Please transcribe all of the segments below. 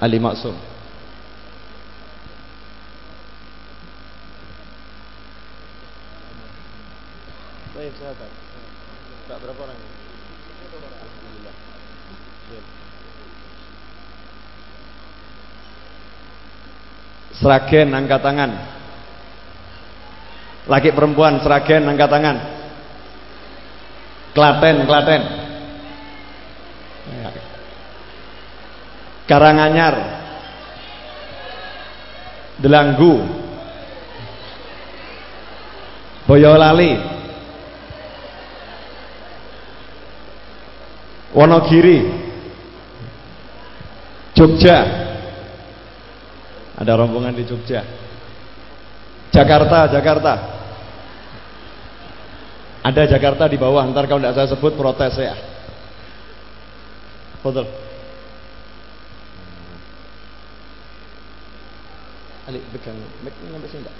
Ali Maksum. Baik, sahabat. Tak berapa orang? Alhamdulillah. Seragen angkat tangan. Laki perempuan seragen angkat tangan. Klaten, Klaten. Karanganyar. Delanggu. Boyolali. Wonogiri. Jogja. Ada rombongan di Jogja. Jakarta, Jakarta. Ada Jakarta di bawah, ntar kalau tidak saya sebut protes ya. Betul. Ali pegang mic nyampe sini enggak?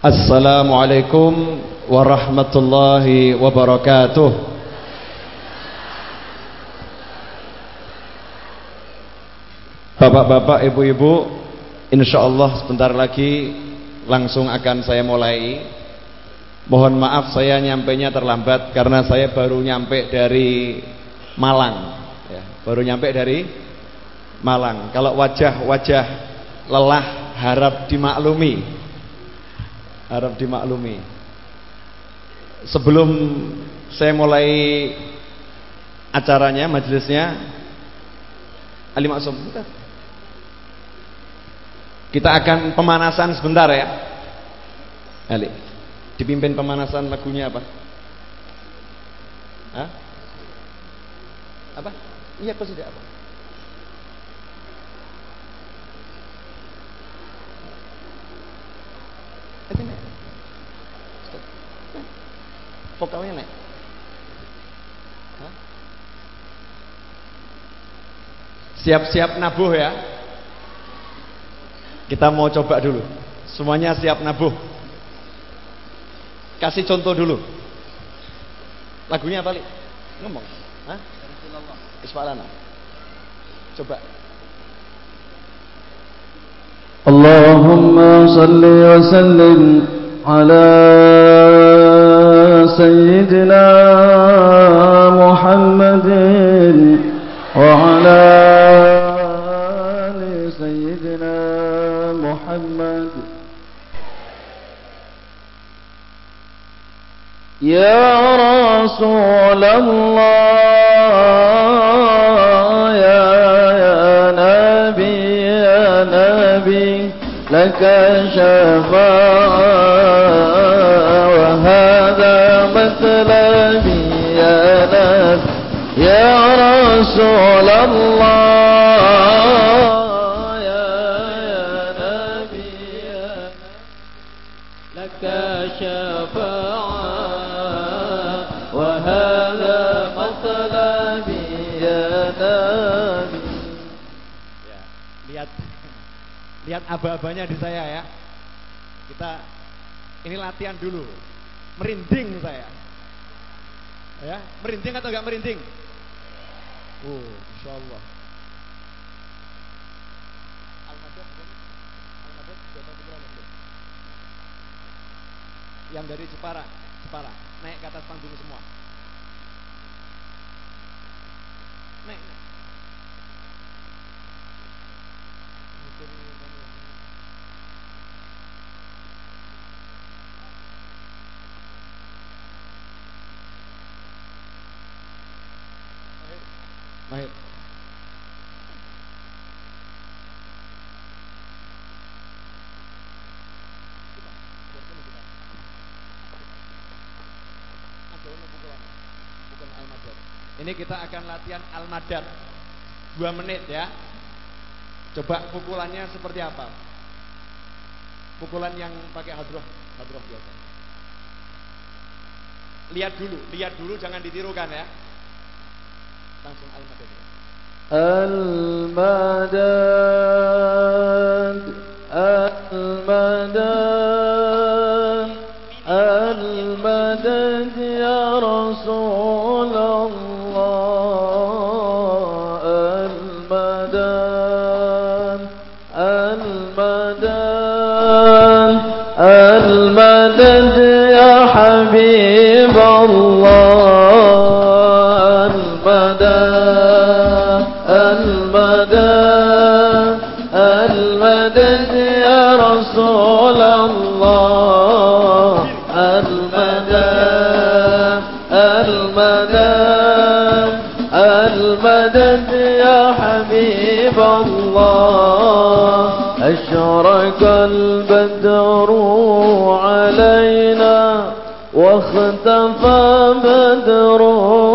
Assalamualaikum warahmatullahi wabarakatuh. Bapak-bapak, ibu-ibu, insya Allah sebentar lagi langsung akan saya mulai. Mohon maaf saya nyampainya terlambat karena saya baru nyampe dari Malang. Baru nyampe dari Malang. Kalau wajah-wajah lelah harap dimaklumi. Harap dimaklumi. Sebelum saya mulai acaranya, majelisnya, Ali Maksum, kita akan pemanasan sebentar ya. Ali. Dipimpin pemanasan lagunya apa? Hah? Apa? Iya tidak apa? Itu nih. Vokalnya nih. Siap-siap nabuh ya. Kita mau coba dulu. Semuanya siap nabuh. Kasih contoh dulu. Lagunya apa, Li? Ngomong. Hah? Isfalana. Coba. Allahumma salli wa sallim ala sayyidina Muhammadin wa ala يا رسول الله لك شفاعة وهذا مطلبي يا نبي يا رسول الله. Lihat aba-abanya di saya ya. Kita ini latihan dulu. Merinding saya. Ya, merinding atau enggak merinding? Oh, insya Allah. Yang dari Jepara, Jepara, naik ke atas panggung semua. Naik, naik. Ini kita akan latihan al-madad Dua menit ya. Coba pukulannya seperti apa? Pukulan yang pakai hadroh. Hadroh biasa. Lihat dulu Lihat dulu jangan ditirukan ya. Langsung al-madad al-madad al-madad al-madad ya rasul حبيب الله. المدد المدد المدد يا رسول الله. المدد المدد المدد يا حبيب الله. أشرق البدر واختفى بدره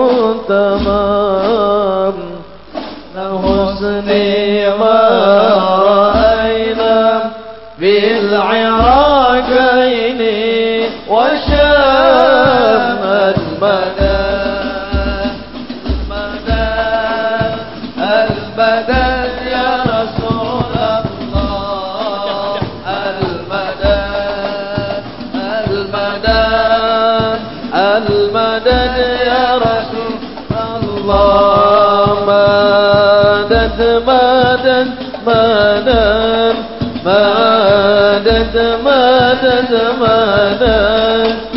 مدد مدد مدد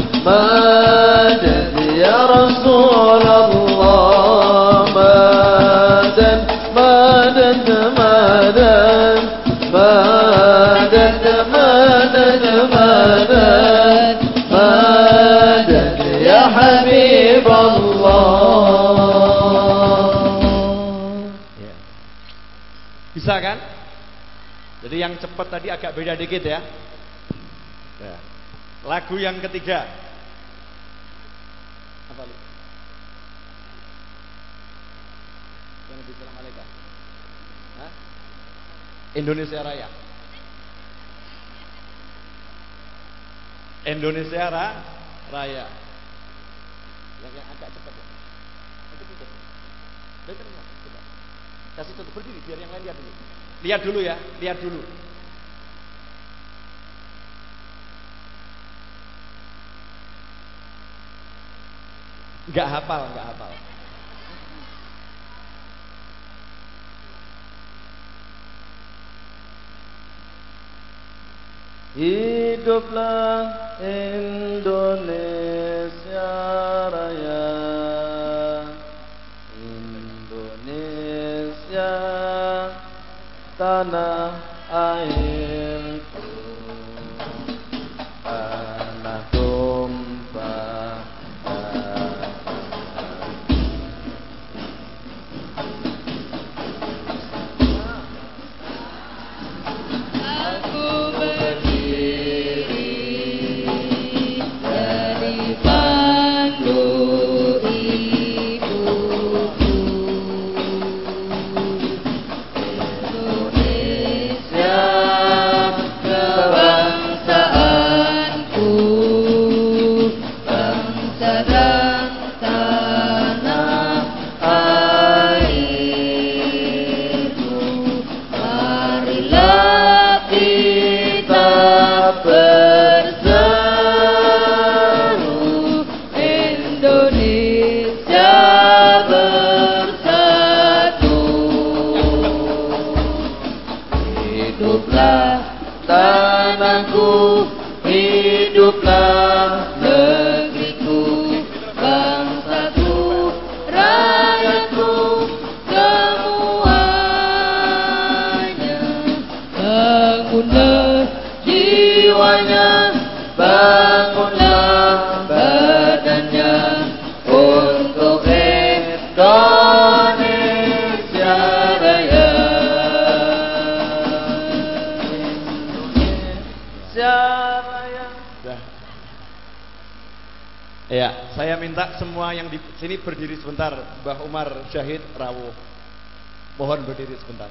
yang cepat tadi agak beda dikit ya. Ya. Lagu yang ketiga. Apa Li? Yang lebih alaika. Hah? Indonesia Raya. Indonesia Ra Raya. Yang, yang agak cepat ya. Itu tutup. Kasih tutup berdiri biar yang lain lihat dulu. Lihat dulu ya, lihat dulu. Enggak hafal, enggak hafal. Hiduplah Indonesia Tanah minta semua yang di sini berdiri sebentar. Mbah Umar Syahid Rawuh. Mohon berdiri sebentar.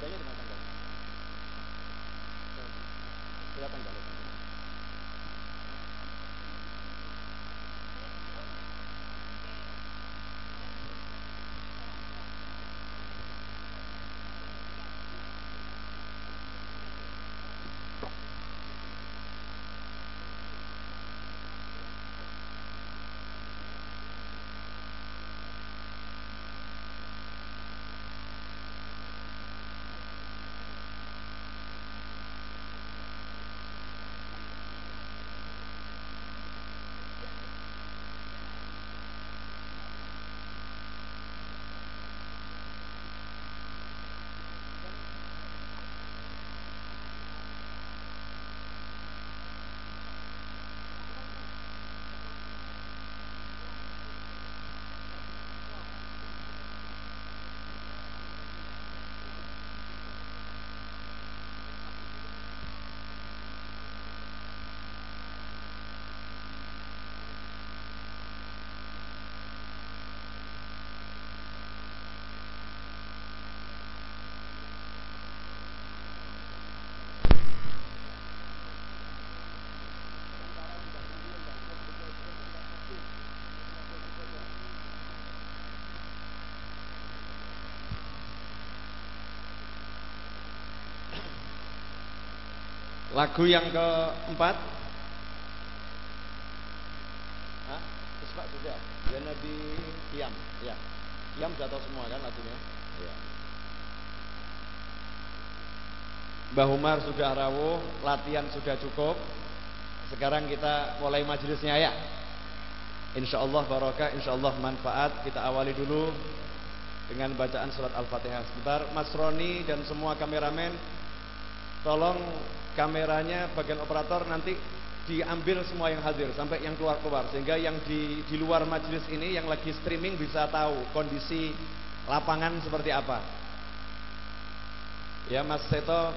Tangganya mana tangganya? Lewat tangga. Lagu yang keempat. Hah? Sudah. Ya Nabi Kiam. Ya. Kiam sudah tahu semua kan lagunya? Ya. Mbah Umar sudah rawuh, latihan sudah cukup. Sekarang kita mulai majelisnya ya. Insya Allah barokah, insya Allah manfaat. Kita awali dulu dengan bacaan surat Al-Fatihah. Sebentar, Mas Roni dan semua kameramen, tolong kameranya bagian operator nanti diambil semua yang hadir sampai yang keluar keluar sehingga yang di di luar majelis ini yang lagi streaming bisa tahu kondisi lapangan seperti apa. Ya Mas Seto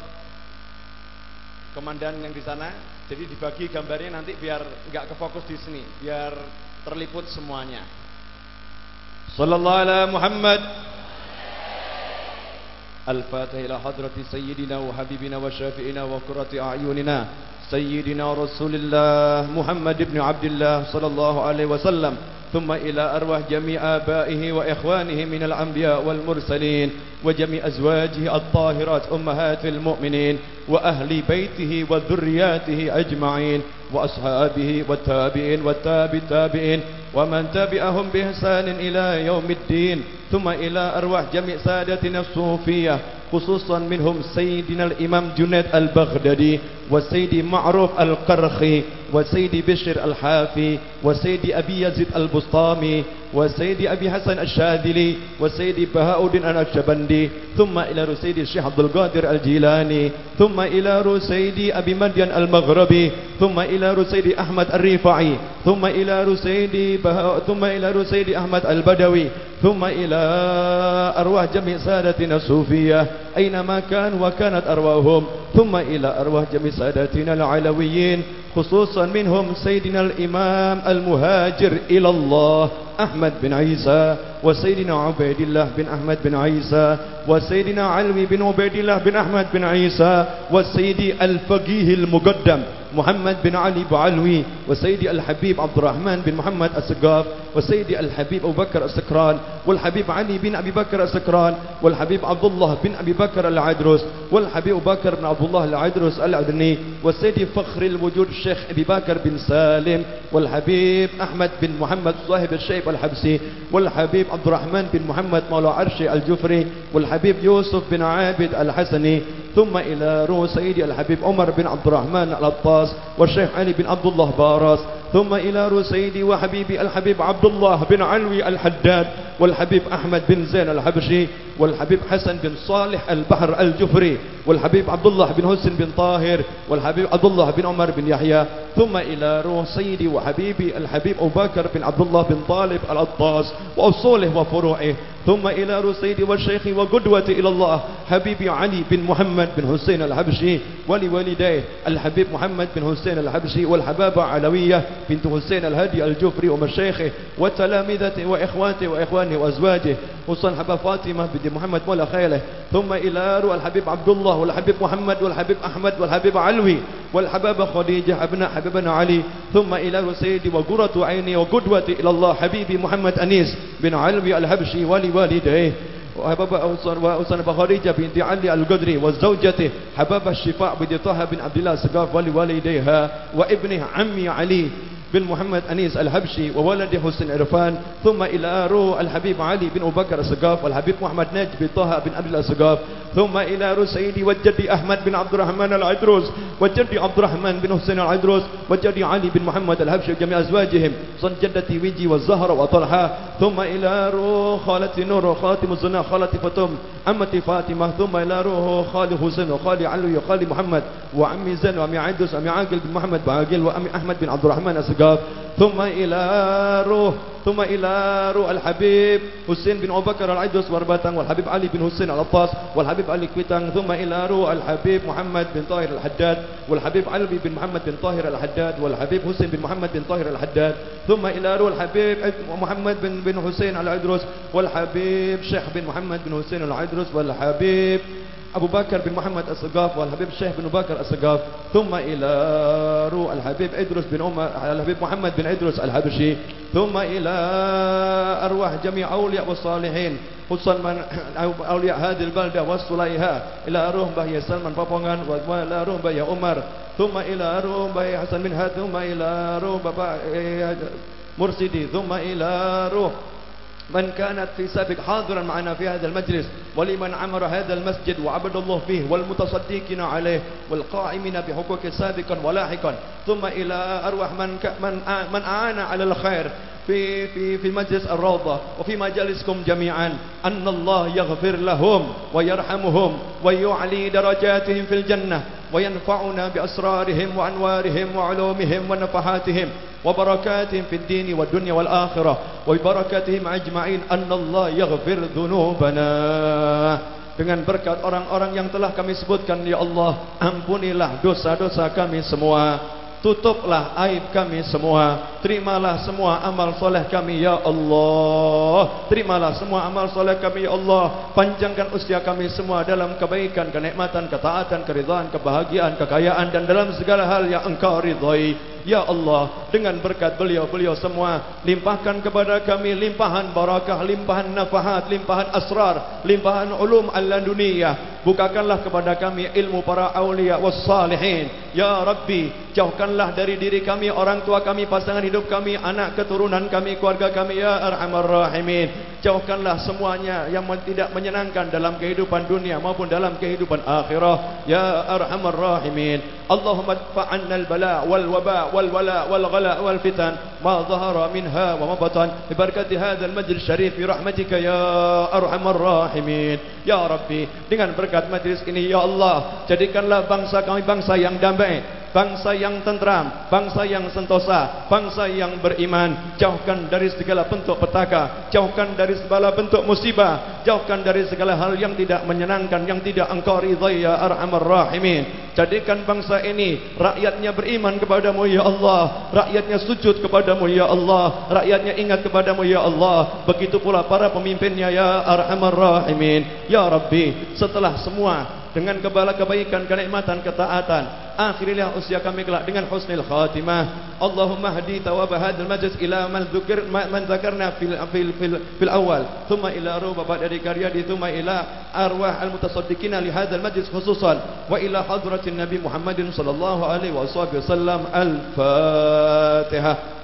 komandan yang di sana jadi dibagi gambarnya nanti biar nggak kefokus di sini biar terliput semuanya. Sallallahu ala Muhammad الفاتح إلى حضرة سيدنا وحبيبنا وشافئنا وقرة أعيننا سيدنا رسول الله محمد بن عبد الله صلى الله عليه وسلم ثم إلى أرواح جميع آبائه وإخوانه من الأنبياء والمرسلين. وجميع أزواجه الطاهرات أمهات المؤمنين وأهل بيته وذرياته أجمعين وأصحابه والتابعين والتابع التابعين ومن تبعهم بإحسان إلى يوم الدين ثم إلى أرواح جميع سادتنا الصوفية خصوصا منهم سيدنا الإمام جنيد البغدادي وسيدي معروف القرخي وسيدي بشر الحافي وسيدي أبي يزيد البسطامي وسيدي أبي حسن الشاذلي وسيدي بهاء الدين النقشبندي ثم إلى رسيدي الشيخ عبد القادر الجيلاني ثم إلى رسيدي أبي مدين المغربي ثم إلى رسيدي أحمد الرفاعي ثم إلى رسيدي بهاء ثم إلى رسيدي أحمد البدوي ثم إلى أرواح جميع سادتنا الصوفية أينما كان وكانت أرواحهم ثم إلى أرواح جميع سادتنا العلويين. خصوصا منهم سيدنا الإمام المهاجر إلى الله أحمد بن عيسى وسيدنا عبيد الله بن أحمد بن عيسى وسيدنا علوي بن عبيد الله بن أحمد بن عيسى وسيدي الفقيه المقدم. محمد بن علي بعلوي وسيدي الحبيب عبد الرحمن بن محمد السقاف وسيدي الحبيب أبو بكر السكران والحبيب علي بن أبي بكر السكران والحبيب عبد الله بن أبي بكر العدرس والحبيب بكر بن عبد الله العدرس العدني وسيدي فخر الوجود الشيخ أبي بكر بن سالم والحبيب أحمد بن محمد صاحب الشيب الحبسي والحبيب عبد الرحمن بن محمد مولى عرشي الجفري والحبيب يوسف بن عابد الحسني ثم إلى روح سيدي الحبيب عمر بن عبد الرحمن العطاس والشيخ علي بن عبد الله باراس ثم إلى روح سيدي وحبيبي الحبيب عبد الله بن علوي الحداد والحبيب أحمد بن زين الحبشي والحبيب حسن بن صالح البحر الجفري والحبيب عبد الله بن حسن بن طاهر والحبيب عبد الله بن عمر بن يحيى ثم إلى روح سيدي وحبيبي الحبيب أبو بكر بن عبد الله بن طالب العطاس وأصوله وفروعه ثم إلى روح سيدي والشيخ وقدوتي إلى الله حبيبي علي بن محمد بن حسين الحبشي ولوالديه. الحبيب محمد بن حسين الحبشي والحبابة علوية بنت حسين الهدي الجفري ومشايخه وتلامذته وإخواته وإخوانه وأزواجه خصوصا فاطمة بنت محمد مولى خيله. ثم إلى روح الحبيب عبد الله والحبيب محمد والحبيب أحمد والحبيب علوي والحبابة خديجة ابناء حبيبنا علي. ثم إلى سيدي وقرة عيني وقدوتي إلى الله حبيبي محمد أنيس بن علوي الحبشي ولوالديه. وأسن خديجة بنت علي القدري وزوجته حباب الشفاء بنت طه بن عبد الله السقاف ولوالديها وابنه عمي علي بن محمد أنيس الحبشي وولده حسن عرفان ثم إلى روح الحبيب علي بن أبو بكر السقاف والحبيب محمد ناجي بن طه بن عبد السقاف ثم إلى روح سيدي والجدي أحمد بن عبد الرحمن العدروس والجدي عبد الرحمن بن حسين العدروس والجدي علي بن محمد الحبشي وجميع أزواجهم صن جدتي ويجي والزهرة وطلحة ثم إلى روح خالتي نور وخالتي مزنا خالتي فتم عمتي فاطمة ثم إلى روح خالي حسين وخالي علي وخالي محمد وعمي زين وعمي عدس وعمي عاقل بن محمد بعاقل وعمي أحمد بن عبد الرحمن السقاف. ثم إلى روح ثم إلى روح الحبيب حسين بن أبو بكر ورباتان والحبيب علي بن حسين العطاس والحبيب علي كويتان. ثم إلى روح الحبيب محمد بن طاهر الحداد والحبيب علي بن محمد بن طاهر الحداد والحبيب حسين بن محمد بن طاهر الحداد. ثم إلى روح الحبيب محمد بن بن حسين العدرس والحبيب شيخ بن محمد بن حسين العدرس والحبيب أبو بكر بن محمد السقاف والحبيب الشيخ بن بكر السقاف ثم إلى روح الحبيب إدرس بن عمر الحبيب محمد بن إدرس الحبشي ثم إلى أرواح جميع أولياء والصالحين خصوصا من أولياء هذه البلدة والسليها إلى روح بهي سلمان بابونغان وإلى روح بهي عمر ثم إلى روح بهي حسن منها ثم إلى روح بابا مرسدي ثم إلى روح من كانت في سابق حاضرا معنا في هذا المجلس ولمن عمر هذا المسجد وعبد الله فيه والمتصدقين عليه والقائمين بحقوق سابقا ولاحقا ثم إلى أرواح من من من أعان على الخير. في في في مجلس الروضة وفي مجالسكم جميعا أن الله يغفر لهم ويرحمهم ويعلي درجاتهم في الجنة وينفعنا بأسرارهم وأنوارهم وعلومهم ونفحاتهم وبركاتهم في الدين والدنيا والآخرة وبركاتهم أجمعين أن الله يغفر ذنوبنا dengan berkat orang-orang yang telah kami sebutkan ya Allah ampunilah dosa-dosa kami semua Tutuplah aib kami semua. Terimalah semua amal soleh kami Ya Allah. Terimalah semua amal soleh kami Ya Allah. Panjangkan usia kami semua Dalam kebaikan, kenikmatan, ketaatan, keridhaan, kebahagiaan, kekayaan Dan dalam segala hal yang engkau ridhai Ya Allah dengan berkat beliau-beliau semua limpahkan kepada kami limpahan barakah limpahan nafahat limpahan asrar limpahan ulum al-laduniyah bukakanlah kepada kami ilmu para awliya was salihin. Ya rabbi jauhkanlah dari diri kami orang tua kami pasangan hidup kami anak keturunan kami keluarga kami ya arhamar rahimin. Jauhkanlah semuanya yang tidak menyenangkan dalam kehidupan dunia maupun dalam kehidupan akhirah. Ya arhamar rahimin. Allahumma dfa'anna al-bala wal waba والولاء والغلاء والفتن ما ظهر منها وما بطن ببركة هذا المجلس الشريف برحمتك يا أرحم الراحمين Ya Rabbi dengan berkat majlis ini Ya Allah jadikanlah bangsa kami bangsa yang damai bangsa yang tentram, bangsa yang sentosa, bangsa yang beriman. Jauhkan dari segala bentuk petaka, jauhkan dari segala bentuk musibah, jauhkan dari segala hal yang tidak menyenangkan, yang tidak engkau ridhai ya arhamar rahimin. Jadikan bangsa ini rakyatnya beriman kepadamu ya Allah, rakyatnya sujud kepadamu ya Allah, rakyatnya ingat kepadamu ya Allah. Begitu pula para pemimpinnya ya arhamar rahimin. Ya Rabbi, setelah semua dengan kebala kebaikan, kenikmatan, ketaatan. Akhirilah usia kami kelak dengan husnul khatimah. Allahumma hadi tawab hadzal majlis ila man dzukir man dzakarna fil fil fil, fil awal, thumma ila ruh ba'da dari karya di thumma ila arwah al mutasaddiqina li hadzal majlis khususan wa ila hadratin nabi Muhammadin sallallahu alaihi wasallam al-Fatihah.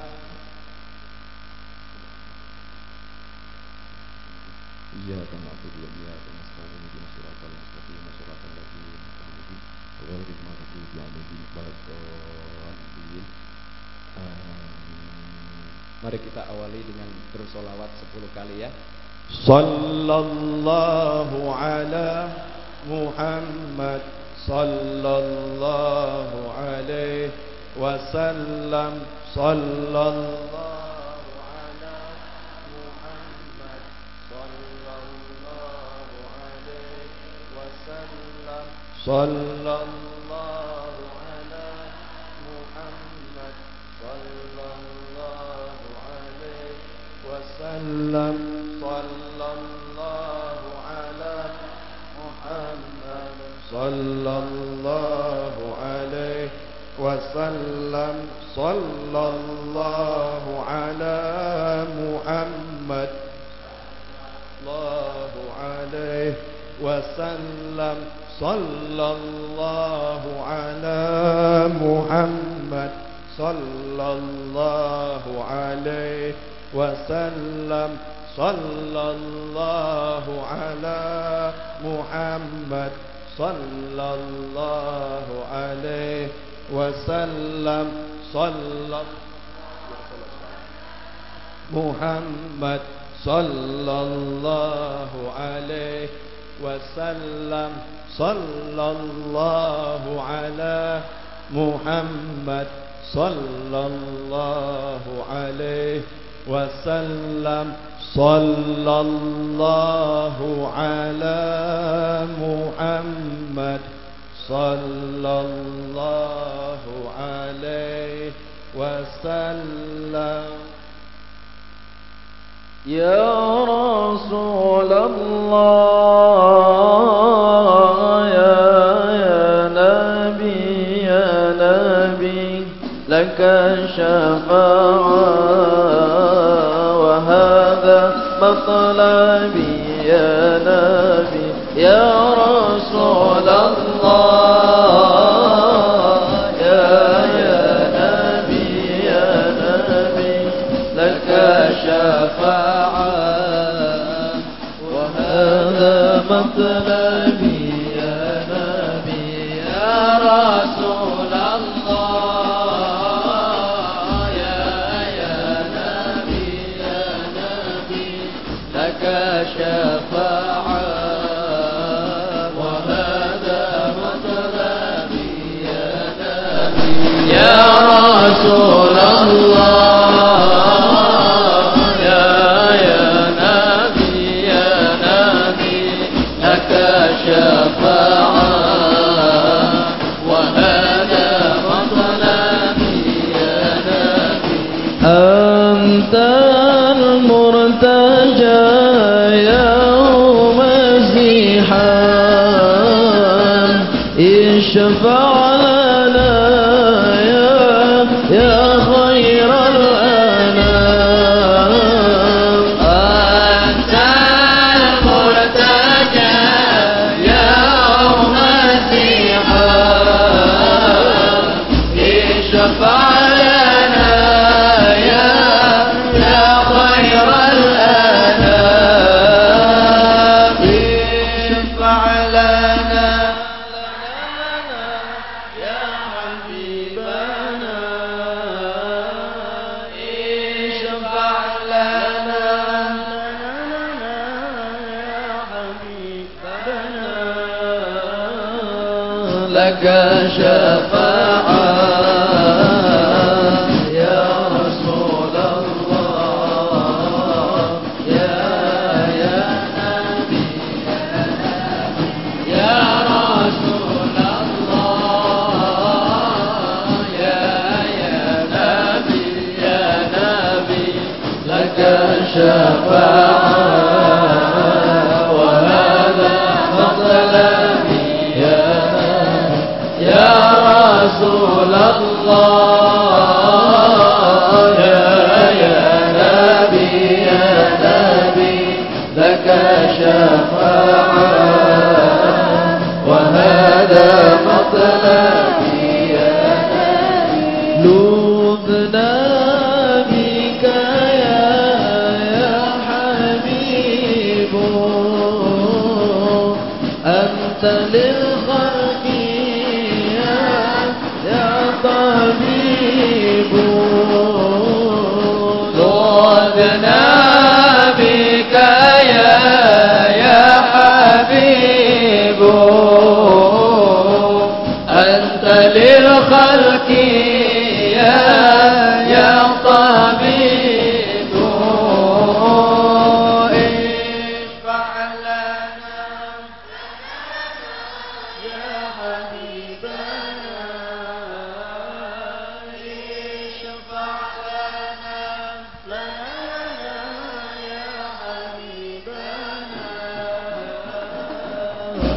إياك Mari kita awali dengan bersolawat 10 kali ya. Sallallahu ala Muhammad Sallallahu alaihi wasallam Sallallahu صلى الله وسلم صلى الله على محمد. صلى الله عليه وسلم. صلى الله على محمد. الله عليه وسلم. صلى الله على محمد. صلى الله عليه وسلم صلى الله على محمد صلى الله عليه وسلم. صلى محمد صلى الله عليه وسلم. صلى الله على محمد صلى الله عليه وسلم صلى الله على محمد صلى الله عليه وسلم. يا رسول الله لك الشفاعة وهذا مطر الفرح لك Allah. عدنا بك يا يا حبيب. أنت للخلق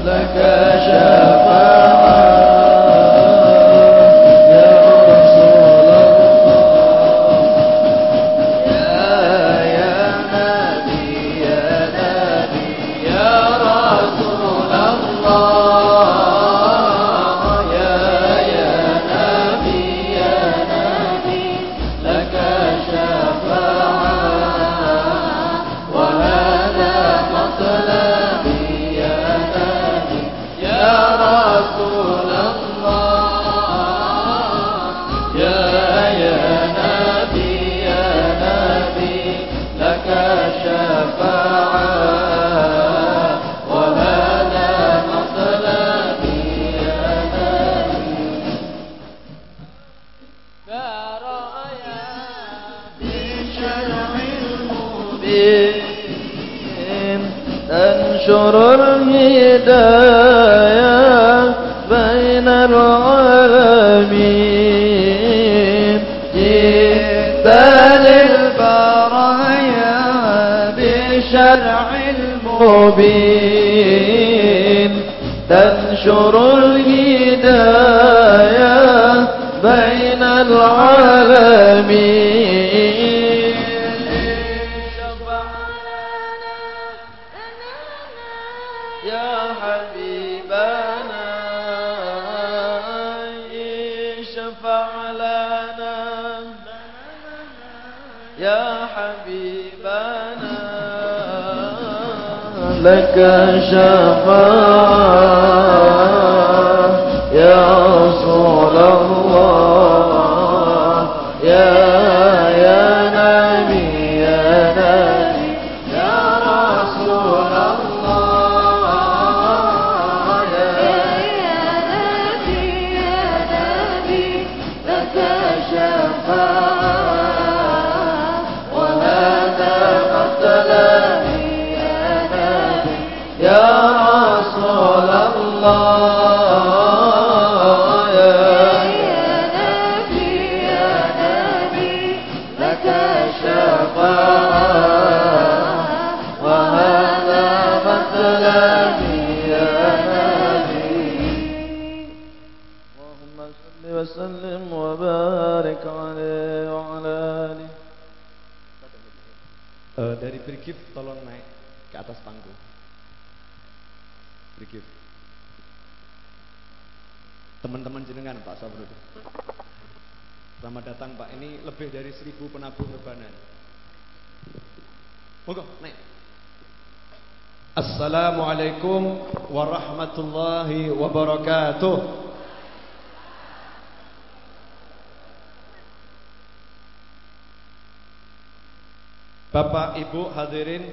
لك شاكر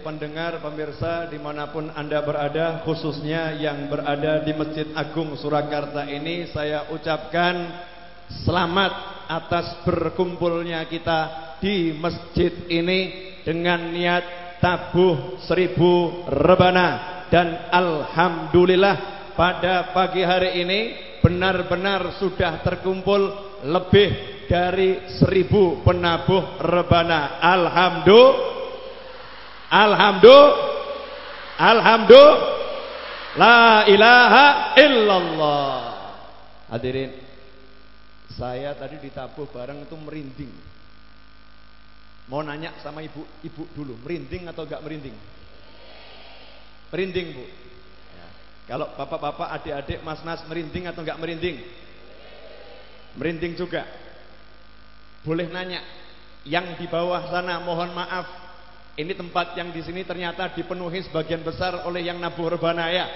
pendengar, pemirsa di mana pun Anda berada Khususnya yang berada di Masjid Agung Surakarta ini Saya ucapkan selamat atas berkumpulnya kita di masjid ini Dengan niat tabuh seribu rebana. Dan Alhamdulillah pada pagi hari ini Benar-benar sudah terkumpul lebih dari seribu penabuh rebana. Alhamdulillah Alhamdulillah. Alhamdulillah. La ilaha illallah. Hadirin Saya tadi ditabuh bareng itu merinding. Mau nanya sama ibu Ibu dulu Merinding atau enggak merinding? Merinding bu. Ya. Kalau bapak-bapak adik-adik mas-mas merinding atau enggak merinding? Merinding juga. Boleh nanya Yang di bawah sana mohon maaf ini tempat yang di sini ternyata dipenuhi sebagian besar oleh yang nabuh rebana ya.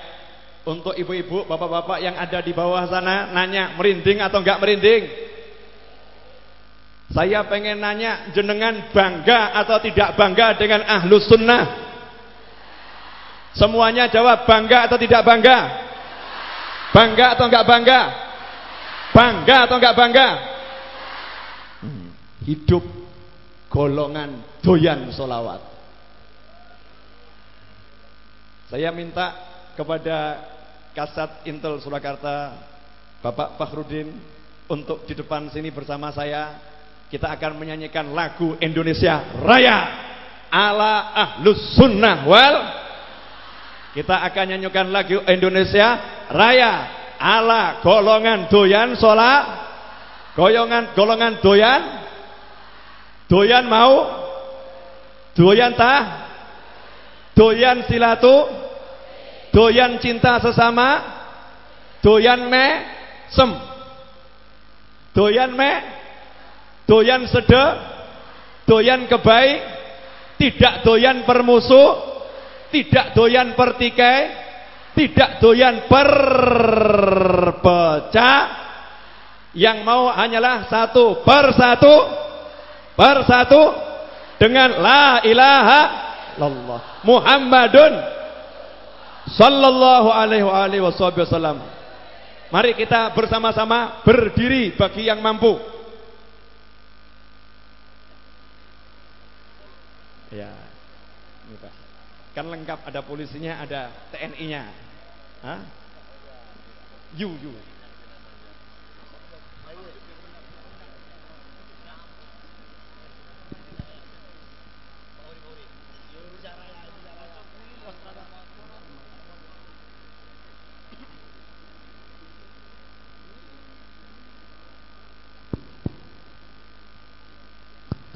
Untuk ibu-ibu, bapak-bapak yang ada di bawah sana nanya merinding atau enggak merinding? Saya pengen nanya jenengan bangga atau tidak bangga dengan ahlus sunnah? Semuanya jawab bangga atau tidak bangga? Bangga atau enggak bangga? Bangga atau enggak bangga? Hmm, hidup golongan doyan solawat. Saya minta kepada Kasat Intel Surakarta Bapak Fakhrudin untuk di depan sini bersama saya kita akan menyanyikan lagu Indonesia Raya ala Ahlus Sunnah wal kita akan nyanyikan lagu Indonesia Raya ala golongan doyan sholat. Golongan golongan doyan. Doyan mau? Doyan tah? Doyan silatu Doyan cinta sesama. Doyan me sem. Doyan me Doyan sede. Doyan kebaik Tidak doyan permusuh. Tidak doyan pertikai. Tidak doyan perpecah Yang mau hanyalah satu. Persatu Persatu Dengan la ilaha illallah. Muhammadun Sallallahu alaihi wa alihi wasallam. Mari kita bersama-sama berdiri bagi yang mampu. Ya. Kan lengkap ada polisinya, ada TNI-nya. Hah? Yu,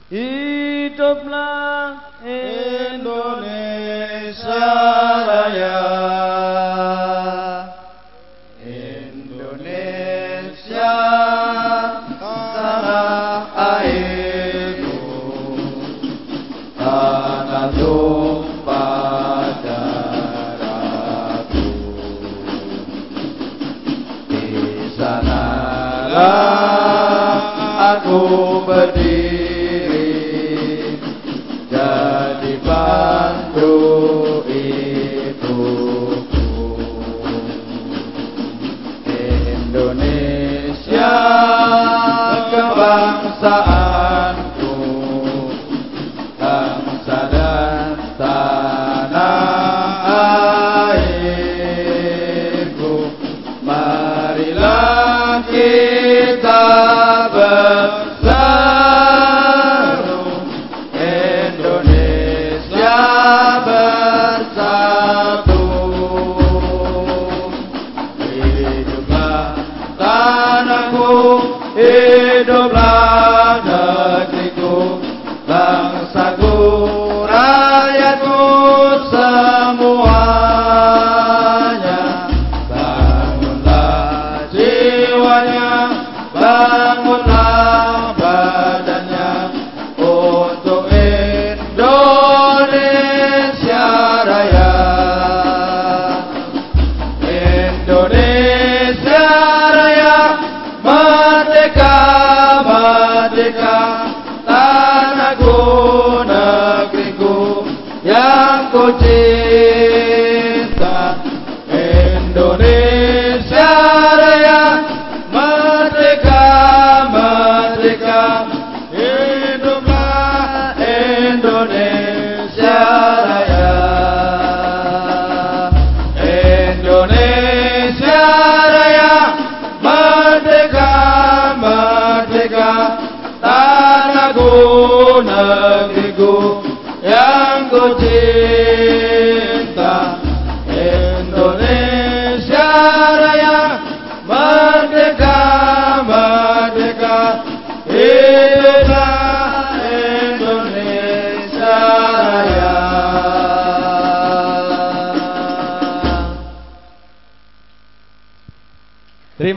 Hidup Hiduplah Indonesia Raya. Indonesia Tanah airku. Tanah tumpah darahku. Di sanalah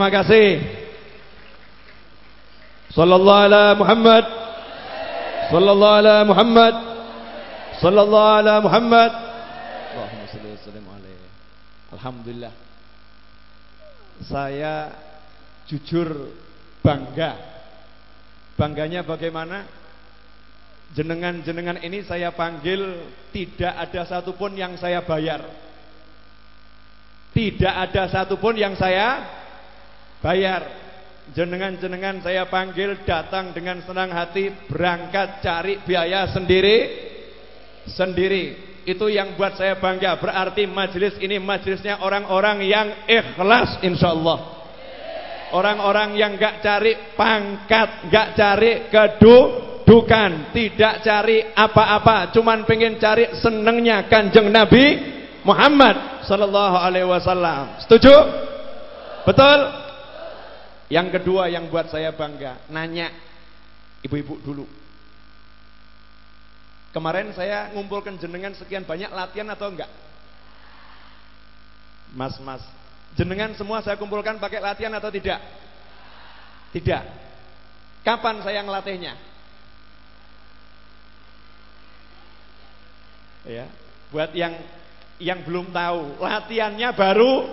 Terima kasih. Sallallahu ala Muhammad. Sallallahu ala Muhammad. Sallallahu ala Muhammad. Allahumma salli wa sallim. Alhamdulillah. Saya jujur bangga. Bangganya bagaimana? Jenengan-jenengan ini saya panggil tidak ada satupun yang saya bayar. Tidak ada satupun yang saya bayar. Jenengan-jenengan saya panggil datang dengan senang hati berangkat cari biaya sendiri sendiri. Itu yang buat saya bangga. Berarti majelis ini majelisnya orang-orang yang ikhlas insyaallah. Orang-orang yang gak cari pangkat, gak cari kedudukan, tidak cari apa-apa, cuman pengen cari senengnya Kanjeng Nabi Muhammad sallallahu alaihi wasallam. Setuju? Betul? Yang kedua yang buat saya bangga, nanya ibu-ibu dulu. Kemarin saya ngumpulkan jenengan sekian banyak latihan atau enggak? Mas, mas. Jenengan semua saya kumpulkan pakai latihan atau tidak? Tidak. Kapan saya ngelatihnya? Ya, buat yang yang belum tahu, latihannya baru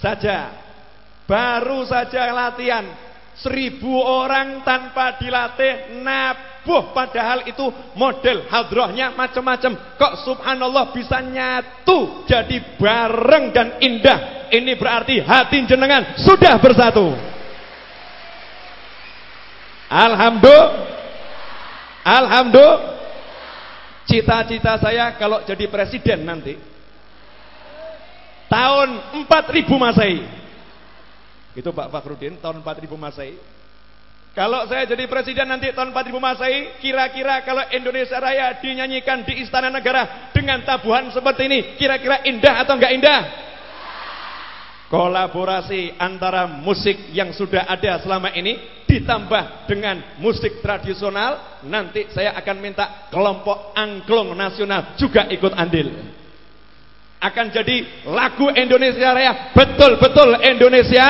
saja. Baru saja latihan. Seribu orang tanpa dilatih nabuh padahal itu model hadrohnya macam-macam. Kok subhanallah bisa nyatu jadi bareng dan indah. Ini berarti hati jenengan sudah bersatu. Alhamdulillah. Alhamdulillah. Cita-cita saya kalau jadi presiden nanti tahun 4000 Masehi. Itu Pak Fakhrudin tahun 4000 Masehi. Kalau saya jadi presiden nanti tahun 4000 Masehi, kira-kira kalau Indonesia Raya dinyanyikan di Istana Negara dengan tabuhan seperti ini, kira-kira indah atau enggak indah? Kolaborasi antara musik yang sudah ada selama ini ditambah dengan musik tradisional, nanti saya akan minta kelompok angklung nasional juga ikut andil. Akan jadi lagu Indonesia Raya, betul-betul Indonesia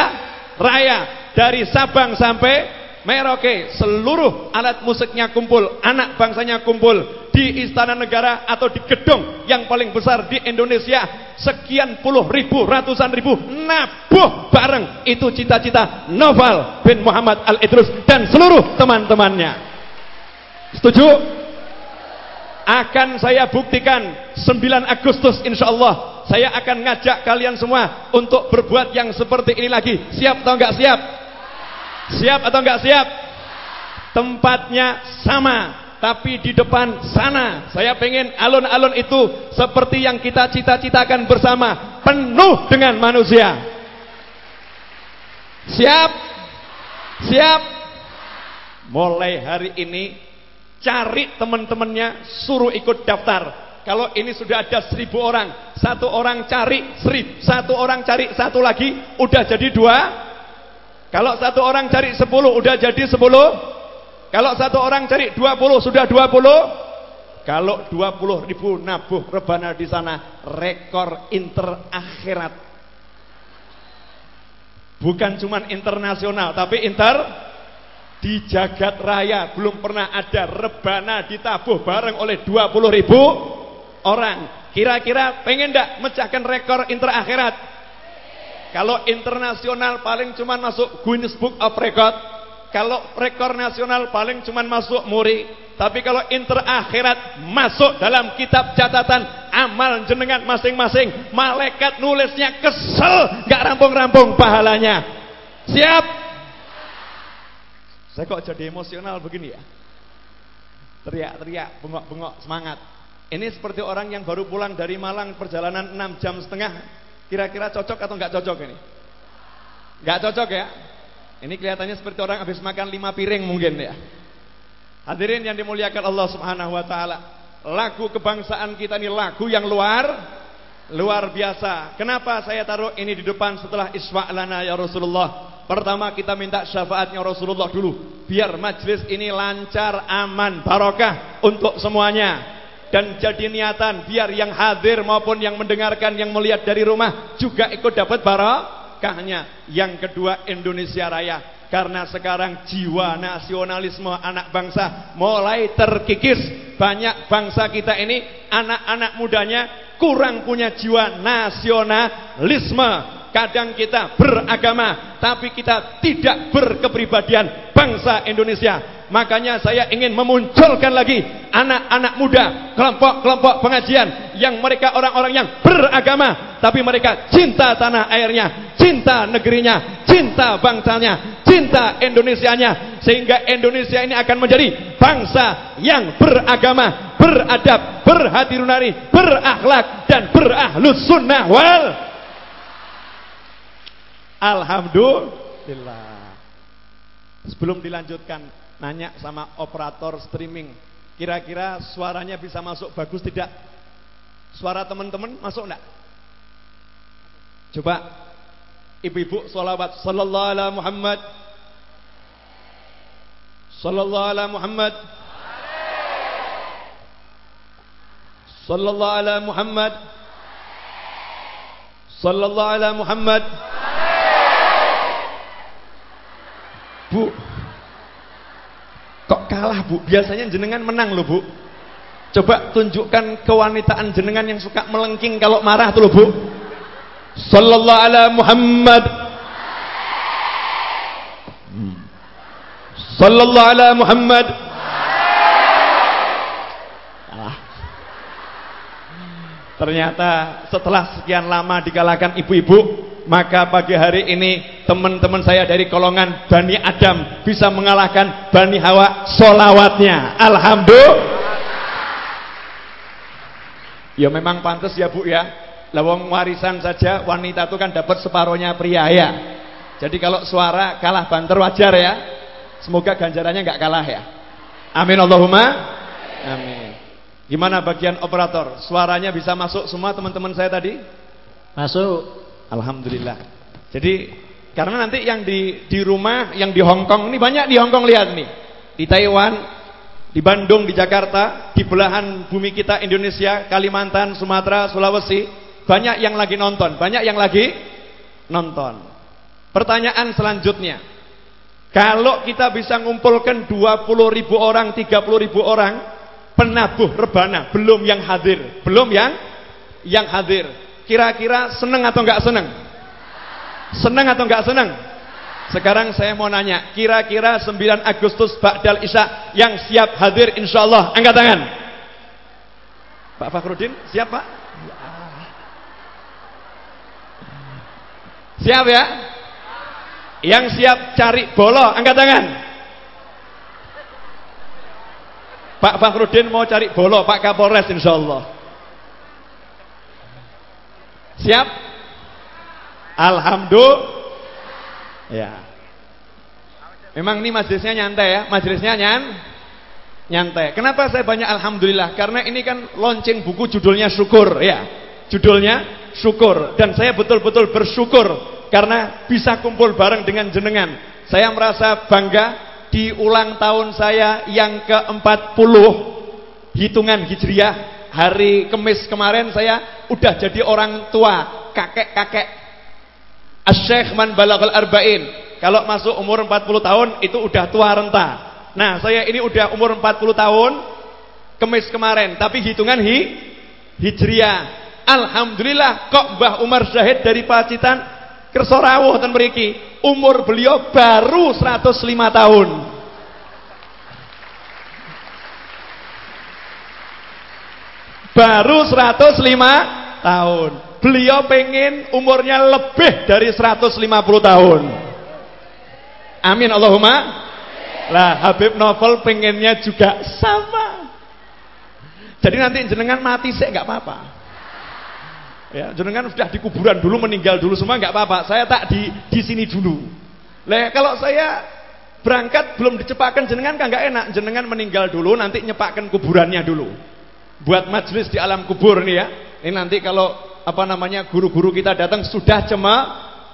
Raya dari Sabang sampai Merauke, seluruh alat musiknya kumpul, anak bangsanya kumpul di istana negara atau di gedung yang paling besar di Indonesia. Sekian puluh ribu, ratusan ribu nabuh bareng. Itu cita-cita Novel bin Muhammad Al-Idrus dan seluruh teman-temannya. Setuju? Akan saya buktikan 9 Agustus insya Allah saya akan ngajak kalian semua untuk berbuat yang seperti ini lagi. Siap atau enggak siap? Siap atau enggak siap? Tempatnya sama, tapi di depan sana. Saya pengen alun-alun itu seperti yang kita cita-citakan bersama, penuh dengan manusia. Siap? Siap? Mulai hari ini cari teman-temannya, suruh ikut daftar. Kalau ini sudah ada seribu orang, satu orang cari seribu, satu orang cari satu lagi, udah jadi dua. Kalau satu orang cari sepuluh, udah jadi sepuluh. Kalau satu orang cari dua puluh, sudah dua puluh. Kalau dua puluh ribu nabuh rebana di sana, rekor interakhirat. Bukan cuman internasional, tapi inter di jagat raya belum pernah ada rebana ditabuh bareng oleh 20 ribu orang. Kira-kira pengen enggak mecahkan rekor interakhirat? Kalau internasional paling cuman masuk Guinness Book of Record. Kalau rekor nasional paling cuman masuk muri. Tapi kalau interakhirat masuk dalam kitab catatan amal jenengan masing-masing. Malaikat nulisnya kesel, nggak rampung-rampung pahalanya. Siap? Saya kok jadi emosional begini ya? Teriak-teriak, bengok-bengok, semangat. Ini seperti orang yang baru pulang dari Malang perjalanan 6 jam setengah. Kira-kira cocok atau nggak cocok ini? Nggak cocok ya? Ini kelihatannya seperti orang habis makan 5 piring mungkin ya. Hadirin yang dimuliakan Allah Subhanahu wa taala. Lagu kebangsaan kita ini lagu yang luar luar biasa. Kenapa saya taruh ini di depan setelah iswa' lana ya Rasulullah? Pertama kita minta syafaatnya Rasulullah dulu biar majlis ini lancar, aman, barokah untuk semuanya. Dan jadi niatan biar yang hadir maupun yang mendengarkan yang melihat dari rumah juga ikut dapat barokahnya. Yang kedua Indonesia Raya karena sekarang jiwa nasionalisme anak bangsa mulai terkikis. Banyak bangsa kita ini anak-anak mudanya kurang punya jiwa nasionalisme. Kadang kita beragama, tapi kita tidak berkepribadian bangsa Indonesia. Makanya saya ingin memunculkan lagi anak-anak muda, kelompok-kelompok pengajian yang mereka orang-orang yang beragama, tapi mereka cinta tanah airnya, cinta negerinya, cinta bangsanya, cinta Indonesianya, sehingga Indonesia ini akan menjadi bangsa yang beragama, beradab, berhati nurani, berakhlak dan berahlus sunnah wal Alhamdulillah. Sebelum dilanjutkan, nanya sama operator streaming, kira-kira suaranya bisa masuk bagus tidak? Suara teman-teman masuk enggak? Coba ibu-ibu sholawat sallallahu ala Muhammad sallallahu ala Muhammad sallallahu ala Muhammad sallallahu ala Muhammad Bu. Kok kalah, Bu? Biasanya jenengan menang loh, Bu. Coba tunjukkan kewanitaan jenengan yang suka melengking kalau marah tuh loh, Bu. Sallallahu ala Muhammad. Sallallahu ala Muhammad. Ternyata setelah sekian lama dikalahkan ibu-ibu, maka pagi hari ini teman-teman saya dari kolongan Bani Adam bisa mengalahkan Bani Hawa solawatnya. Alhamdulillah. Ya memang pantas ya Bu ya. Lawang warisan saja wanita itu kan dapat separohnya pria ya. Jadi kalau suara kalah banter wajar ya. Semoga ganjarannya nggak kalah ya. Amin Allahumma. Amin. Gimana bagian operator? Suaranya bisa masuk semua teman-teman saya tadi? Masuk. Alhamdulillah. Jadi karena nanti yang di di rumah, yang di Hong Kong ini banyak di Hong Kong lihat nih. Di Taiwan, di Bandung, di Jakarta, di belahan bumi kita Indonesia, Kalimantan, Sumatera, Sulawesi, banyak yang lagi nonton, banyak yang lagi nonton. Pertanyaan selanjutnya. Kalau kita bisa ngumpulkan 20 ribu orang, 30 ribu orang, penabuh rebana, belum yang hadir, belum yang yang hadir. Kira-kira seneng atau enggak seneng? Seneng atau enggak seneng? Sekarang saya mau nanya, kira-kira 9 Agustus Ba'dal Isya yang siap hadir insya Allah, angkat tangan. Pak Fakhrudin, siap Pak? Siap ya? Yang siap cari bolo, angkat tangan. Pak Fakhrudin mau cari bolo, Pak Kapolres insya Allah. Siap? Alhamdulillah. Ya. Memang ini majelisnya nyantai ya, majelisnya nyan nyantai. Kenapa saya banyak alhamdulillah? Karena ini kan launching buku judulnya syukur ya. Judulnya syukur dan saya betul-betul bersyukur karena bisa kumpul bareng dengan jenengan. Saya merasa bangga di ulang tahun saya yang ke-40 hitungan Hijriah hari Kamis kemarin saya udah jadi orang tua, kakek-kakek. Asy-Syaikh man balaghal arba'in. Kalau masuk umur 40 tahun itu udah tua renta. Nah, saya ini udah umur 40 tahun Kamis kemarin, tapi hitungan hi Hijriah. Alhamdulillah kok Mbah Umar Syahid dari Pacitan kersa ten mriki. Umur beliau baru 105 tahun. Baru 105 tahun. Beliau pengen umurnya lebih dari 150 tahun. Amin Allahumma. Lah Habib Novel pengennya juga sama. Jadi nanti jenengan mati sih nggak apa-apa. Ya, jenengan sudah di kuburan dulu, meninggal dulu semua nggak apa-apa. Saya tak di di sini dulu. Lah kalau saya berangkat belum dicepatkan jenengan kan nggak enak. Jenengan meninggal dulu, nanti nyepakkan kuburannya dulu. Buat majelis di alam kubur nih ya. Ini nanti kalau apa namanya guru-guru kita datang sudah cema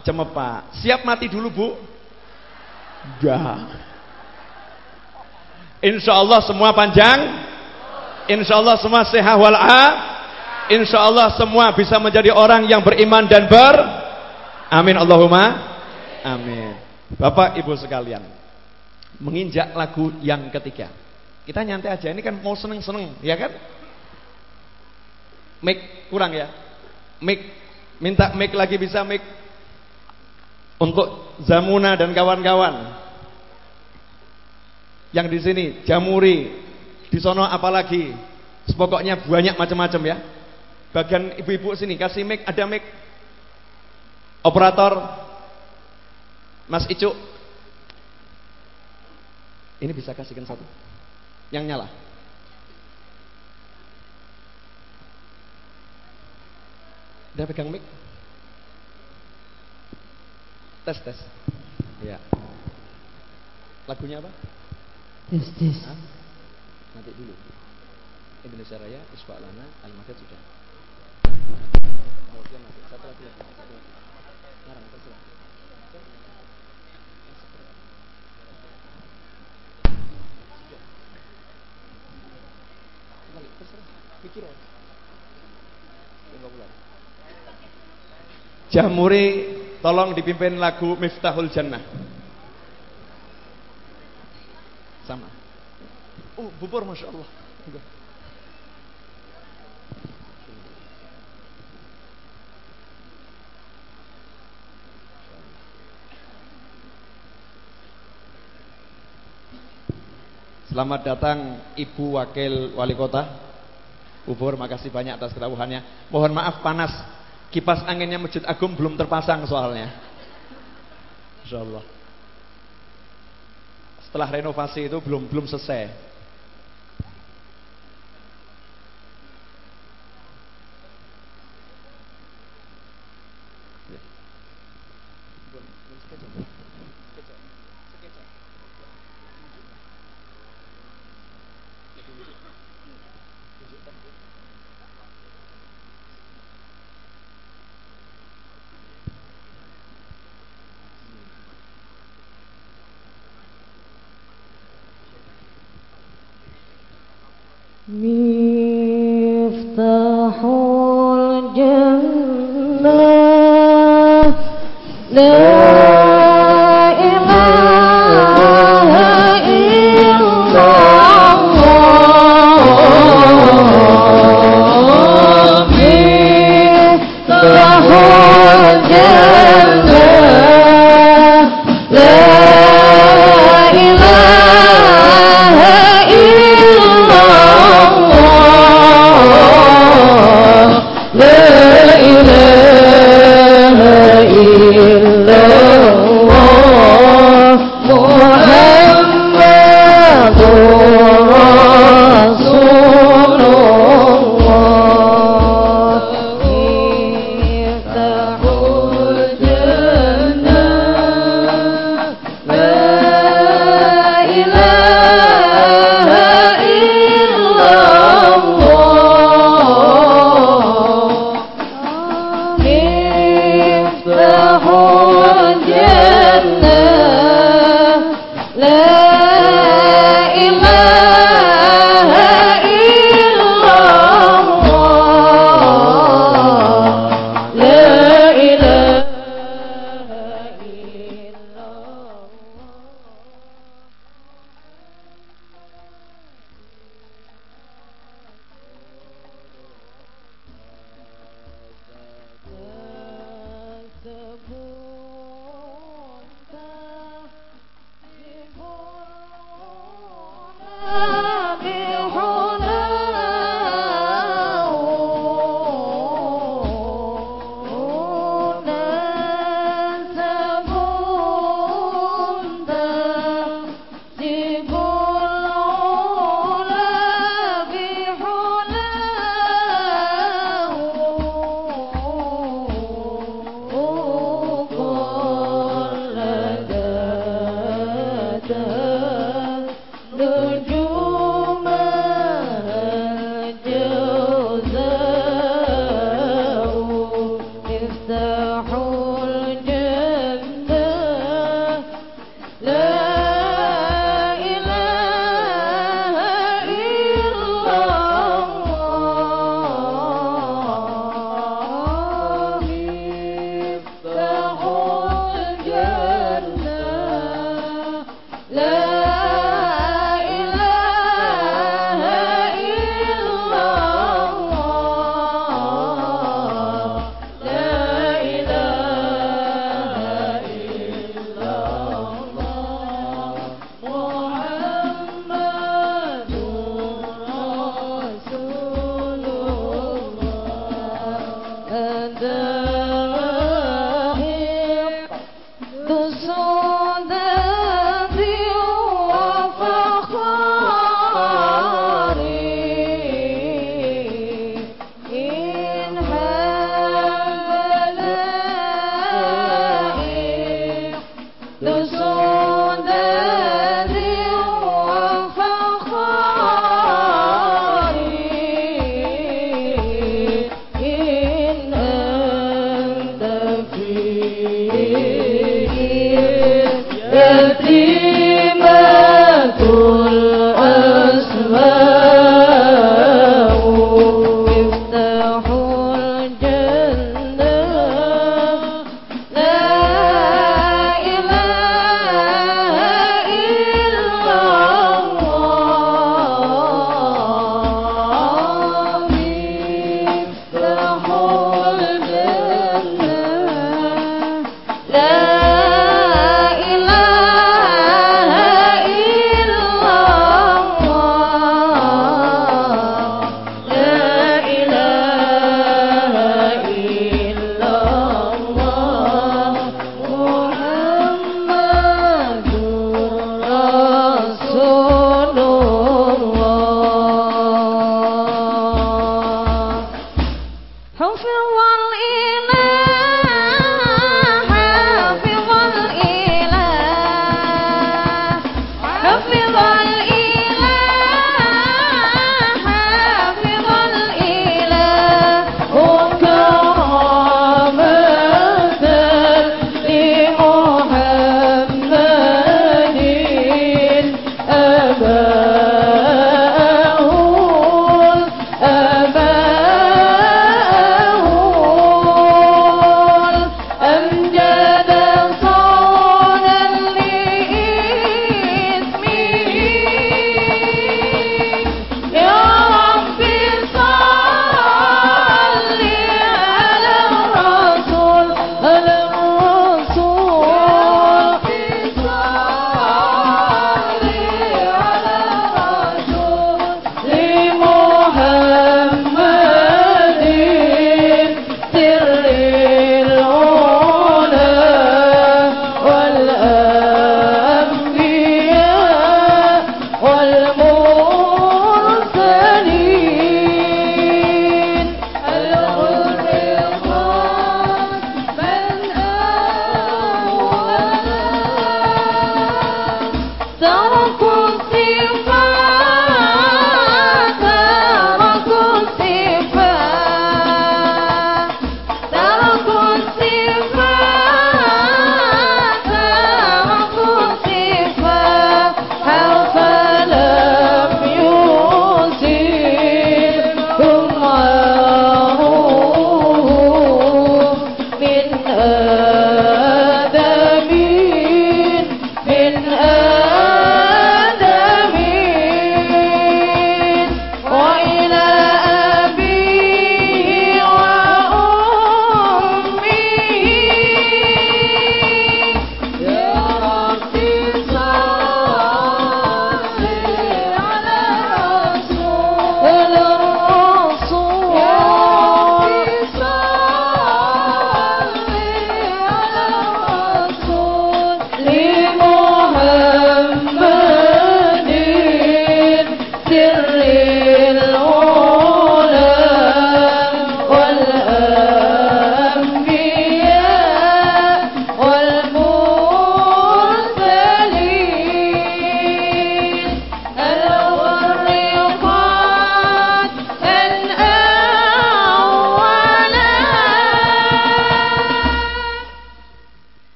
cemepa. Siap mati dulu bu? Enggak. Insya Allah semua panjang. Insya Allah semua sehat wal'af. Insya Allah semua bisa menjadi orang yang beriman dan ber. Amin Allahumma. Amin. Bapak Ibu sekalian, menginjak lagu yang ketiga. Kita nyantai aja. Ini kan mau seneng-seneng, ya kan? Mic kurang ya. Mic minta mic lagi bisa mic untuk Zamuna dan kawan-kawan. Yang di sini Jamuri, di sono apalagi. Pokoknya banyak macam-macam ya. Bagian ibu-ibu sini kasih mic, ada mic. Operator Mas Icuk. Ini bisa kasihkan satu. Yang nyala. Udah pegang mic? Tes tes. Ya. Lagunya apa? Tes tes. Hah? Nanti dulu. Indonesia Raya, Isfa Lana, Al-Madad sudah. Kemudian nanti satu lagi satu lagi. Ngarang terserah. Terserah. Pikir ya. Enggak pulang. Jamuri tolong dipimpin lagu Miftahul Jannah. Sama. Oh, bubur Masya Allah. Selamat datang Ibu Wakil Wali Kota Bubur, makasih banyak atas kerawuhannya Mohon maaf panas Kipas anginnya Masjid Agung belum terpasang soalnya. Insya Allah. Setelah renovasi itu belum belum selesai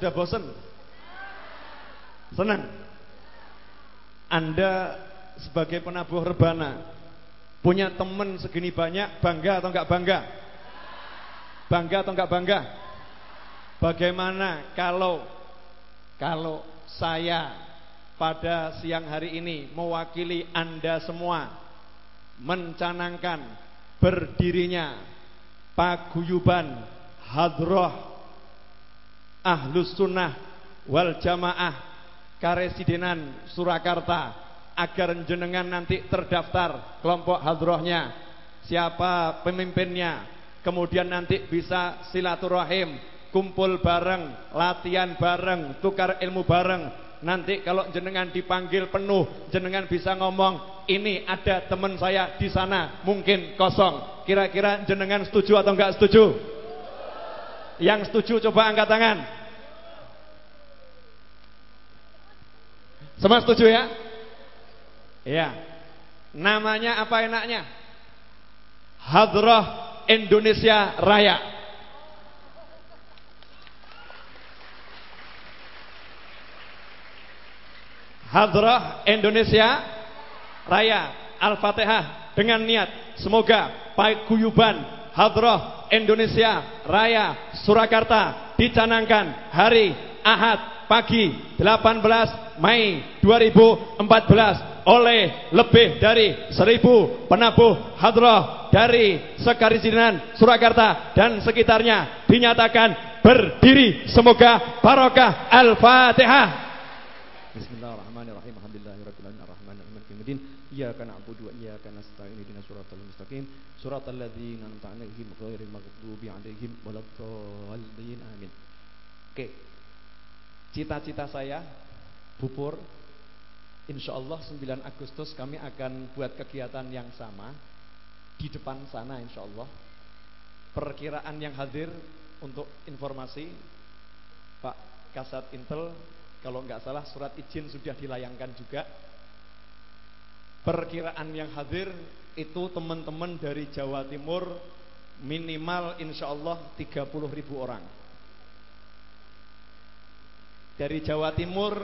sudah bosan? Senang? Anda sebagai penabuh rebana punya teman segini banyak bangga atau enggak bangga? Bangga atau enggak bangga? Bagaimana kalau kalau saya pada siang hari ini mewakili Anda semua mencanangkan berdirinya paguyuban hadroh ahlus sunnah wal jamaah karesidenan Surakarta agar jenengan nanti terdaftar kelompok hadrohnya siapa pemimpinnya kemudian nanti bisa silaturahim kumpul bareng latihan bareng tukar ilmu bareng Nanti kalau jenengan dipanggil penuh, jenengan bisa ngomong, ini ada teman saya di sana, mungkin kosong. Kira-kira jenengan setuju atau enggak setuju? Yang setuju coba angkat tangan. Semua setuju ya? Iya. Namanya apa enaknya? Hadrah Indonesia Raya. Hadrah Indonesia Raya Al-Fatihah dengan niat semoga paguyuban Hadrah Indonesia Raya Surakarta dicanangkan hari Ahad pagi 18 Mei 2014 oleh lebih dari seribu penabuh hadrah dari Sekarizinan Surakarta dan sekitarnya dinyatakan berdiri semoga barokah Al-Fatihah Bismillahirrahmanirrahim. Alhamdulillahirabbil alamin arrahmanir rahim maliki yaumiddin. Iyyaka na'budu wa iyyaka nasta'in ihdinas siratal mustaqim. Siratal ladzina an'amta 'alaihim ghairil maghdubi 'alaihim waladdallin. Amin. Oke. Cita-cita saya Bupur Insyaallah 9 Agustus kami akan buat kegiatan yang sama di depan sana insyaallah. Perkiraan yang hadir untuk informasi Pak Kasat Intel kalau nggak salah surat izin sudah dilayangkan juga. Perkiraan yang hadir itu teman-teman dari Jawa Timur minimal insya Allah 30 ribu orang. Dari Jawa Timur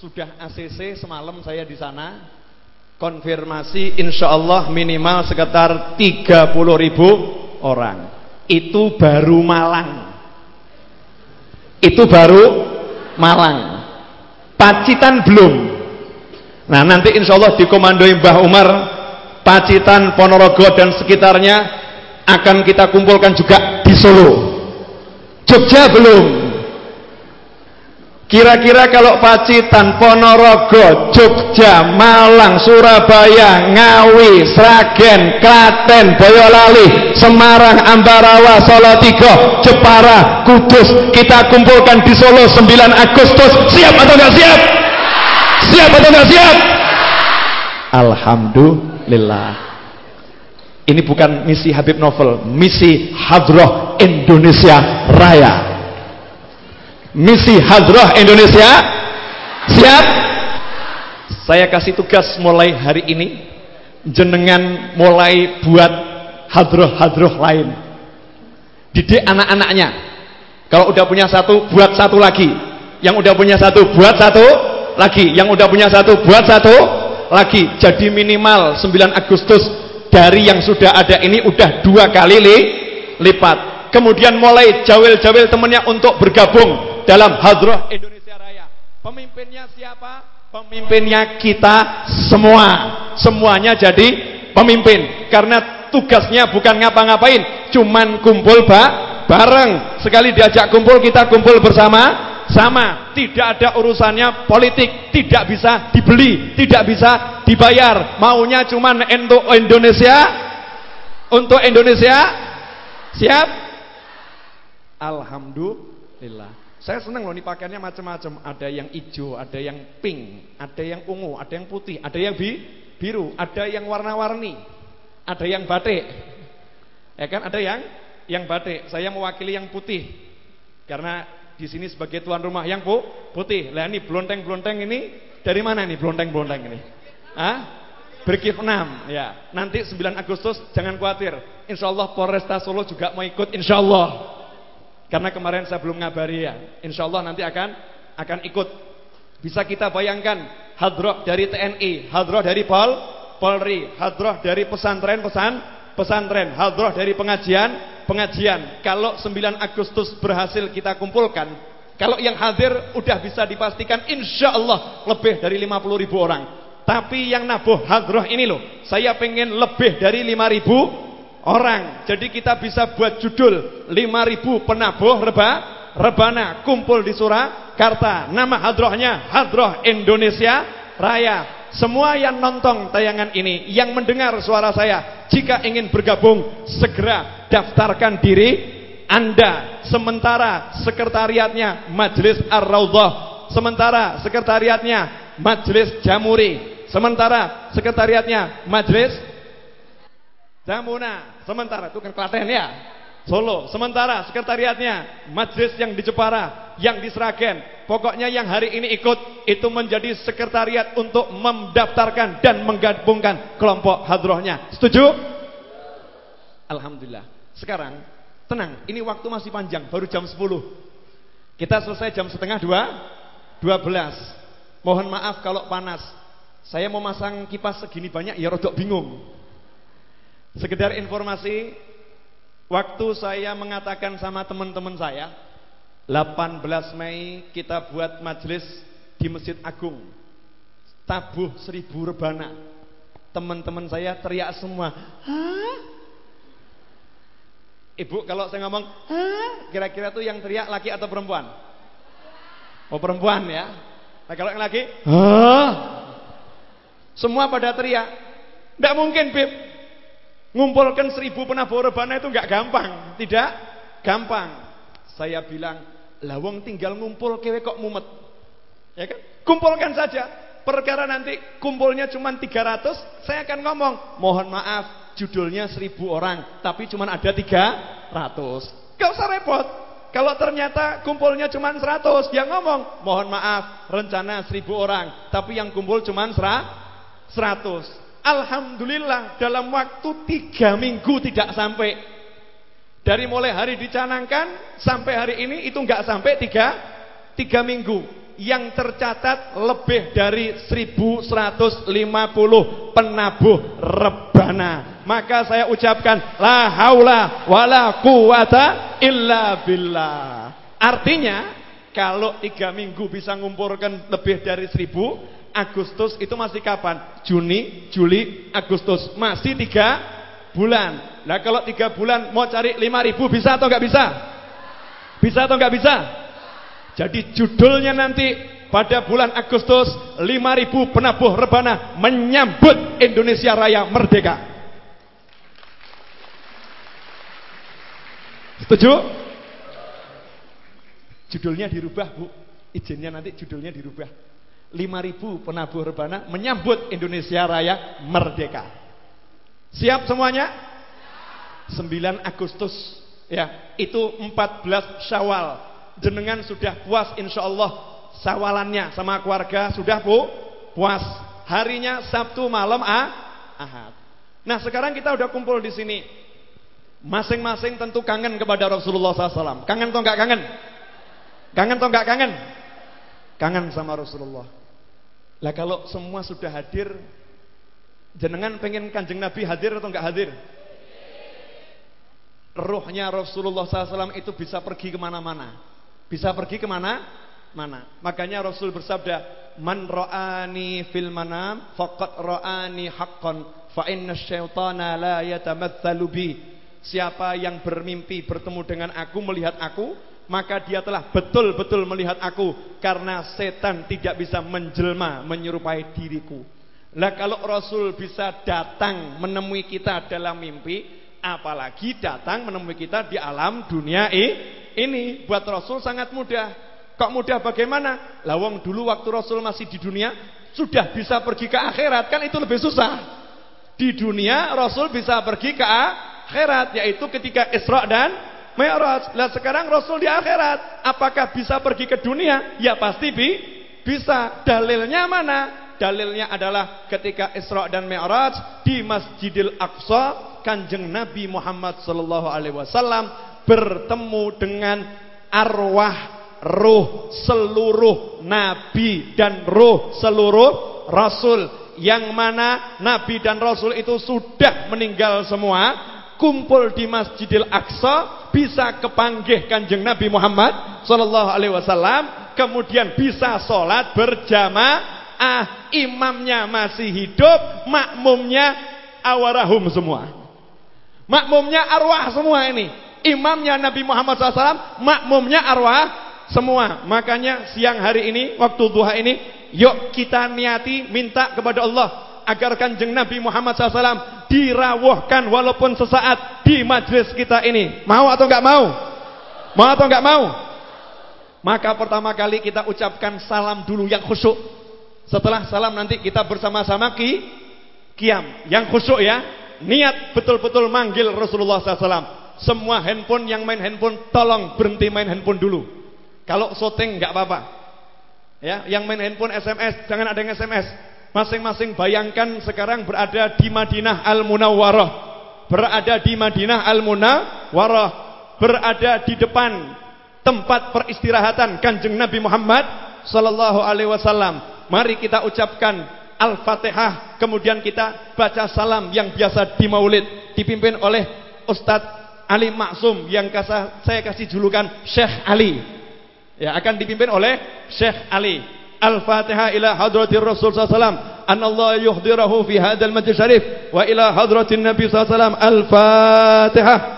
sudah ACC semalam saya di sana. Konfirmasi insya Allah minimal sekitar 30 ribu orang. Itu baru Malang. Itu baru Malang. Pacitan belum. Nah nanti insya Allah dikomandoi Mbah Umar, Pacitan, Ponorogo dan sekitarnya akan kita kumpulkan juga di Solo. Jogja belum. Kira-kira kalau Pacitan, Ponorogo, Jogja, Malang, Surabaya, Ngawi, Sragen, Klaten, Boyolali, Semarang, Ambarawa, Tigo, Jepara, Kudus kita kumpulkan di Solo 9 Agustus. Siap atau enggak siap? Siap atau enggak siap? Alhamdulillah. Ini bukan misi Habib Novel, misi Hadroh Indonesia Raya. Misi Hadroh Indonesia siap? Saya kasih tugas mulai hari ini jenengan mulai buat hadroh-hadroh lain. Didik anak-anaknya. Kalau udah punya satu buat satu lagi. Yang udah punya satu buat satu lagi. Yang udah punya satu buat satu lagi jadi minimal 9 Agustus dari yang sudah ada ini udah dua kali li, lipat kemudian mulai jawil-jawil temennya untuk bergabung dalam Hadroh Indonesia Raya. Pemimpinnya siapa? Pemimpinnya kita semua. Semuanya jadi pemimpin. Karena tugasnya bukan ngapa-ngapain, cuman kumpul ba bareng. Sekali diajak kumpul kita kumpul bersama sama, tidak ada urusannya politik, tidak bisa dibeli, tidak bisa dibayar. Maunya cuman untuk Indonesia untuk Indonesia siap? Alhamdulillah. Saya senang loh nih pakaiannya macam-macam. Ada yang hijau, ada yang pink, ada yang ungu, ada yang putih, ada yang bi biru, ada yang warna-warni, ada yang batik. Ya kan ada yang yang batik. Saya mewakili yang putih. Karena di sini sebagai tuan rumah yang pu putih. Lah ini blonteng-blonteng ini dari mana nih blonteng-blonteng ini? Ah? Berkif 6 ya. Nanti 9 Agustus jangan khawatir. Insya Allah Polresta Solo juga mau ikut insya Allah. Karena kemarin saya belum ngabari ya. Insya Allah nanti akan akan ikut. Bisa kita bayangkan hadroh dari TNI, hadroh dari Pol, Polri, hadroh dari pesantren, pesan, pesantren, hadroh dari pengajian, pengajian. Kalau 9 Agustus berhasil kita kumpulkan, kalau yang hadir udah bisa dipastikan insya Allah lebih dari 50 ribu orang. Tapi yang nabuh hadroh ini loh, saya pengen lebih dari 5000 orang. Jadi kita bisa buat judul 5000 penabuh reba rebana kumpul di Surakarta. Nama hadrohnya Hadroh Indonesia Raya. Semua yang nonton tayangan ini, yang mendengar suara saya, jika ingin bergabung, segera daftarkan diri Anda. Sementara sekretariatnya Majelis Ar-Raudhah, sementara sekretariatnya Majelis Jamuri, sementara sekretariatnya Majelis Jamuna, sementara itu kan Klaten ya. Solo. Sementara sekretariatnya majelis yang di Jepara, yang di Sragen. Pokoknya yang hari ini ikut itu menjadi sekretariat untuk mendaftarkan dan menggabungkan kelompok hadrohnya. Setuju? Alhamdulillah. Sekarang tenang, ini waktu masih panjang, baru jam 10. Kita selesai jam setengah dua, 12. Mohon maaf kalau panas. Saya mau masang kipas segini banyak ya rodok bingung. Sekedar informasi, Waktu saya mengatakan sama teman-teman saya 18 Mei kita buat majelis di Masjid Agung Tabuh seribu rebana Teman-teman saya teriak semua Hah? Ibu kalau saya ngomong Hah? Kira-kira tuh yang teriak laki atau perempuan? Oh perempuan ya Nah kalau yang laki Hah? Semua pada teriak Tidak mungkin Bib Ngumpulkan seribu penabuh rebana itu nggak gampang, tidak gampang. Saya bilang, lawang tinggal ngumpul kewe kok mumet. Ya kan? Kumpulkan saja. Perkara nanti kumpulnya cuma 300, saya akan ngomong, mohon maaf, judulnya seribu orang, tapi cuma ada 300. Gak usah repot. Kalau ternyata kumpulnya cuma 100, yang ngomong, mohon maaf, rencana seribu orang, tapi yang kumpul cuma 100. Alhamdulillah dalam waktu tiga minggu tidak sampai. Dari mulai hari dicanangkan sampai hari ini itu nggak sampai tiga, tiga minggu. Yang tercatat lebih dari 1150 penabuh rebana. Maka saya ucapkan La haula wala quwata illa billah. Artinya kalau tiga minggu bisa ngumpulkan lebih dari seribu Agustus itu masih kapan? Juni, Juli, Agustus. Masih tiga bulan. Nah kalau tiga bulan mau cari lima ribu bisa atau nggak bisa? Bisa atau nggak bisa? Jadi judulnya nanti pada bulan Agustus lima ribu penabuh rebana menyambut Indonesia Raya Merdeka. Setuju? Judulnya dirubah bu. Izinnya nanti judulnya dirubah. 5000 penabuh rebana menyambut Indonesia Raya merdeka. Siap semuanya? 9 Agustus ya, itu 14 Syawal. Jenengan sudah puas insyaallah sawalannya sama keluarga sudah Bu? Puas. Harinya Sabtu malam ah, Ahad. Nah, sekarang kita udah kumpul di sini. Masing-masing tentu kangen kepada Rasulullah SAW. Kangen atau enggak kangen? Kangen atau enggak kangen? Kangen sama Rasulullah. Lah kalau semua sudah hadir, jenengan pengen kanjeng Nabi hadir atau enggak hadir? Rohnya Rasulullah SAW itu bisa pergi ke mana-mana. Bisa pergi ke mana? Mana? Makanya Rasul bersabda, Man ro'ani fil manam, faqad ro'ani haqqan, fa inna syaitana la yatamatsalu bi. Siapa yang bermimpi bertemu dengan aku, melihat aku, maka dia telah betul-betul melihat aku karena setan tidak bisa menjelma menyerupai diriku. Lah kalau Rasul bisa datang menemui kita dalam mimpi, apalagi datang menemui kita di alam dunia ini buat Rasul sangat mudah. Kok mudah bagaimana? Lawang dulu waktu Rasul masih di dunia sudah bisa pergi ke akhirat, kan itu lebih susah. Di dunia Rasul bisa pergi ke akhirat yaitu ketika Isra dan Mi'raj. Lah sekarang Rasul di akhirat, apakah bisa pergi ke dunia? Ya pasti bi bisa. Dalilnya mana? Dalilnya adalah ketika Isra dan Mi'raj di Masjidil Aqsa, Kanjeng Nabi Muhammad sallallahu alaihi wasallam bertemu dengan arwah ruh seluruh nabi dan ruh seluruh rasul yang mana nabi dan rasul itu sudah meninggal semua kumpul di Masjidil Aqsa bisa kepanggih Kanjeng Nabi Muhammad sallallahu alaihi wasallam kemudian bisa sholat berjamaah jamaah, imamnya masih hidup, makmumnya awarahum semua. Makmumnya arwah semua ini. Imamnya Nabi Muhammad SAW, makmumnya arwah semua. Makanya siang hari ini, waktu duha ini, yuk kita niati minta kepada Allah agar kanjeng Nabi Muhammad SAW dirawuhkan walaupun sesaat di majlis kita ini. Mau atau enggak mau? Mau atau enggak mau? Maka pertama kali kita ucapkan salam dulu yang khusyuk. Setelah salam nanti kita bersama-sama ki kiam. Yang khusyuk ya. Niat betul-betul manggil Rasulullah SAW. Semua handphone yang main handphone tolong berhenti main handphone dulu. Kalau syuting enggak apa-apa. Ya, yang main handphone SMS jangan ada yang SMS. Masing-masing bayangkan sekarang berada di Madinah Al-Munawwarah. Berada di Madinah Al-Munawwarah. Berada di depan tempat peristirahatan Kanjeng Nabi Muhammad sallallahu alaihi wasallam. Mari kita ucapkan Al-Fatihah, kemudian kita baca salam yang biasa di Maulid dipimpin oleh Ustadz Ali Maksum yang kasa, saya kasih julukan Syekh Ali. Ya, akan dipimpin oleh Syekh Ali. الفاتحة إلى حضرة الرسول صلى الله عليه وسلم. أن الله يحضره في هذا المسجد الشريف. وإلى حضرة النبي صلى الله عليه وسلم. الفاتحة.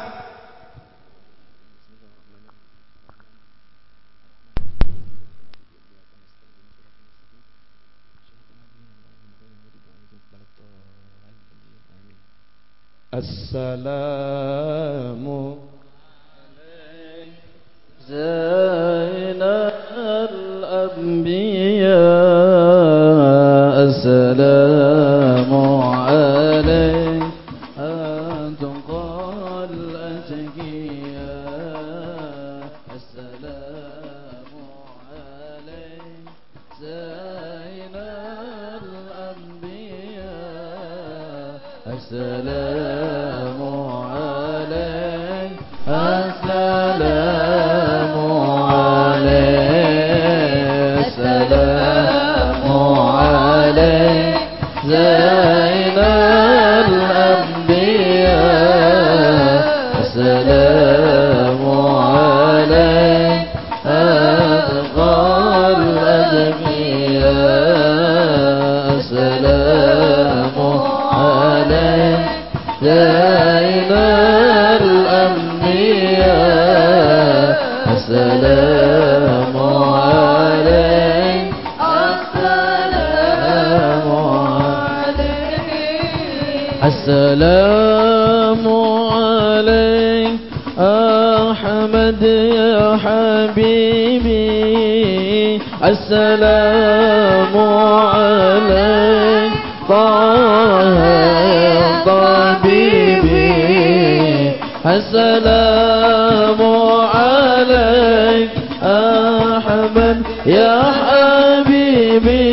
السلام. عليك زينب أنبياء سلام السلام عليك طه طبيبي. السلام عليك أحمد يا حبيبي.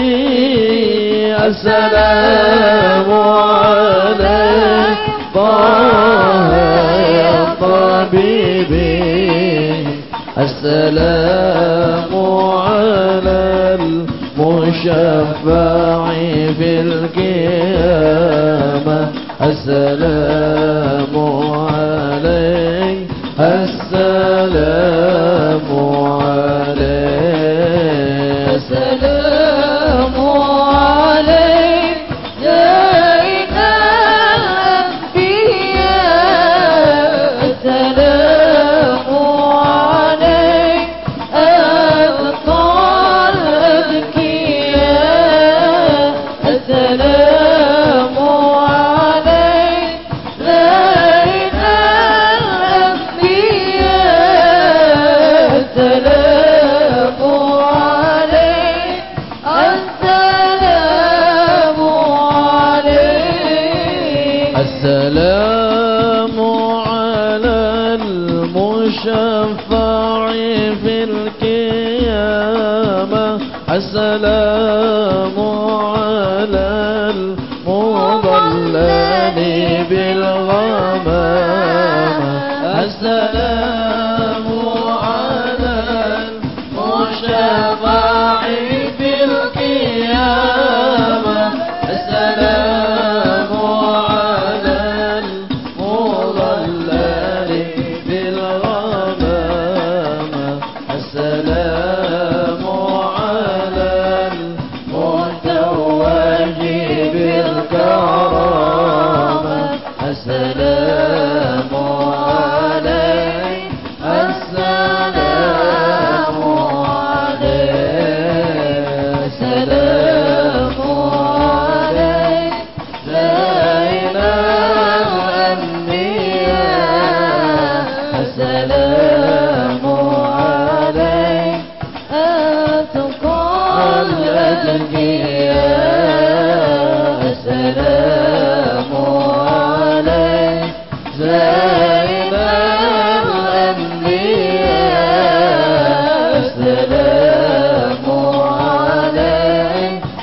السلام عليك طه طبيبي. السلام على المشفع في القيامة. السلام عليك. السلام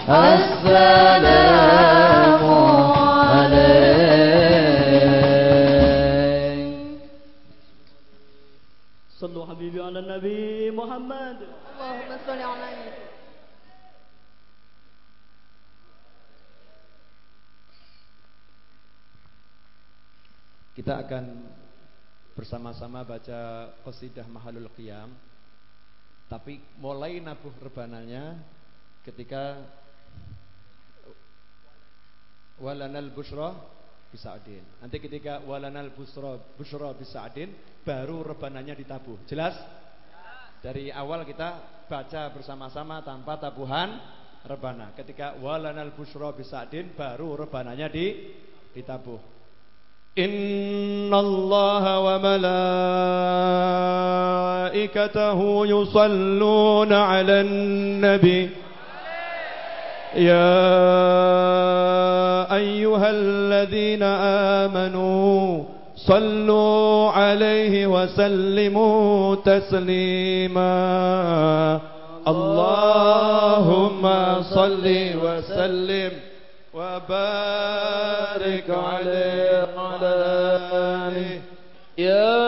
Kita akan bersama-sama baca Qasidah Mahalul Qiyam. Tapi mulai nabuh rebananya ketika walanal busra bisa'din. Nanti ketika walanal busra busra bisa'din baru rebananya ditabuh. Jelas? Dari awal kita baca bersama-sama tanpa tabuhan rebana. Ketika walanal busra bisa'din baru rebananya di ditabuh. إن الله وملائكته يصلون على النبي يا أيها الذين آمنوا صلوا عليه وسلموا تسليما. اللهم صل وسلم وبارك عليه وعلى آله. يا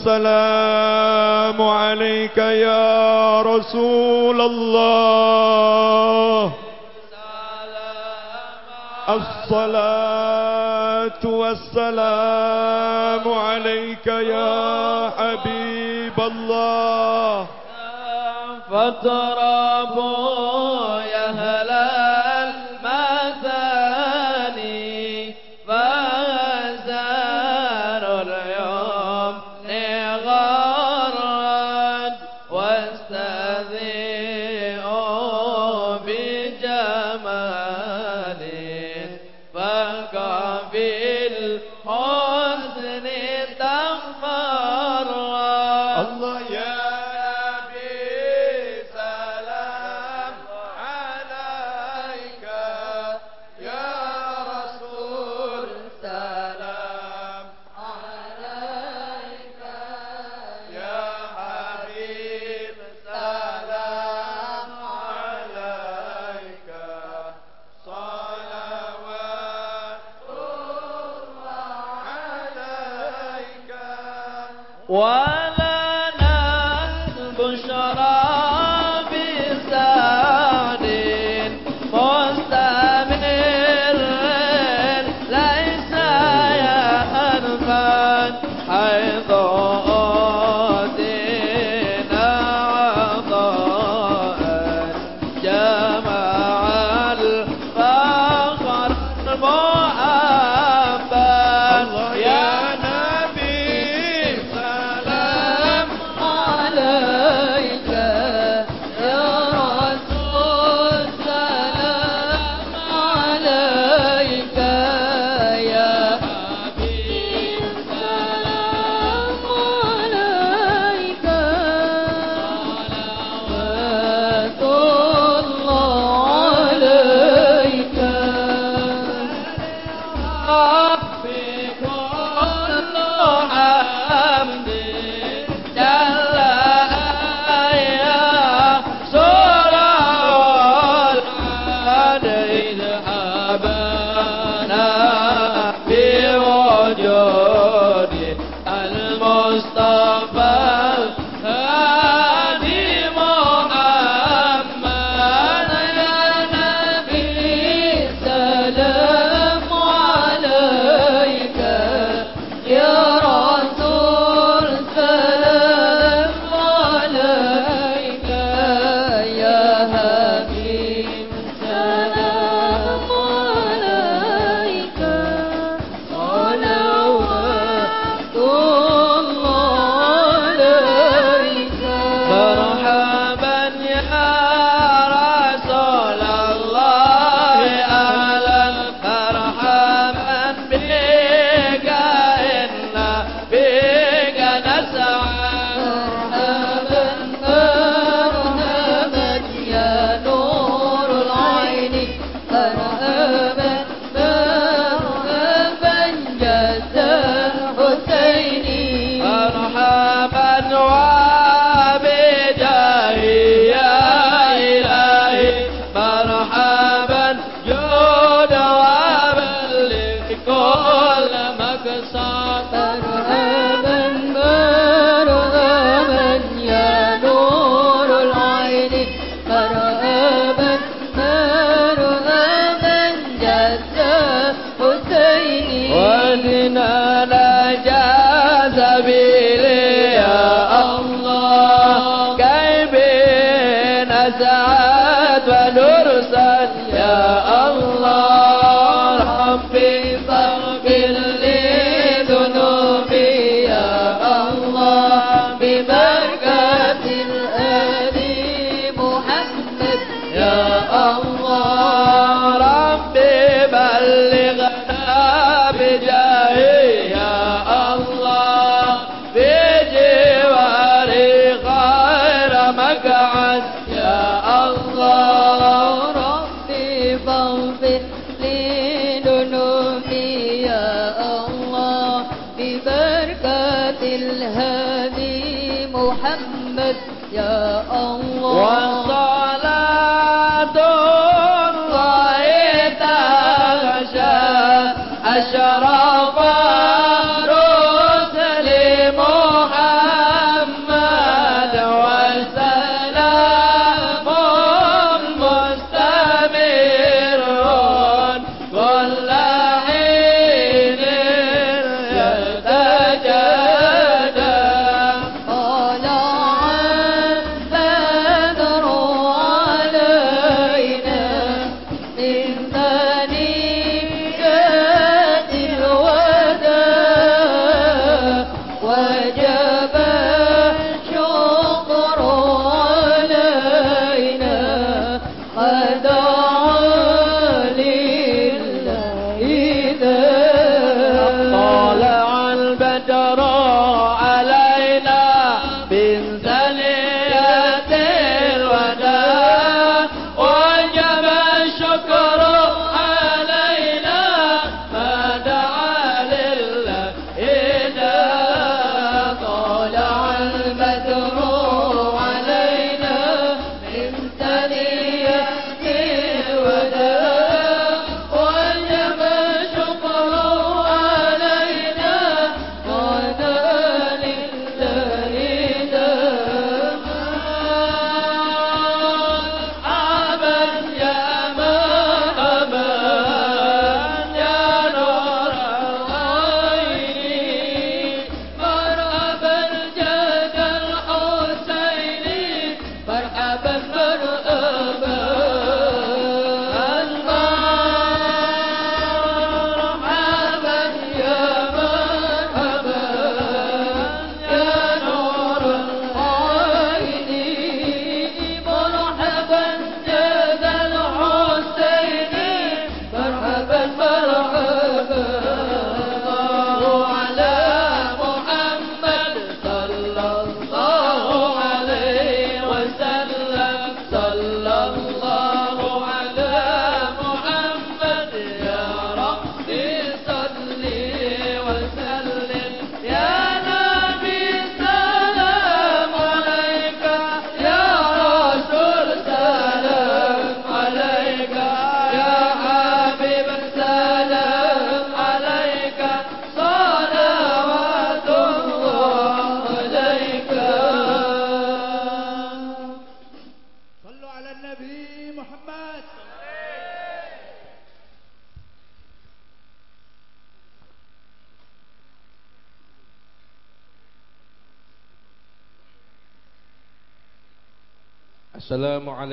والسلام عليك يا رسول الله. الصلاة والسلام عليك يا حبيب الله. فاضربوا يا أهل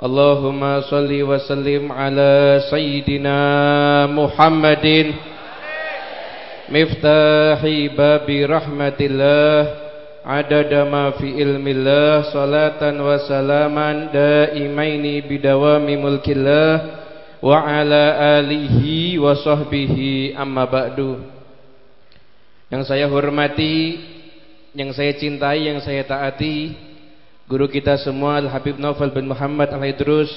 اللهم صل وسلم على سيدنا محمد مفتاح باب رحمة الله عدد ما في علم الله صلاة وسلاما دائمين بدوام ملك الله وعلى آله وصحبه أما بعد yang saya hormati yang saya cintai yang saya taati guru kita semua Al-Habib Naufal bin Muhammad Al-Idrus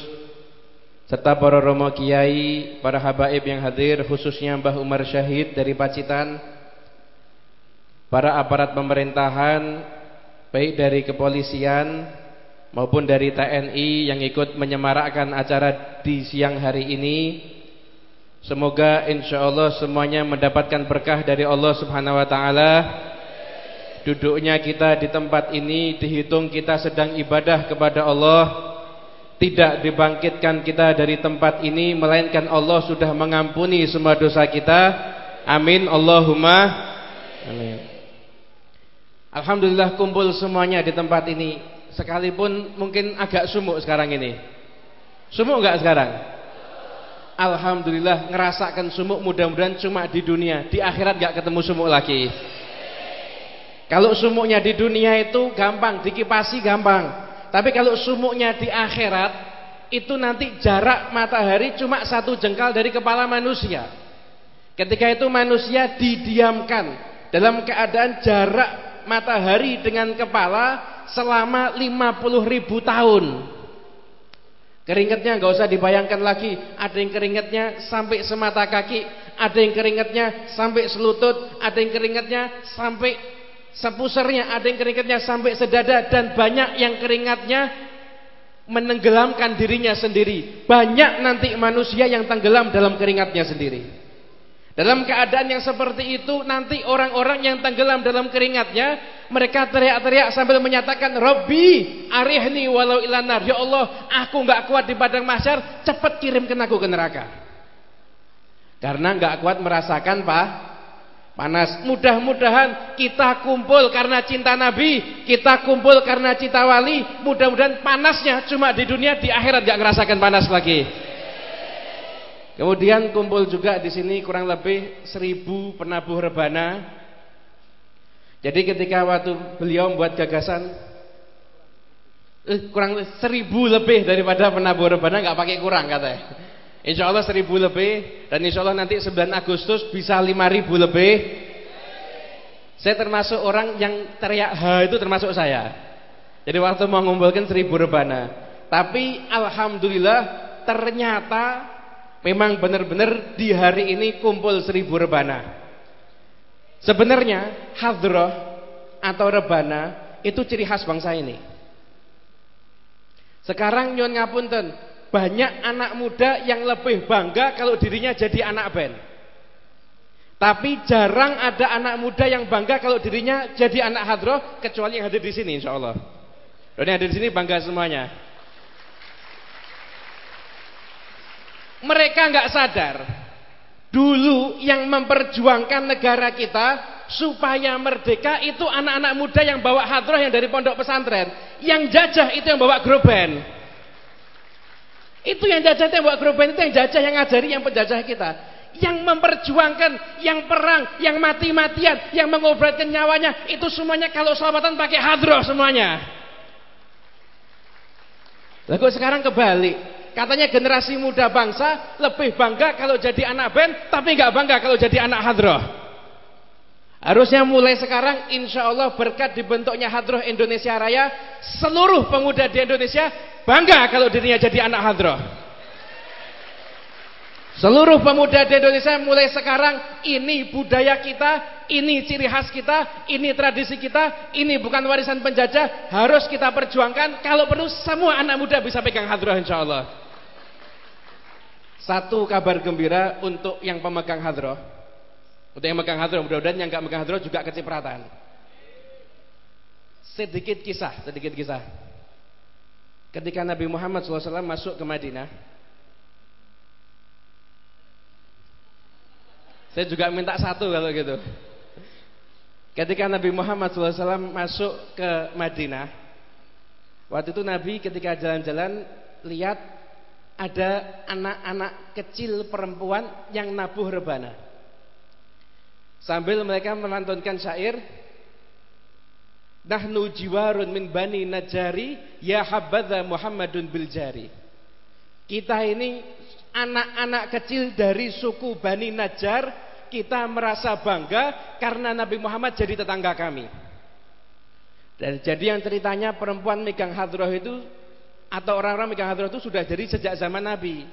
serta para romo kiai, para habaib yang hadir khususnya Mbah Umar Syahid dari Pacitan, para aparat pemerintahan baik dari kepolisian maupun dari TNI yang ikut menyemarakkan acara di siang hari ini. Semoga insya Allah semuanya mendapatkan berkah dari Allah Subhanahu Wa Taala Duduknya kita di tempat ini dihitung kita sedang ibadah kepada Allah. Tidak dibangkitkan kita dari tempat ini Melainkan Allah sudah mengampuni semua dosa kita. Amin. Allahumma Amin. Alhamdulillah kumpul semuanya di tempat ini. Sekalipun mungkin agak sumuk sekarang ini. Sumuk enggak sekarang? Alhamdulillah ngerasakan sumuk mudah-mudahan cuma di dunia. Di akhirat enggak ketemu sumuk lagi kalau sumuknya di dunia itu gampang, dikipasi gampang. Tapi kalau sumuknya di akhirat, itu nanti jarak matahari cuma satu jengkal dari kepala manusia. Ketika itu manusia didiamkan dalam keadaan jarak matahari dengan kepala selama 50 ribu tahun. Keringatnya nggak usah dibayangkan lagi. Ada yang keringatnya sampai semata kaki, ada yang keringatnya sampai selutut, ada yang keringatnya sampai Sepusernya ada yang keringatnya sampai sedada dan banyak yang keringatnya menenggelamkan dirinya sendiri. Banyak nanti manusia yang tenggelam dalam keringatnya sendiri. Dalam keadaan yang seperti itu nanti orang-orang yang tenggelam dalam keringatnya mereka teriak-teriak sambil menyatakan Robbi arihni walau ilanar Ya Allah aku nggak kuat di padang mahsyar cepat kirimkan aku ke neraka Karena nggak kuat merasakan Pak panas. Mudah-mudahan kita kumpul karena cinta Nabi, kita kumpul karena cinta wali. Mudah-mudahan panasnya cuma di dunia, di akhirat gak ngerasakan panas lagi. Kemudian kumpul juga di sini kurang lebih seribu penabuh rebana. Jadi ketika waktu beliau membuat gagasan, eh, kurang seribu lebih daripada penabuh rebana nggak pakai kurang katanya. Insya Allah seribu lebih dan insya Allah nanti 9 Agustus bisa lima ribu lebih. Saya termasuk orang yang teriak ha itu termasuk saya. Jadi waktu mau mengumpulkan seribu rebana, tapi alhamdulillah ternyata memang benar-benar di hari ini kumpul seribu rebana. Sebenarnya hadroh atau rebana itu ciri khas bangsa ini. Sekarang nyon ngapunten, banyak anak muda yang lebih bangga kalau dirinya jadi anak band. Tapi jarang ada anak muda yang bangga kalau dirinya jadi anak hadroh kecuali yang hadir di sini insya Allah. Dan yang hadir di sini bangga semuanya. Mereka nggak sadar dulu yang memperjuangkan negara kita supaya merdeka itu anak-anak muda yang bawa hadroh yang dari pondok pesantren, yang jajah itu yang bawa grup band. Itu yang jajah buat grup itu yang jajah yang ngajari yang penjajah kita. Yang memperjuangkan, yang perang, yang mati-matian, yang mengobatkan nyawanya, itu semuanya kalau selamatan pakai hadroh semuanya. Lalu sekarang kebalik. Katanya generasi muda bangsa lebih bangga kalau jadi anak band, tapi nggak bangga kalau jadi anak hadroh. Harusnya mulai sekarang insya Allah berkat dibentuknya Hadroh Indonesia Raya Seluruh pemuda di Indonesia bangga kalau dirinya jadi anak Hadroh Seluruh pemuda di Indonesia mulai sekarang ini budaya kita, ini ciri khas kita, ini tradisi kita, ini bukan warisan penjajah, harus kita perjuangkan. Kalau perlu semua anak muda bisa pegang hadroh insya Allah. Satu kabar gembira untuk yang pemegang hadroh. Untuk yang megang hadroh, mudah-mudahan yang gak megang hadroh juga kecipratan. Sedikit kisah, sedikit kisah. Ketika Nabi Muhammad SAW masuk ke Madinah, saya juga minta satu kalau gitu. Ketika Nabi Muhammad SAW masuk ke Madinah, waktu itu Nabi ketika jalan-jalan lihat ada anak-anak kecil perempuan yang nabuh rebana. Sambil mereka melantunkan syair Nahnu jiwarun min bani najari Ya habadha Muhammadun biljari Kita ini anak-anak kecil dari suku Bani Najar Kita merasa bangga karena Nabi Muhammad jadi tetangga kami Dan jadi yang ceritanya perempuan megang hadroh itu atau orang-orang megang hadroh itu sudah jadi sejak zaman Nabi.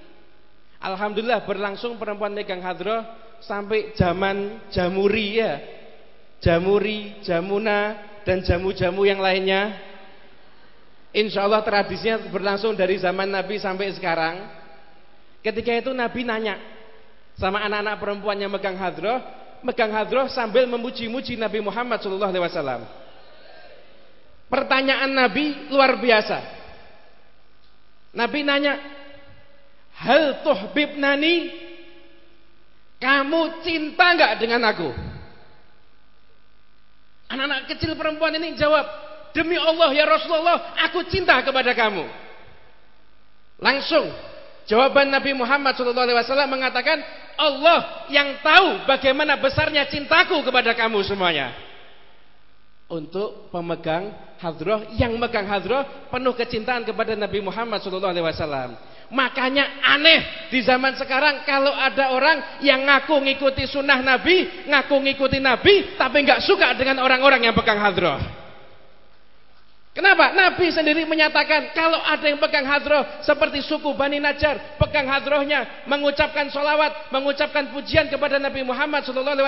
Alhamdulillah berlangsung perempuan megang hadroh sampai zaman Jamuri ya. Jamuri, Jamuna dan jamu-jamu yang lainnya. Insya Allah tradisinya berlangsung dari zaman Nabi sampai sekarang. Ketika itu Nabi nanya sama anak-anak perempuan yang megang hadroh, megang hadroh sambil memuji-muji Nabi Muhammad SAW. Pertanyaan Nabi luar biasa. Nabi nanya, Hal tuhbibnani Kamu cinta nggak dengan aku? Anak-anak kecil perempuan ini jawab Demi Allah ya Rasulullah Aku cinta kepada kamu. Langsung Jawaban Nabi Muhammad SAW mengatakan Allah yang tahu bagaimana besarnya cintaku kepada kamu semuanya. Untuk pemegang hadroh Yang megang hadroh penuh kecintaan kepada Nabi Muhammad SAW Makanya aneh di zaman sekarang kalau ada orang yang ngaku ngikuti sunnah Nabi, ngaku ngikuti Nabi, tapi nggak suka dengan orang-orang yang pegang hadroh. Kenapa? Nabi sendiri menyatakan kalau ada yang pegang hadroh seperti suku Bani Najjar, pegang hadrohnya, mengucapkan solawat, mengucapkan pujian kepada Nabi Muhammad SAW,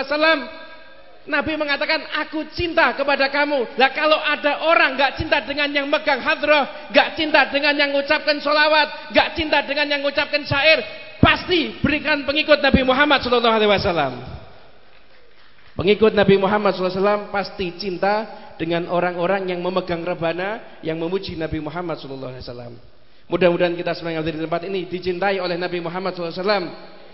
Nabi mengatakan aku cinta kepada kamu. Lah kalau ada orang gak cinta dengan yang megang hadroh, gak cinta dengan yang mengucapkan solawat, gak cinta dengan yang mengucapkan syair, pasti berikan pengikut Nabi Muhammad SAW. Pengikut Nabi Muhammad SAW pasti cinta dengan orang-orang yang memegang rebana, yang memuji Nabi Muhammad SAW. Mudah-mudahan kita semua yang di tempat ini dicintai oleh Nabi Muhammad SAW.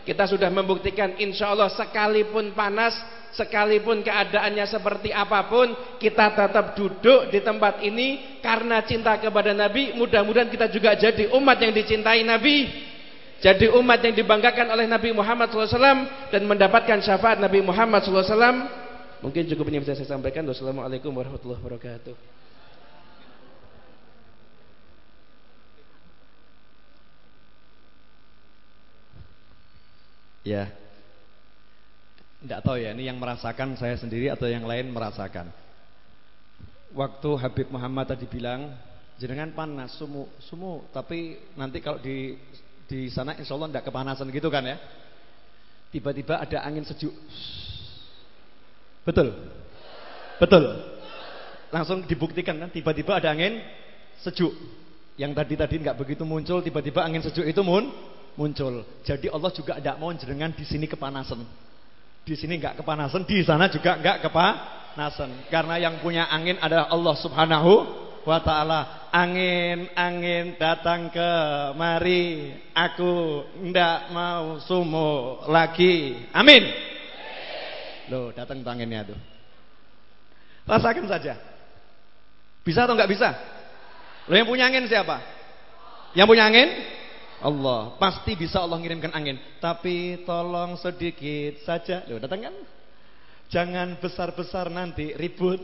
Kita sudah membuktikan insya Allah sekalipun panas Sekalipun keadaannya seperti apa pun, kita tetap duduk di tempat ini karena cinta kepada Nabi. Mudah-mudahan kita juga jadi umat yang dicintai Nabi. Jadi umat yang dibanggakan oleh Nabi Muhammad SAW dan mendapatkan syafaat Nabi Muhammad SAW. Mungkin cukup ini bisa saya sampaikan. Wassalamualaikum warahmatullahi wabarakatuh. Ya, tidak tahu ya, ini yang merasakan saya sendiri atau yang lain merasakan. Waktu Habib Muhammad tadi bilang, jenengan panas, sumu, sumu, tapi nanti kalau di di sana insya Allah tidak kepanasan gitu kan ya. Tiba-tiba ada angin sejuk. Betul? Betul? Langsung dibuktikan kan, tiba-tiba ada angin sejuk. Yang tadi-tadi nggak begitu muncul, tiba-tiba angin sejuk itu mun, muncul. Jadi Allah juga tidak mau jenengan di sini kepanasan. Di sini nggak kepanasan, di sana juga nggak kepanasan. Karena yang punya angin adalah Allah Subhanahu wa taala. Angin, angin datang ke mari, aku ndak mau sumo lagi. Amin. Loh, datang tangannya tuh. Rasakan saja. Bisa atau nggak bisa? Lo yang punya angin siapa? Yang punya angin? Allah. Pasti bisa Allah ngirimkan angin. Tapi tolong sedikit saja. Loh datang kan? Jangan besar-besar nanti ribut.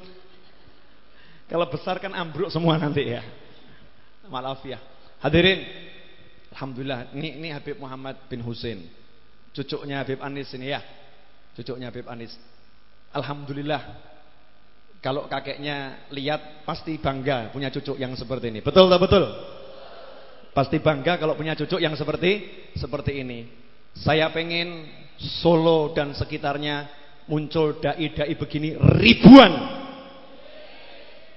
Kalau besar kan ambruk semua nanti ya. Maaf ya hadirin Alhamdulillah ini, ini Habib Muhammad bin Husin cucuknya Habib Anis ini ya. Cucuknya Habib Anis. Alhamdulillah kalau kakeknya lihat pasti bangga punya cucuk yang seperti ini. Betul tak betul Pasti bangga kalau punya cucu yang seperti seperti ini. Saya pengen Solo dan sekitarnya muncul dai-dai begini ribuan.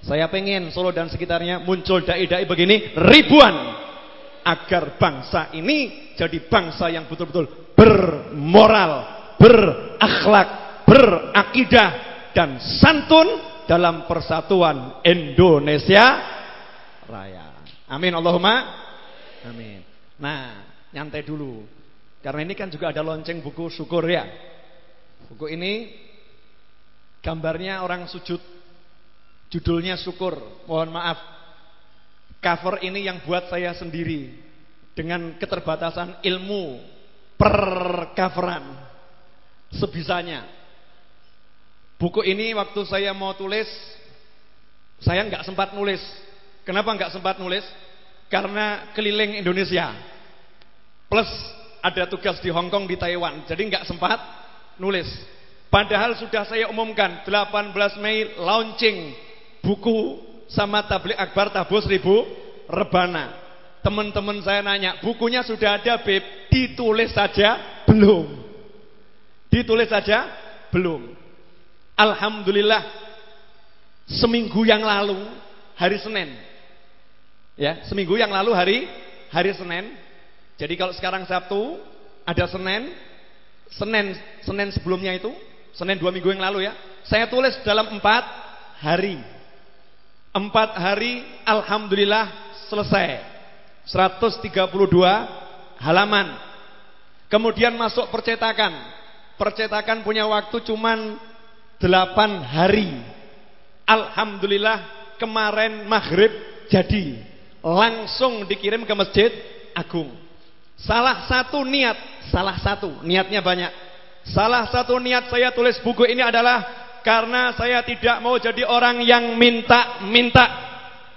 Saya pengen Solo dan sekitarnya muncul dai-dai begini ribuan. Agar bangsa ini jadi bangsa yang betul-betul bermoral, berakhlak, berakidah dan santun dalam persatuan Indonesia Raya. Amin Allahumma Amin. Nah, nyantai dulu. Karena ini kan juga ada lonceng buku syukur ya. Buku ini gambarnya orang sujud. Judulnya syukur. Mohon maaf. Cover ini yang buat saya sendiri dengan keterbatasan ilmu percoveran sebisanya. Buku ini waktu saya mau tulis saya nggak sempat nulis. Kenapa nggak sempat nulis? Karena keliling Indonesia. Plus ada tugas di Hong Kong di Taiwan, jadi nggak sempat nulis. Padahal sudah saya umumkan 18 Mei launching buku sama tablik akbar tabu seribu rebana. Teman-teman saya nanya, bukunya sudah ada Beb, ditulis saja belum. Ditulis saja belum. Alhamdulillah seminggu yang lalu hari Senin. Ya, seminggu yang lalu hari hari Senin. Jadi kalau sekarang Sabtu ada Senin, Senin Senin sebelumnya itu, Senin dua minggu yang lalu ya. Saya tulis dalam empat hari. Empat hari Alhamdulillah selesai 132 halaman Kemudian masuk percetakan Percetakan punya waktu cuman 8 hari Alhamdulillah kemarin maghrib jadi Langsung dikirim ke masjid agung Salah satu niat Salah satu niatnya banyak Salah satu niat saya tulis buku ini adalah karena saya tidak mau jadi orang yang minta-minta.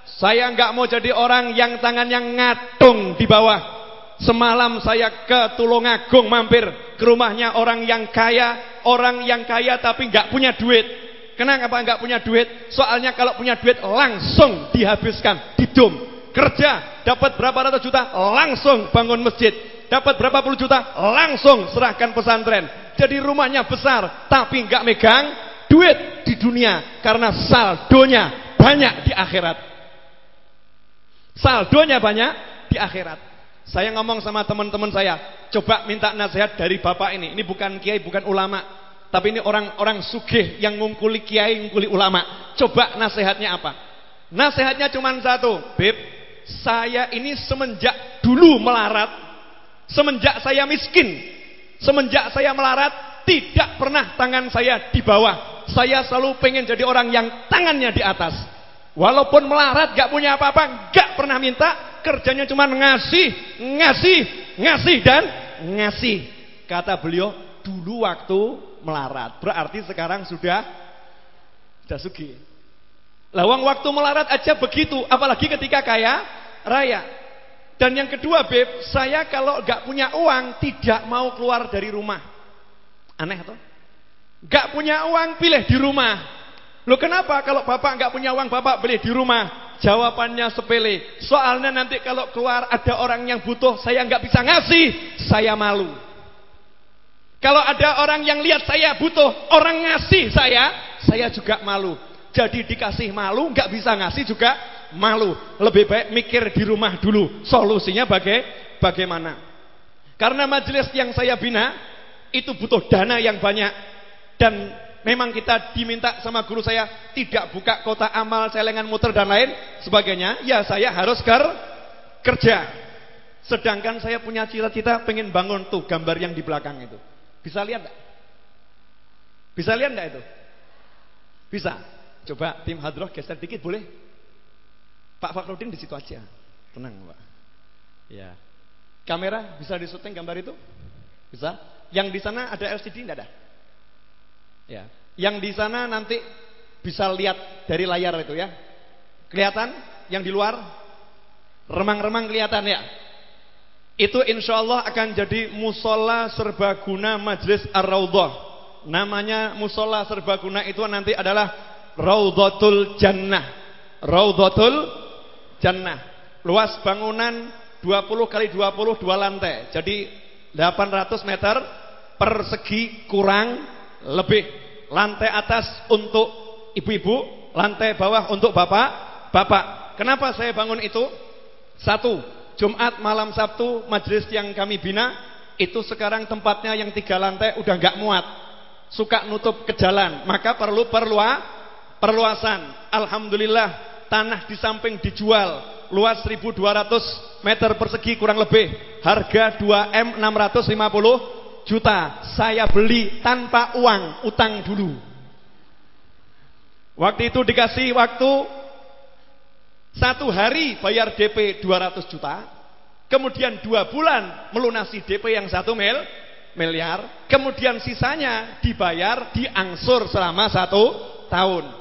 Saya nggak mau jadi orang yang tangannya ngatung di bawah. Semalam saya ke Tulungagung mampir ke rumahnya orang yang kaya, orang yang kaya tapi nggak punya duit. Kenapa nggak punya duit? Soalnya kalau punya duit langsung dihabiskan, didum. Kerja dapat berapa ratus juta, langsung bangun masjid. Dapat berapa puluh juta, langsung serahkan pesantren. Jadi rumahnya besar tapi nggak megang duit di dunia karena saldonya banyak di akhirat. Saldonya banyak di akhirat. Saya ngomong sama teman-teman saya, coba minta nasihat dari bapak ini. Ini bukan kiai, bukan ulama, tapi ini orang-orang sugih yang ngungkuli kiai, ngungkuli ulama. Coba nasihatnya apa? Nasihatnya cuma satu, Beb, saya ini semenjak dulu melarat, semenjak saya miskin, semenjak saya melarat, tidak pernah tangan saya di bawah saya selalu pengen jadi orang yang tangannya di atas. Walaupun melarat, gak punya apa-apa, gak pernah minta, kerjanya cuma ngasih, ngasih, ngasih dan ngasih. Kata beliau, dulu waktu melarat. Berarti sekarang sudah sudah sugi. Lawang waktu melarat aja begitu, apalagi ketika kaya raya. Dan yang kedua, Beb, saya kalau gak punya uang tidak mau keluar dari rumah. Aneh tuh. Gak punya uang pilih di rumah. Lo kenapa kalau bapak gak punya uang bapak beli di rumah? Jawabannya sepele. Soalnya nanti kalau keluar ada orang yang butuh saya gak bisa ngasih, saya malu. Kalau ada orang yang lihat saya butuh, orang ngasih saya, saya juga malu. Jadi dikasih malu, gak bisa ngasih juga malu. Lebih baik mikir di rumah dulu. Solusinya baga bagaimana? Karena majelis yang saya bina itu butuh dana yang banyak dan memang kita diminta sama guru saya tidak buka kota amal, celengan muter dan lain sebagainya, ya saya harus ker kerja. Sedangkan saya punya cita-cita pengen bangun tuh gambar yang di belakang itu. Bisa lihat enggak? Bisa lihat enggak itu? Bisa. Coba tim hadroh geser dikit boleh? Pak Fakrudin di situ aja. Tenang, Pak. Ya. Kamera bisa disuting gambar itu? Bisa? Yang di sana ada LCD enggak ada? Ya. Yang di sana nanti bisa lihat dari layar itu ya. Kelihatan yang di luar? Remang-remang kelihatan ya. Itu insya Allah akan jadi musola serbaguna Majlis Ar-Raudhah. Namanya musola serbaguna itu nanti adalah Raudhatul Jannah. Raudhatul Jannah. Luas bangunan 20 kali 20 dua lantai. Jadi 800 meter persegi kurang lebih. Lantai atas untuk ibu-ibu, lantai bawah untuk bapak-bapak. Kenapa saya bangun itu? Satu, Jumat malam Sabtu majelis yang kami bina itu sekarang tempatnya yang tiga lantai udah nggak muat. Suka nutup ke jalan, maka perlu perlua perluasan. Alhamdulillah tanah di samping dijual luas 1200 meter persegi kurang lebih. Harga 2M 650 juta saya beli tanpa uang, utang dulu. Waktu itu dikasih waktu satu hari bayar DP 200 juta, kemudian dua bulan melunasi DP yang satu mil, miliar, kemudian sisanya dibayar diangsur selama satu tahun.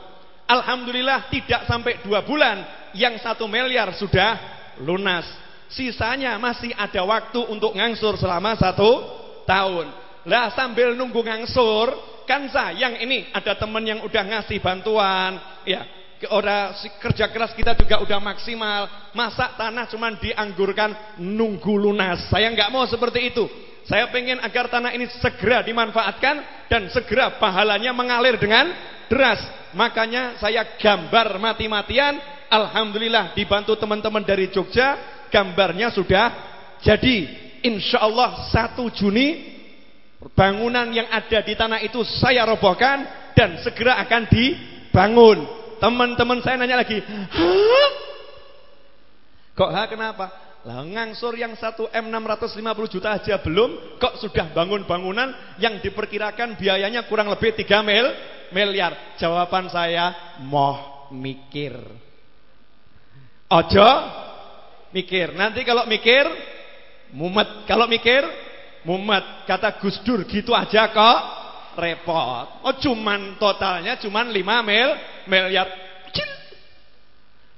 Alhamdulillah tidak sampai dua bulan, yang satu miliar sudah lunas. Sisanya masih ada waktu untuk ngangsur selama satu tahun. Lah sambil nunggu ngangsur, kan sayang ini ada teman yang udah ngasih bantuan, ya. Udah kerja keras kita juga udah maksimal. Masa tanah cuman dianggurkan nunggu lunas. Saya nggak mau seperti itu. Saya pengen agar tanah ini segera dimanfaatkan dan segera pahalanya mengalir dengan deras. Makanya saya gambar mati-matian. Alhamdulillah dibantu teman-teman dari Jogja. Gambarnya sudah jadi. Insya Allah 1 Juni bangunan yang ada di tanah itu saya robohkan dan segera akan dibangun. Teman-teman saya nanya lagi, Hah? Kok ha kenapa? Lah ngangsur yang 1 M 650 juta aja belum Kok sudah bangun bangunan Yang diperkirakan biayanya kurang lebih 3 mil, miliar. Jawaban saya Moh mikir. Ojo Mikir. Nanti kalau mikir Mumet. Kalau mikir Mumet. Kata Gus Dur gitu aja kok. Repot. Oh cuman totalnya cuman 5 mil Miliar.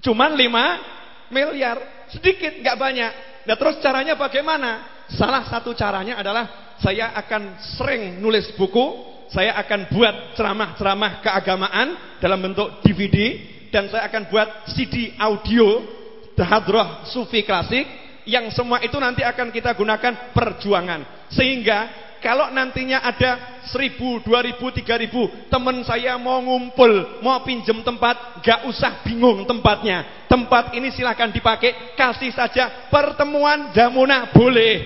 Cuman 5 miliar Sedikit, nggak banyak. Nah terus caranya bagaimana? Salah satu caranya adalah saya akan sering nulis buku, saya akan buat ceramah-ceramah keagamaan dalam bentuk DVD dan saya akan buat CD audio Hadroh Sufi Klasik yang semua itu nanti akan kita gunakan perjuangan. Sehingga kalau nantinya ada seribu, dua ribu, tiga ribu teman saya mau ngumpul, mau pinjem tempat, gak usah bingung tempatnya. Tempat ini silahkan dipakai, kasih saja pertemuan Jamuna boleh.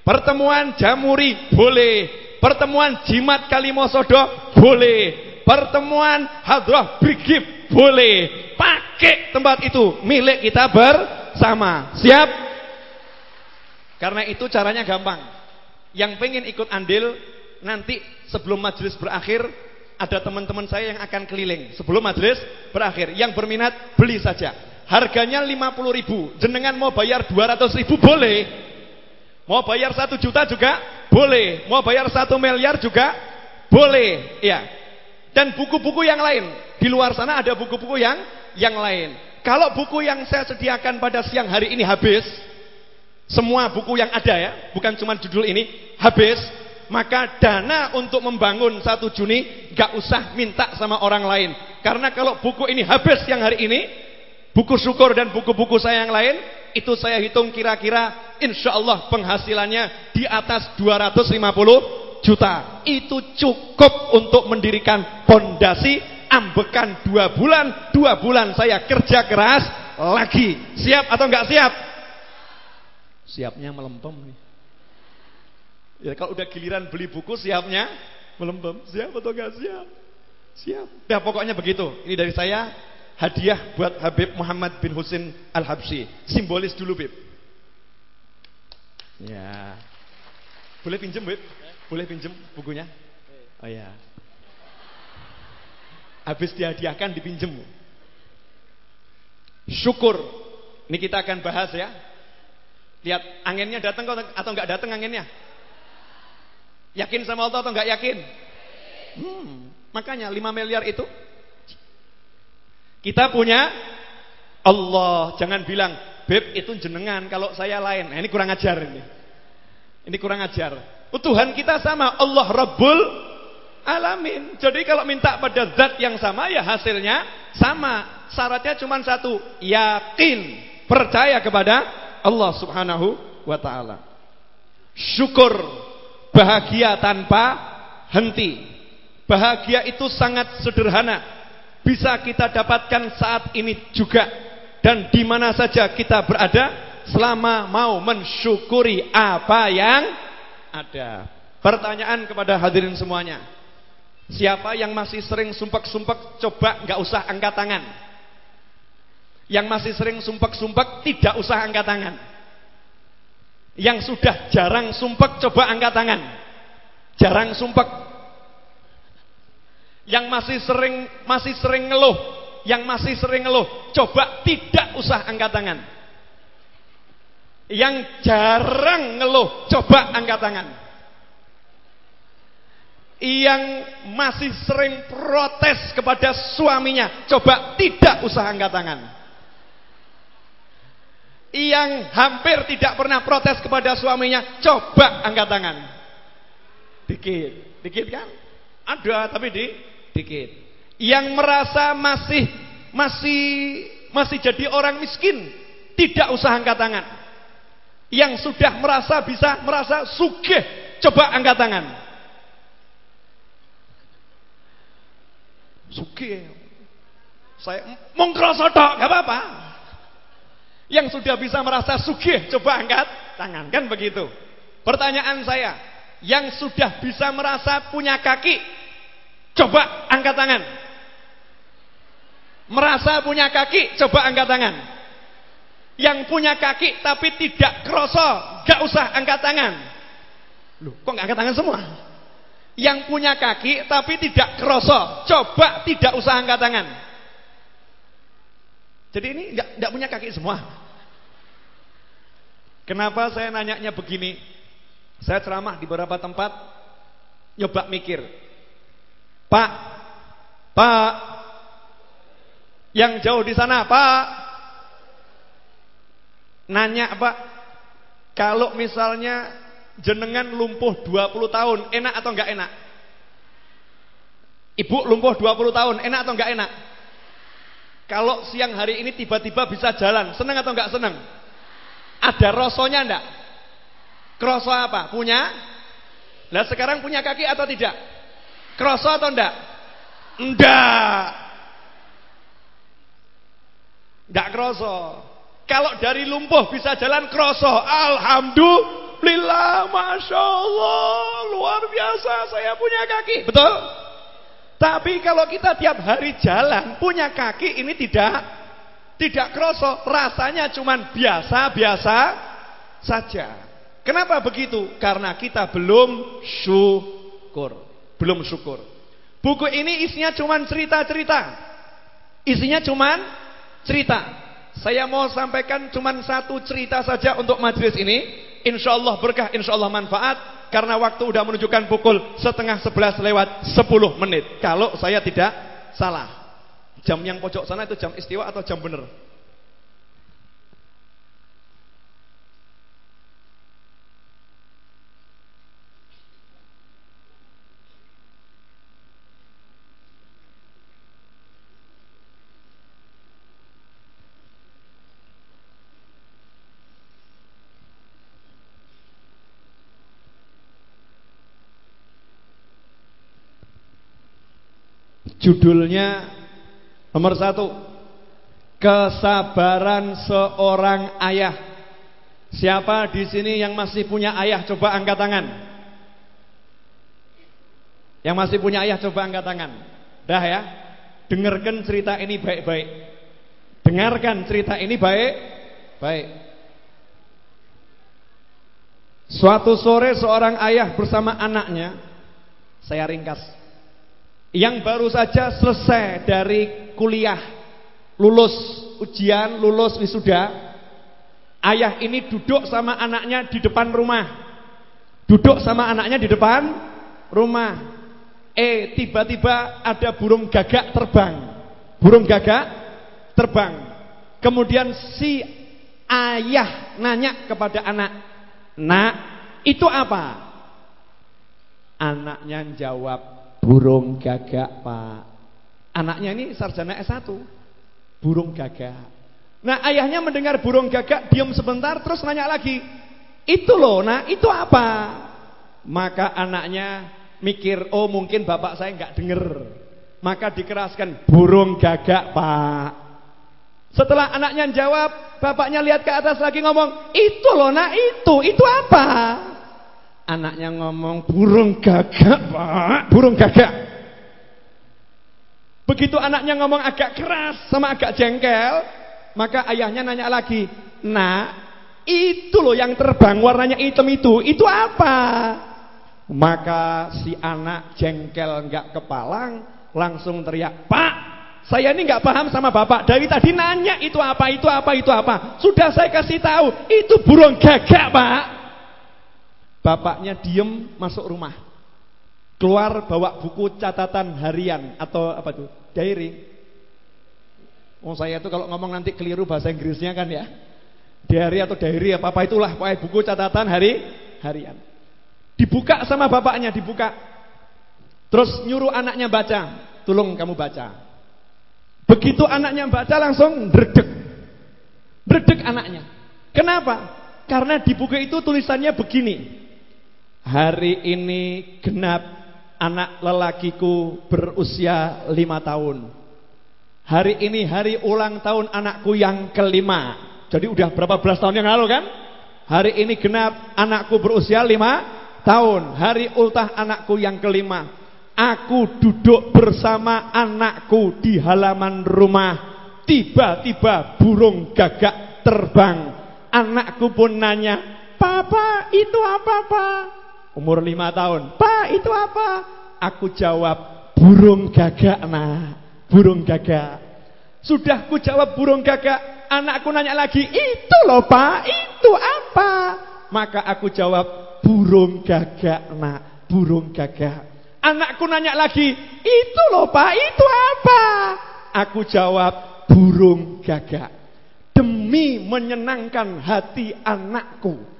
Pertemuan Jamuri boleh. Pertemuan Jimat Kalimosodo boleh. Pertemuan Hadroh Brigif boleh. Pakai tempat itu milik kita bersama. Siap? Karena itu caranya gampang. Yang pengen ikut andil nanti sebelum majelis berakhir ada teman-teman saya yang akan keliling sebelum majelis berakhir. Yang berminat beli saja. Harganya 50 ribu. Jenengan mau bayar 200 ribu boleh. Mau bayar 1 juta juga boleh. Mau bayar 1 miliar juga boleh. Ya. Dan buku-buku yang lain. Di luar sana ada buku-buku yang yang lain. Kalau buku yang saya sediakan pada siang hari ini habis, semua buku yang ada ya, bukan cuma judul ini, habis, maka dana untuk membangun satu Juni gak usah minta sama orang lain. Karena kalau buku ini habis yang hari ini, buku syukur dan buku-buku saya yang lain, itu saya hitung kira-kira insya Allah penghasilannya di atas 250 juta. Itu cukup untuk mendirikan pondasi ambekan dua bulan, dua bulan saya kerja keras lagi. Siap atau enggak siap? Siapnya melempem nih. Ya kalau udah giliran beli buku siapnya melempem. Siap atau enggak siap? Siap. Ya pokoknya begitu. Ini dari saya hadiah buat Habib Muhammad bin Husin Al-Habsyi. Simbolis dulu, Bib. Ya. Boleh pinjem, Bib? Boleh pinjem bukunya? Oh ya. Habis dihadiahkan dipinjem. Syukur. Ini kita akan bahas ya. Lihat anginnya datang atau enggak datang anginnya? Yakin sama Allah atau enggak yakin? Hmm, makanya 5 miliar itu kita punya Allah. Jangan bilang, "Beb, itu jenengan kalau saya lain." Nah, ini kurang ajar ini. Ini kurang ajar. Tuhan kita sama, Allah Rabbul Alamin. Jadi kalau minta pada zat yang sama ya hasilnya sama. Syaratnya cuma satu, yakin, percaya kepada Allah Subhanahu wa taala. Syukur bahagia tanpa henti. Bahagia itu sangat sederhana. Bisa kita dapatkan saat ini juga dan di mana saja kita berada selama mau mensyukuri apa yang ada. Pertanyaan kepada hadirin semuanya. Siapa yang masih sering sumpek-sumpek coba nggak usah angkat tangan. Yang masih sering sumpek-sumpek tidak usah angkat tangan. Yang sudah jarang sumpek coba angkat tangan. Jarang sumpek. Yang masih sering masih sering ngeluh, yang masih sering ngeluh, coba tidak usah angkat tangan. Yang jarang ngeluh, coba angkat tangan. Yang masih sering protes kepada suaminya, coba tidak usah angkat tangan yang hampir tidak pernah protes kepada suaminya, coba angkat tangan. Dikit, dikit kan? Ada tapi di dikit. Yang merasa masih masih masih jadi orang miskin, tidak usah angkat tangan. Yang sudah merasa bisa merasa sugih, coba angkat tangan. Sugih. Saya mengkrasa tok, enggak apa-apa. Yang sudah bisa merasa sugih, coba angkat tangan, kan begitu. Pertanyaan saya, yang sudah bisa merasa punya kaki, coba angkat tangan. Merasa punya kaki, coba angkat tangan. Yang punya kaki tapi tidak kroso, gak usah angkat tangan. Loh, kok gak angkat tangan semua? Yang punya kaki tapi tidak kroso, coba tidak usah angkat tangan. Jadi ini gak, gak punya kaki semua. Kenapa saya nanyanya begini? Saya ceramah di beberapa tempat, nyoba mikir. Pak, Pak, yang jauh di sana, Pak, nanya Pak, kalau misalnya jenengan lumpuh 20 tahun, enak atau enggak enak? Ibu lumpuh 20 tahun, enak atau enggak enak? Kalau siang hari ini tiba-tiba bisa jalan, senang atau enggak senang? Ada rosonya enggak? Kroso apa? Punya? Nah sekarang punya kaki atau tidak? Kroso atau enggak? Enggak. Enggak kroso. Kalau dari lumpuh bisa jalan kroso. Alhamdulillah. Masya Allah. Luar biasa saya punya kaki. Betul? Tapi kalau kita tiap hari jalan punya kaki ini tidak tidak kroso, rasanya cuman biasa-biasa saja. Kenapa begitu? Karena kita belum syukur. Belum syukur. Buku ini isinya cuman cerita-cerita. Isinya cuman cerita. Saya mau sampaikan cuman satu cerita saja untuk majelis ini. Insya Allah berkah, insya Allah manfaat. Karena waktu udah menunjukkan pukul setengah sebelas lewat sepuluh menit. Kalau saya tidak salah. Jam yang pojok sana itu jam istiwa atau jam bener? Judulnya Nomor satu Kesabaran seorang ayah. Siapa di sini yang masih punya ayah? Coba angkat tangan. Yang masih punya ayah coba angkat tangan. Dah ya. Dengarkan cerita ini baik-baik. Dengarkan cerita ini baik Baik Suatu sore seorang ayah bersama anaknya Saya ringkas Yang baru saja selesai dari kuliah, lulus ujian, lulus wisuda, ayah ini duduk sama anaknya di depan rumah. Duduk sama anaknya di depan rumah. Eh, tiba-tiba ada burung gagak terbang. Burung gagak terbang. Kemudian si ayah nanya kepada anak, "Nak, itu apa?" Anaknya jawab, "Burung gagak, Pak." Anaknya ini sarjana S1. Burung gagak. Nah ayahnya mendengar burung gagak diam sebentar terus nanya lagi. Itu loh nah itu apa? Maka anaknya mikir oh mungkin bapak saya nggak denger. Maka dikeraskan burung gagak pak. Setelah anaknya jawab, bapaknya lihat ke atas lagi ngomong, itu loh nak itu, itu apa? Anaknya ngomong burung gagak pak, burung gagak. Begitu anaknya ngomong agak keras sama agak jengkel, maka ayahnya nanya lagi, "Nah, itu loh yang terbang warnanya hitam itu, itu apa?" Maka si anak jengkel nggak kepalang, langsung teriak, "Pak, saya ini nggak paham sama bapak. Dari tadi nanya itu apa, itu apa, itu apa. Sudah saya kasih tahu, itu burung gagak, Pak." Bapaknya diem masuk rumah. Keluar bawa buku catatan harian atau apa tuh? Diary. Oh saya itu kalau ngomong nanti keliru bahasa Inggrisnya kan ya. Diary atau diary apa apa itulah pokoknya buku catatan hari harian. Dibuka sama bapaknya, dibuka. Terus nyuruh anaknya baca. Tolong kamu baca. Begitu anaknya baca langsung dredeg. Dredeg anaknya. Kenapa? Karena di buku itu tulisannya begini. Hari ini genap anak lelakiku berusia lima tahun. Hari ini hari ulang tahun anakku yang kelima. Jadi udah berapa belas tahun yang lalu kan? Hari ini genap anakku berusia lima tahun. Hari ultah anakku yang kelima. Aku duduk bersama anakku di halaman rumah. Tiba-tiba burung gagak terbang. Anakku pun nanya, Papa itu apa pak? Umur lima tahun. Pak itu apa? Aku jawab, burung gagak nak. Burung gagak. Sudah ku jawab burung gagak. Anakku nanya lagi, itu loh pak, itu apa? Maka aku jawab, burung gagak nak, burung gagak. Anakku nanya lagi, itu loh pak, itu apa? Aku jawab, burung gagak. Demi menyenangkan hati anakku.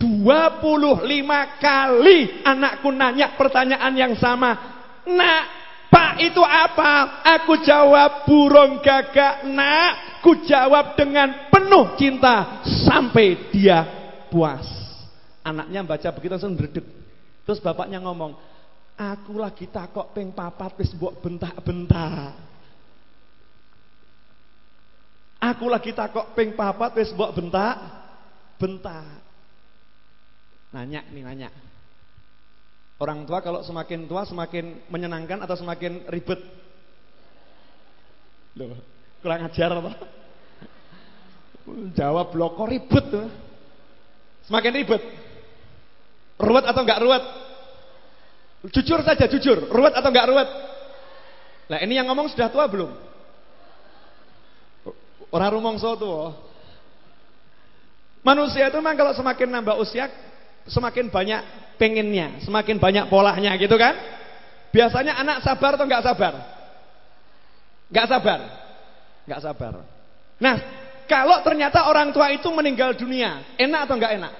25 kali anakku nanya pertanyaan yang sama. Nak, pak itu apa? Aku jawab burung gagak nak. Ku jawab dengan penuh cinta sampai dia puas. Anaknya baca begitu langsung dredeg. Terus bapaknya ngomong, Aku lagi takok ping papat wis mbok bentak-bentak. Aku lagi takok ping papat wis mbok bentak bentak. Nanya nih nanya. Orang tua kalau semakin tua semakin menyenangkan atau semakin ribet? Loh, kurang ajar apa? Jawab bloko ribet tuh. Semakin ribet. Ruwet atau enggak ruwet? Jujur saja, jujur. Ruwet atau enggak ruwet? Nah ini yang ngomong sudah tua belum? Orang rumongso tuh. Manusia itu memang kalau semakin nambah usia, semakin banyak pengennya, semakin banyak polanya gitu kan? Biasanya anak sabar atau enggak sabar? Enggak sabar. Enggak sabar. Nah, kalau ternyata orang tua itu meninggal dunia, enak atau enggak enak?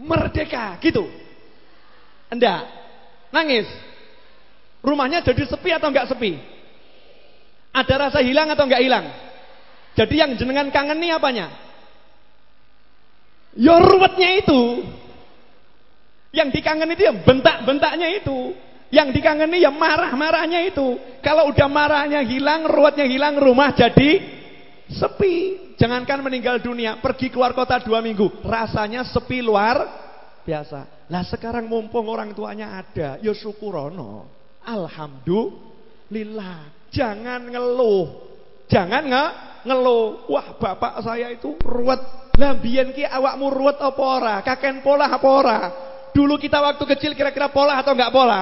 Merdeka, gitu. Enggak. Nangis. Rumahnya jadi sepi atau enggak sepi? Ada rasa hilang atau enggak hilang? Jadi yang jenengan kangen nih apanya? Ya ruwetnya itu. Yang dikangen itu ya bentak-bentaknya itu. Yang dikangeni ya marah-marahnya itu. Kalau udah marahnya hilang, ruwetnya hilang, rumah jadi sepi. Jangankan meninggal dunia, pergi keluar kota dua minggu, rasanya sepi luar biasa. Lah sekarang mumpung orang tuanya ada, ya syukurono. Alhamdulillah. Jangan ngeluh. Jangan nge ngeluh. Wah, bapak saya itu ruwet. Lah biyen ki awakmu ruwet apa ora? Kaken pola apa ora? Dulu kita waktu kecil kira-kira pola atau enggak pola?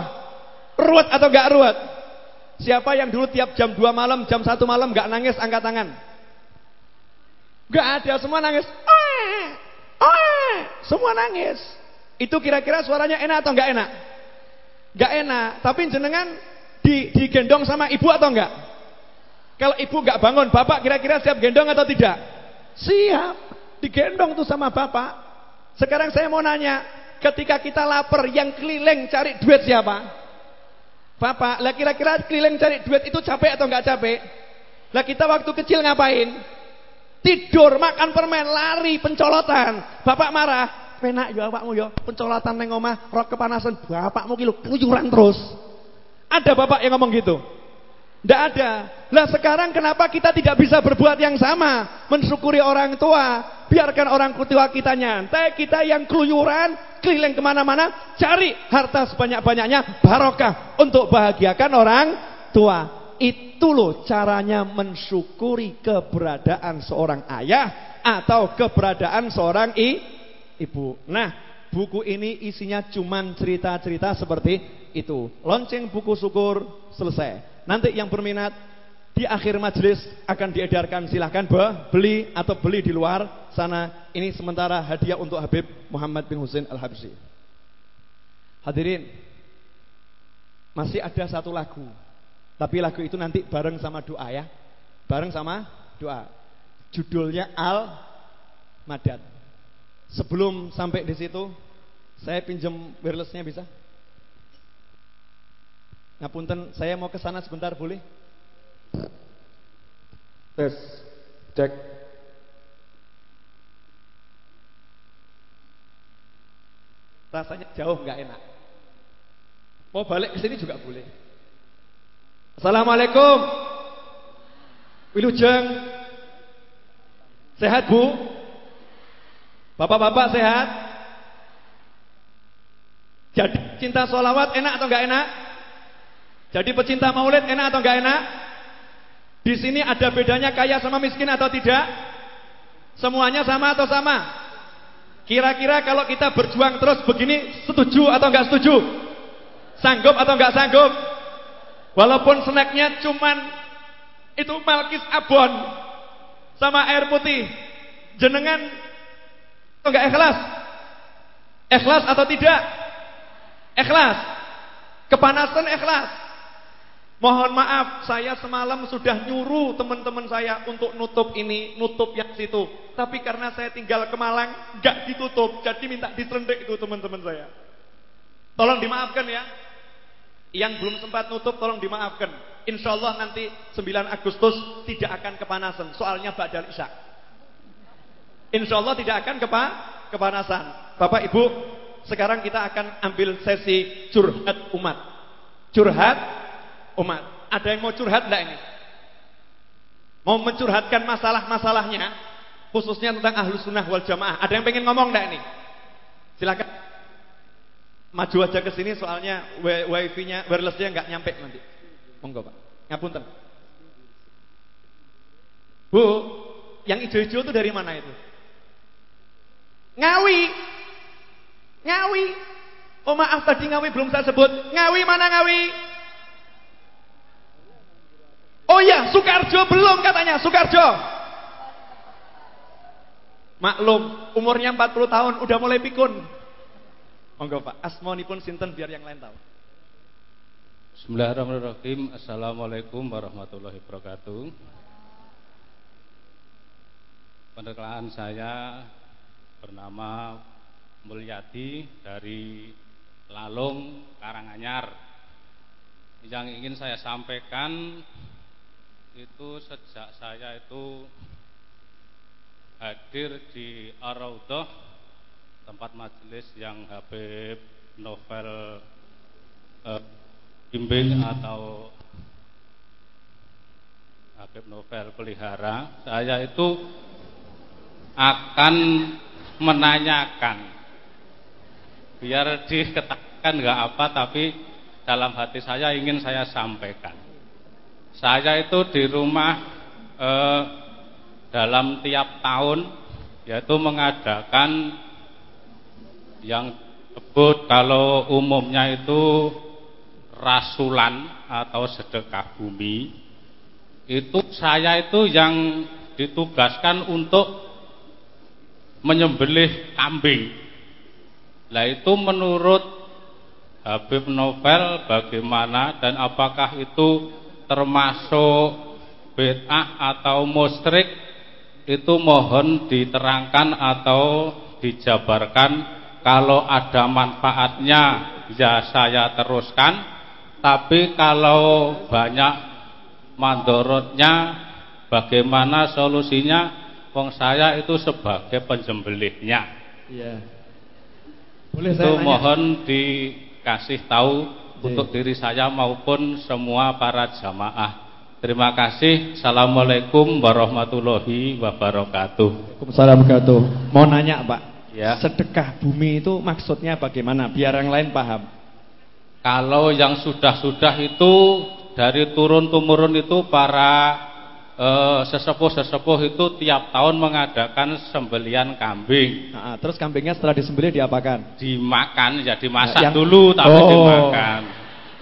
Ruwet atau enggak ruwet? Siapa yang dulu tiap jam 2 malam, jam 1 malam enggak nangis angkat tangan? Enggak ada, semua nangis. Oh, oh, semua nangis. Itu kira-kira suaranya enak atau enggak enak? Enggak enak, tapi jenengan di digendong sama ibu atau enggak? Kalau ibu enggak bangun, bapak kira-kira siap gendong atau tidak? Siap, digendong tuh sama bapak. Sekarang saya mau nanya, ketika kita lapar, yang keliling cari duit siapa? Bapak, lah kira-kira keliling cari duit itu capek atau enggak capek? Lah kita waktu kecil ngapain? Tidur, makan permen, lari, pencolotan. Bapak marah, penak ya bapakmu ya, pencolatan neng omah, rok kepanasan, bapakmu kilo keluyuran terus. Ada bapak yang ngomong gitu? Tidak ada. Lah sekarang kenapa kita tidak bisa berbuat yang sama? Mensyukuri orang tua. Biarkan orang tua kita nyantai. Kita yang keluyuran, keliling ke mana-mana. Cari harta sebanyak-banyaknya. Barokah. Untuk bahagiakan orang tua. Itu loh caranya mensyukuri keberadaan seorang ayah. Atau keberadaan seorang i ibu. Nah, buku ini isinya cuman cerita-cerita seperti itu. Lonceng buku syukur selesai. Nanti yang berminat di akhir majelis akan diedarkan silahkan beli atau beli di luar sana. Ini sementara hadiah untuk Habib Muhammad bin Husain Al-Habsyi. Hadirin, masih ada satu lagu. Tapi lagu itu nanti bareng sama doa ya. Bareng sama doa. Judulnya Al Madad. Sebelum sampai di situ, saya pinjam wirelessnya bisa? Ngapunten, saya mau ke sana sebentar boleh? Tes. Cek. Rasanya jauh nggak enak. Mau balik ke sini juga boleh. Assalamualaikum. Wilujeng. Sehat Bu? Bapak-bapak sehat? Jadi cinta sholawat enak atau enggak enak? Jadi pecinta maulid enak atau enggak enak? Di sini ada bedanya kaya sama miskin atau tidak? Semuanya sama atau sama? Kira-kira kalau kita berjuang terus begini setuju atau enggak setuju? Sanggup atau enggak sanggup? Walaupun snacknya cuman itu malkis abon sama air putih. Jenengan atau enggak ikhlas? Ikhlas atau tidak? Ikhlas. Kepanasan ikhlas. Mohon maaf, saya semalam sudah nyuruh teman-teman saya untuk nutup ini, nutup yang situ. Tapi karena saya tinggal ke Malang, gak ditutup. Jadi minta diserendek itu teman-teman saya. Tolong dimaafkan ya. Yang belum sempat nutup tolong dimaafkan. Insya Allah nanti 9 Agustus tidak akan kepanasan. Soalnya Ba'dal Isya. Insya Allah tidak akan kepa kepanasan. Bapak Ibu, sekarang kita akan ambil sesi curhat umat. Curhat umat. Ada yang mau curhat enggak ini? Mau mencurhatkan masalah-masalahnya, khususnya tentang ahlu sunnah wal jamaah. Ada yang pengen ngomong enggak ini? Silakan. Maju aja ke sini soalnya wifi-nya wireless-nya enggak nyampe nanti. Monggo, Pak. Ngapunten. Bu, yang hijau-hijau itu dari mana itu? Ngawi. Ngawi. Oh maaf tadi Ngawi belum saya sebut. Ngawi mana Ngawi? Oh iya, Sukarjo belum katanya, Sukarjo. Maklum, umurnya 40 tahun udah mulai pikun. Monggo Pak, asmonipun sinten biar yang lain tahu. Bismillahirrahmanirrahim. Assalamualaikum warahmatullahi wabarakatuh. Perkenalkan saya bernama Mulyadi dari Lalung Karanganyar. Yang ingin saya sampaikan itu sejak saya itu hadir di Ar-Raudhah tempat majelis yang Habib Novel eh, bimbing atau Habib Novel pelihara. Saya itu akan menanyakan. Biar diketahui nggak apa tapi dalam hati saya ingin saya sampaikan saya itu di rumah eh, dalam tiap tahun yaitu mengadakan yang sebut kalau umumnya itu rasulan atau sedekah bumi itu saya itu yang ditugaskan untuk menyembelih kambing. Lah itu menurut Habib Novel bagaimana dan apakah itu termasuk bid'ah atau musyrik itu mohon diterangkan atau dijabarkan kalau ada manfaatnya ya saya teruskan tapi kalau banyak mandorotnya bagaimana solusinya Wong saya itu sebagai penjembelihnya. Iya. Boleh itu saya mohon dikasih tahu. Untuk diri saya maupun semua para jamaah. Terima kasih. Assalamualaikum warahmatullahi wabarakatuh. Waalaikumsalam wabarakatuh. Mau nanya Pak. Ya. Sedekah bumi itu maksudnya bagaimana? Biar yang lain paham. Kalau yang sudah-sudah itu dari turun temurun itu para Eh, sesepuh-sesepuh itu tiap tahun mengadakan sembelian kambing. Nah, terus kambingnya setelah disembelih diapakan? Dimakan, ya dimasak yang... dulu tapi oh. dimakan.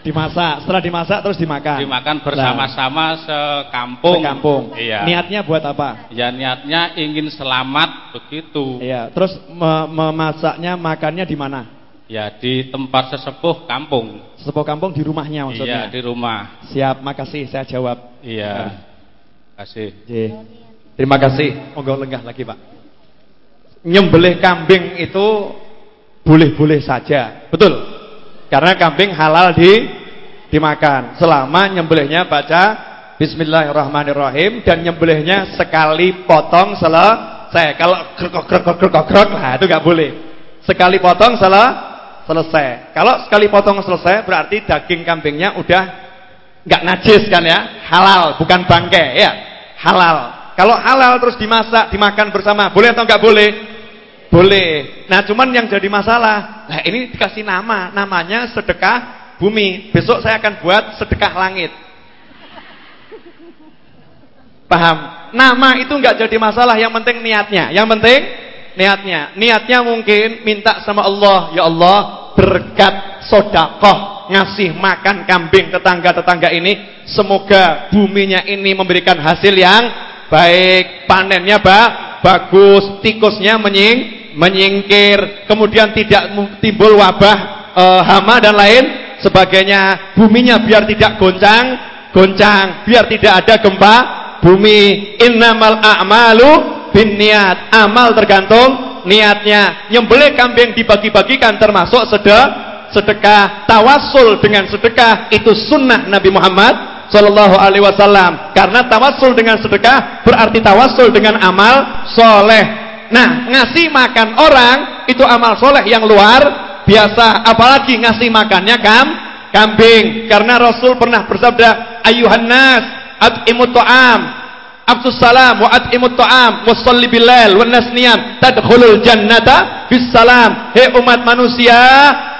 Dimasak, setelah dimasak terus dimakan. Dimakan bersama-sama sekampung. Sekampung. Iya. Niatnya buat apa? Ya niatnya ingin selamat begitu. Iya. Terus me memasaknya makannya di mana? Ya di tempat sesepuh kampung. Sesepuh kampung di rumahnya maksudnya? Iya di rumah. Siap, makasih saya jawab. Iya. Nah kasih. Terima kasih. Monggo lenggah lagi, Pak. Nyembelih kambing itu boleh-boleh saja. Betul. Karena kambing halal di dimakan selama nyembelihnya baca Bismillahirrahmanirrahim dan nyembelihnya sekali potong selesai. Kalau krok krok krok krok nah itu nggak boleh. Sekali potong salah selesai. Kalau sekali potong selesai berarti daging kambingnya udah nggak najis kan ya? Halal, bukan bangkai ya. Halal. Kalau halal terus dimasak, dimakan bersama, boleh atau nggak boleh? Boleh. Nah, cuman yang jadi masalah, nah ini dikasih nama, namanya sedekah bumi. Besok saya akan buat sedekah langit. Paham? Nama itu nggak jadi masalah, yang penting niatnya. Yang penting niatnya. Niatnya mungkin minta sama Allah, ya Allah, berkat sodakoh ngasih makan kambing tetangga-tetangga ini, semoga buminya ini memberikan hasil yang baik panennya ba, bagus, tikusnya menying, menyingkir, kemudian tidak timbul wabah e, hama dan lain sebagainya. Buminya biar tidak goncang, goncang, biar tidak ada gempa bumi. Innamal a'malu binniat. Amal tergantung niatnya. Nyembelih kambing dibagi-bagikan termasuk sedekah sedekah tawasul dengan sedekah itu sunnah Nabi Muhammad Sallallahu Alaihi Wasallam. Karena tawasul dengan sedekah berarti tawasul dengan amal soleh. Nah, ngasih makan orang itu amal soleh yang luar biasa. Apalagi ngasih makannya kam kambing. Karena Rasul pernah bersabda, Ayuhan nas, at'imut ta'am, Abdus salam wa at'imut ta'am wa salli bilal wa nasniyam tadkhulul jannata bis salam. Hei umat manusia,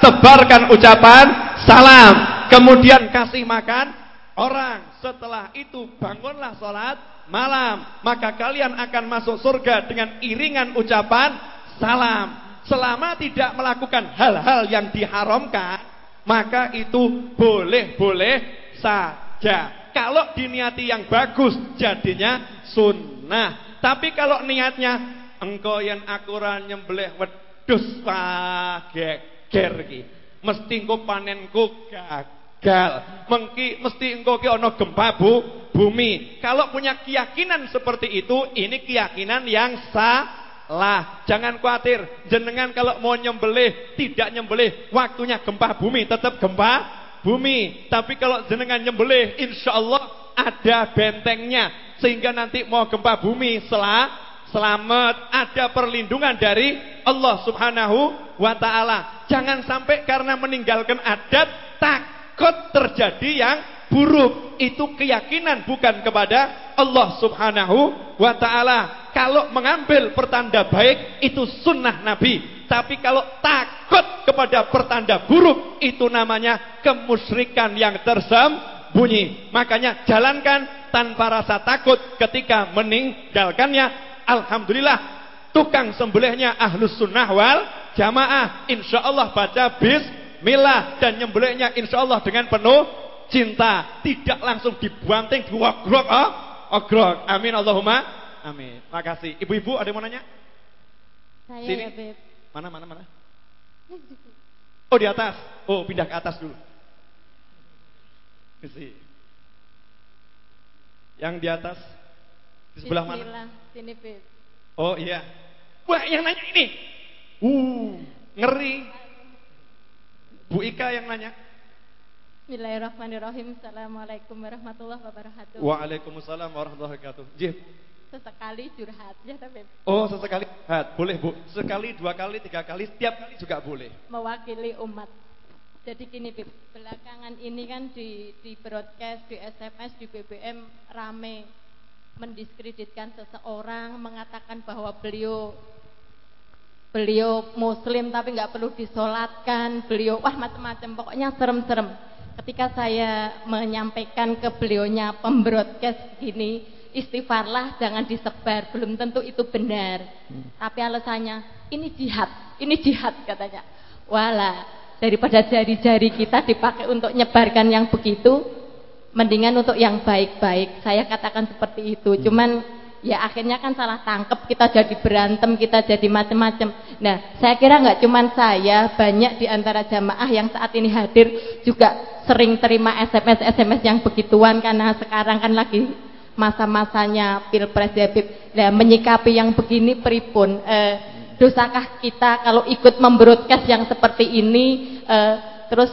tebarkan ucapan salam. Kemudian kasih makan orang. Setelah itu bangunlah sholat malam. Maka kalian akan masuk surga dengan iringan ucapan salam. Selama tidak melakukan hal-hal yang diharamkan, maka itu boleh-boleh saja. Kalau diniati yang bagus, jadinya sunnah. Tapi kalau niatnya, engkau yang akuran nyembelih wedus wah geger Mesti engkau panenku gagal. Mengki mesti engkau ki ono gempa bu, bumi. Kalau punya keyakinan seperti itu, ini keyakinan yang salah. Jangan khawatir, jenengan kalau mau nyembelih, tidak nyembelih, waktunya gempa bumi, tetap gempa bumi. Tapi kalau jenengan nyembelih, insya Allah ada bentengnya. Sehingga nanti mau gempa bumi selah, selamat, ada perlindungan dari Allah subhanahu wa ta'ala. Jangan sampai karena meninggalkan adat, tak takut terjadi yang buruk. Itu keyakinan bukan kepada Allah subhanahu wa ta'ala. Kalau mengambil pertanda baik itu sunnah Nabi. Tapi kalau takut kepada pertanda buruk itu namanya kemusyrikan yang tersembunyi. Makanya jalankan tanpa rasa takut ketika meninggalkannya. Alhamdulillah tukang sembelihnya ahlus sunnah wal jamaah. Insya Allah baca bis milah dan nyembelihnya insya Allah dengan penuh cinta tidak langsung dibanting diwogrok oh, ogrok amin Allahumma amin makasih ibu-ibu ada yang mau nanya saya Sini. ya Beb mana mana mana oh di atas oh pindah ke atas dulu Sini. yang di atas di sebelah Bismillah. mana sini Beb oh iya wah yang nanya ini uh ngeri Bu Ika yang nanya. Bismillahirrahmanirrahim. Assalamualaikum warahmatullahi wabarakatuh. Waalaikumsalam warahmatullahi wabarakatuh. Jih. Sesekali curhat ya tapi Oh, sesekali curhat. Boleh, Bu. Sekali, dua kali, tiga kali, setiap kali juga boleh. mewakili umat. Jadi gini, Bib, belakangan ini kan di di broadcast, di SMS, di BBM rame mendiskreditkan seseorang, mengatakan bahwa beliau beliau muslim tapi nggak perlu disolatkan beliau wah macam-macam pokoknya serem-serem ketika saya menyampaikan ke beliaunya pembroadcast gini istighfarlah jangan disebar belum tentu itu benar. Hmm. tapi alasannya ini jihad ini jihad katanya. Wala daripada jari-jari kita dipakai untuk nyebarkan yang begitu mendingan untuk yang baik-baik. Saya katakan seperti itu. Hmm. cuman ya akhirnya kan salah tangkep kita jadi berantem kita jadi macam-macam nah saya kira nggak cuma saya banyak di antara jamaah yang saat ini hadir juga sering terima SMS SMS yang begituan karena sekarang kan lagi masa-masanya pilpres ya Bib nah, menyikapi yang begini pripun eh, dosakah kita kalau ikut membroadcast yang seperti ini eh, terus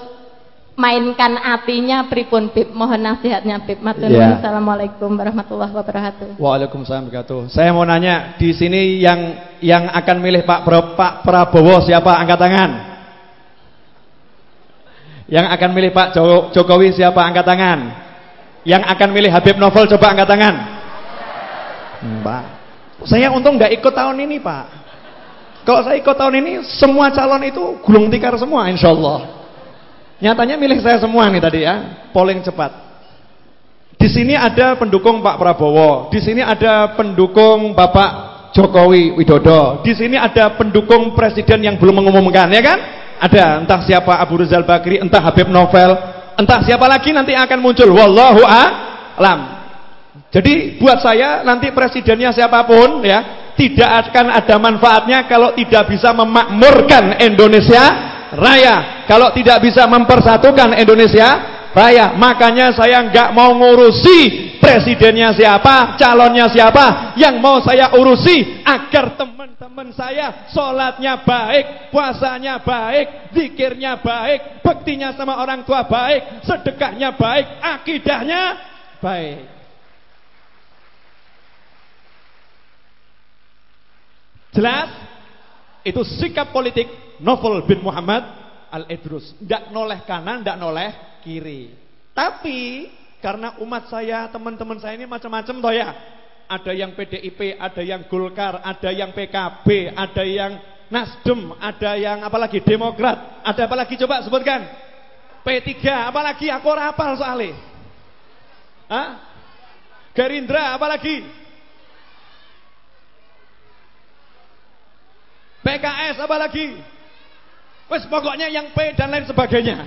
mainkan hatinya pripun Bib mohon nasihatnya Bib matur Ya. Assalamualaikum warahmatullahi wabarakatuh Waalaikumsalam wabarakatuh. Saya mau nanya di sini yang yang akan milih Pak Pra- Pak Prabowo siapa? Angkat tangan. Yang akan milih Pak Jo- Jokowi siapa? Angkat tangan. Yang akan milih Habib Novel coba angkat tangan. Pak. Saya untung nggak ikut tahun ini Pak. Kalau saya ikut tahun ini semua calon itu gulung tikar semua insya Allah. Nyatanya milih saya semua nih tadi ya, polling cepat. Di sini ada pendukung Pak Prabowo, di sini ada pendukung Bapak Jokowi Widodo, di sini ada pendukung presiden yang belum mengumumkan, ya kan? Ada entah siapa Abu Rizal Bakri, entah Habib Novel, entah siapa lagi nanti akan muncul. Wallahu a'lam. Jadi buat saya nanti presidennya siapa pun ya, tidak akan ada manfaatnya kalau tidak bisa memakmurkan Indonesia Raya, kalau tidak bisa mempersatukan Indonesia Raya. Makanya saya nggak mau ngurusi presidennya siapa, calonnya siapa. Yang mau saya urusi agar teman-teman saya sholatnya baik, puasanya baik, zikirnya baik, bektinya sama orang tua baik, sedekahnya baik, akidahnya baik. Jelas? Itu sikap politik Novel bin Muhammad Al-Idrus. Tidak noleh kanan, tidak noleh kiri. Tapi karena umat saya, teman-teman saya ini macam-macam toh ya. Ada yang PDIP, ada yang Golkar, ada yang PKB, ada yang Nasdem, ada yang apalagi Demokrat, ada apalagi coba sebutkan. P3, apalagi aku ora hafal soalnya. Hah? Gerindra apalagi? PKS apalagi? Wes pokoknya yang P dan lain sebagainya.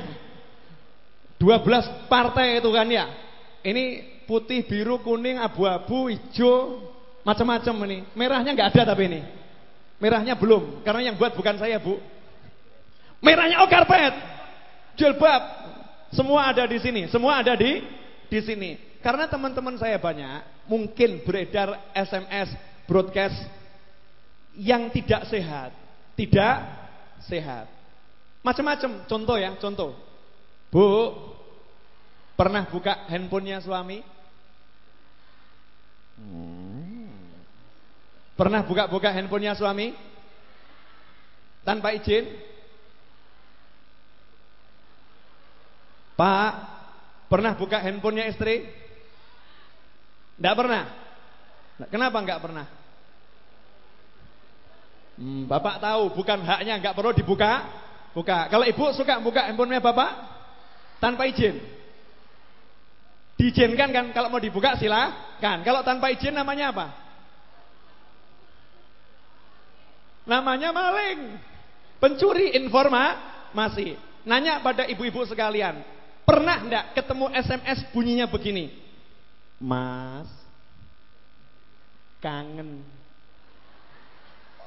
12 partai itu kan ya. Ini putih, biru, kuning, abu-abu, hijau, macam-macam ini. Merahnya nggak ada tapi ini. Merahnya belum, karena yang buat bukan saya, Bu. Merahnya oh karpet. Jilbab. Semua ada di sini, semua ada di di sini. Karena teman-teman saya banyak, mungkin beredar SMS, broadcast yang tidak sehat, tidak sehat. Macam-macam, contoh ya, contoh. Bu, pernah buka handphonenya suami? Pernah buka-buka handphonenya suami? Tanpa izin? Pak, pernah buka handphonenya istri? Tidak pernah? Kenapa enggak pernah? Hmm, bapak tahu bukan haknya enggak perlu dibuka Buka. Kalau ibu suka buka handphonenya bapak? Tanpa izin. Diizinkan kan kalau mau dibuka silakan. Kalau tanpa izin namanya apa? Namanya maling. Pencuri informasi. Nanya pada ibu-ibu sekalian. Pernah enggak ketemu SMS bunyinya begini? Mas Kangen.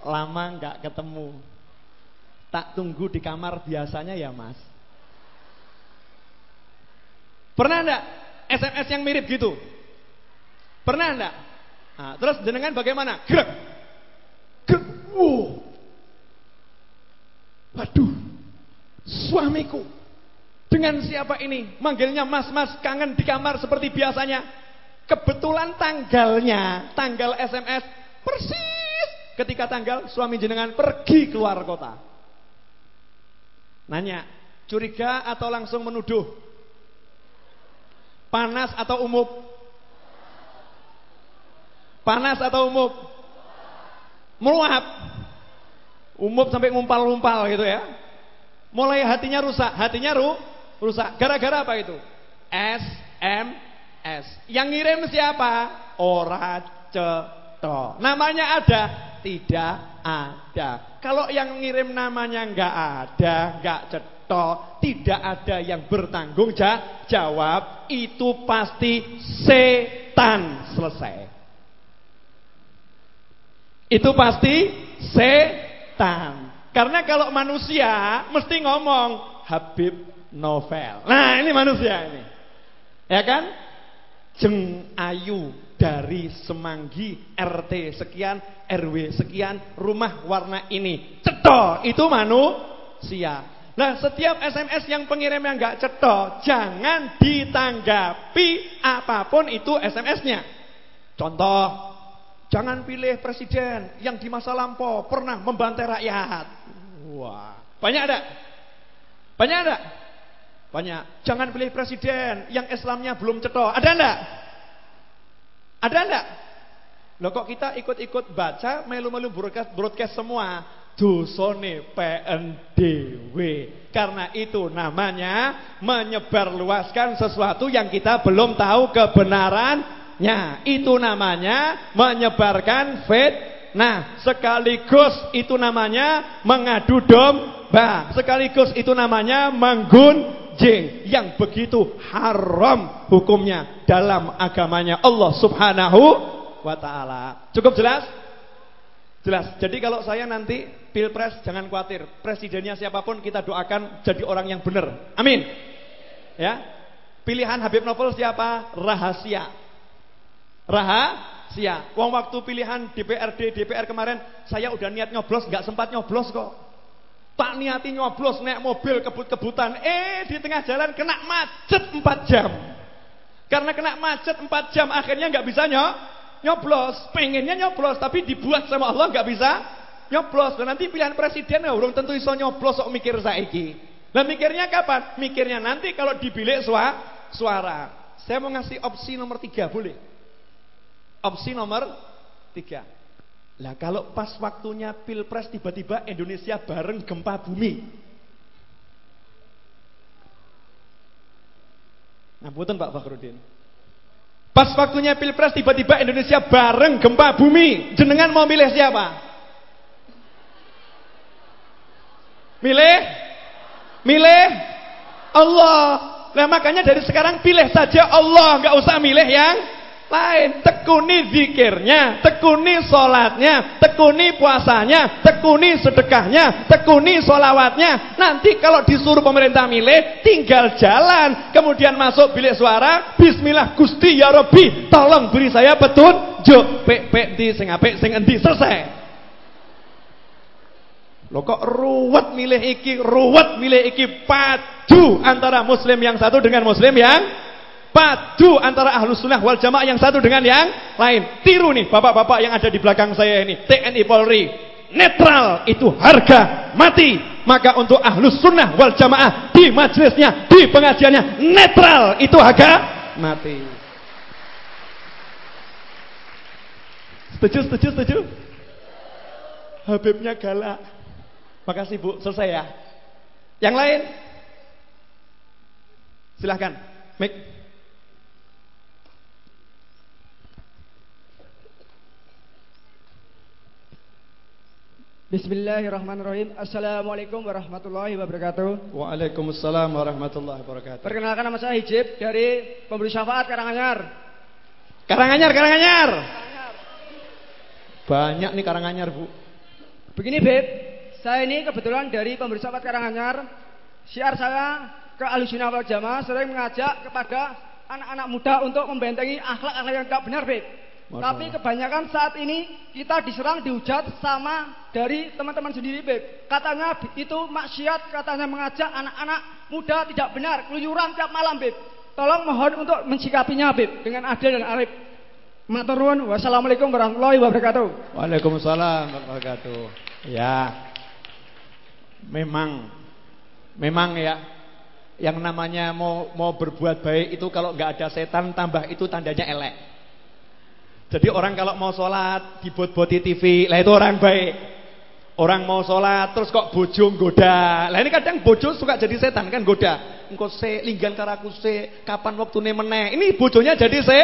Lama enggak ketemu Tak tunggu di kamar biasanya ya mas Pernah enggak SMS yang mirip gitu? Pernah enggak? Nah, terus jenengan bagaimana? Grek Grek wow. Waduh Suamiku Dengan siapa ini? Manggilnya mas-mas kangen di kamar seperti biasanya Kebetulan tanggalnya Tanggal SMS Persis ketika tanggal suami jenengan pergi keluar kota Nanya Curiga atau langsung menuduh? Panas atau umum? Panas atau umum? Meluap Umum sampai ngumpal-ngumpal gitu ya Mulai hatinya rusak Hatinya ru, rusak Gara-gara apa itu? S, M, S Yang ngirim siapa? Ora ceto Namanya ada? Tidak ada Kalau yang ngirim namanya nggak ada nggak cetok Tidak ada yang bertanggung jawab Itu pasti setan Selesai Itu pasti setan. Karena kalau manusia mesti ngomong Habib Novel. Nah, ini manusia ini. Ya kan? Jeng Ayu dari Semanggi RT sekian, RW sekian, rumah warna ini. Cetok, itu manusia. Nah, setiap SMS yang pengirim yang nggak cetok, jangan ditanggapi apa pun itu SMS-nya. Contoh, jangan pilih presiden yang di masa lampau pernah membantai rakyat. Wah, banyak ada? Banyak ada? Banyak. Jangan pilih presiden yang Islamnya belum cetok. Ada enggak? Ada enggak? Loh kok kita ikut-ikut baca melu-melu broadcast, broadcast semua dosone PNDW. Karena itu namanya menyebarluaskan sesuatu yang kita belum tahu kebenarannya. Itu namanya menyebarkan Nah, Sekaligus itu namanya mengadu domba. Sekaligus itu namanya menggunjing. Yang begitu haram hukumnya dalam agamanya Allah subhanahu wa ta'ala. Cukup jelas? Jelas. Jadi kalau saya nanti pilpres jangan khawatir. Presidennya siapa pun kita doakan jadi orang yang benar. Amin. Ya. Pilihan Habib Novel siapa? Rahasia. Rahasia. Wong waktu pilihan DPRD DPR kemarin saya udah niat nyoblos nggak sempat nyoblos kok. Tak niati nyoblos naik mobil kebut-kebutan. Eh di tengah jalan kena macet 4 jam. Karena kena macet 4 jam akhirnya nggak bisa nyok nyoblos, pengennya nyoblos tapi dibuat sama Allah nggak bisa nyoblos. Dan nanti pilihan presiden ya urung tentu iso nyoblos sok mikir saiki. Nah mikirnya kapan? Mikirnya nanti kalau di bilik suara. suara. Saya mau ngasih opsi nomor tiga boleh? Opsi nomor tiga. Lah kalau pas waktunya pilpres tiba-tiba Indonesia bareng gempa bumi. Nah, buatan Pak Fakhrudin. Pas waktunya pilpres tiba-tiba Indonesia bareng gempa bumi. Jenengan mau milih siapa? Milih? Milih? Allah. Nah makanya dari sekarang pilih saja Allah. nggak usah milih yang lain. Tekuni zikirnya, tekuni sholatnya, tekuni puasanya, tekuni sedekahnya, tekuni sholawatnya. Nanti kalau disuruh pemerintah milih, tinggal jalan. Kemudian masuk bilik suara, Bismillah Gusti ya Rabbi, tolong beri saya petunjuk. Pek pek di sing apik sing endi selesai. Lo kok ruwet milih iki, ruwet milih iki padu antara muslim yang satu dengan muslim yang Padu antara ahlus sunnah wal jamaah yang satu dengan yang lain. Tiru nih bapak-bapak yang ada di belakang saya ini. TNI Polri. Netral itu harga mati. Maka untuk ahlus sunnah wal jamaah di majelisnya, di pengajiannya. Netral itu harga mati. Setuju, setuju, setuju? Habibnya galak. Makasih Bu, selesai ya. Yang lain? Silahkan. Mik. Bismillahirrahmanirrahim. Assalamualaikum warahmatullahi wabarakatuh. Waalaikumsalam warahmatullahi wabarakatuh. Perkenalkan nama saya Hijib dari Pemberi Syafaat Karanganyar. Karanganyar, Karanganyar. Banyak nih Karanganyar, Bu. Begini, Beb. Saya ini kebetulan dari Pemberi Syafaat Karanganyar. Siar saya ke Alusina wal Jamaah sering mengajak kepada anak-anak muda untuk membentengi akhlak-akhlak yang tidak benar, Beb. Tapi kebanyakan saat ini kita diserang dihujat sama dari teman-teman sendiri Beb. Katanya itu maksiat, katanya mengajak anak-anak muda tidak benar, keluyuran tiap malam Beb. Tolong mohon untuk mensikapinya Beb dengan adil dan arif. Maturun, wassalamualaikum warahmatullahi wabarakatuh. Waalaikumsalam warahmatullahi wabarakatuh. Ya, memang, memang ya, yang namanya mau mau berbuat baik itu kalau nggak ada setan tambah itu tandanya elek. Jadi orang kalau mau sholat dibot-boti TV, lah itu orang baik. Orang mau sholat terus kok bojo goda. Lah ini kadang bojo suka jadi setan kan goda. Engkau se linggan karaku se, kapan waktu meneh. Ini bojonya jadi se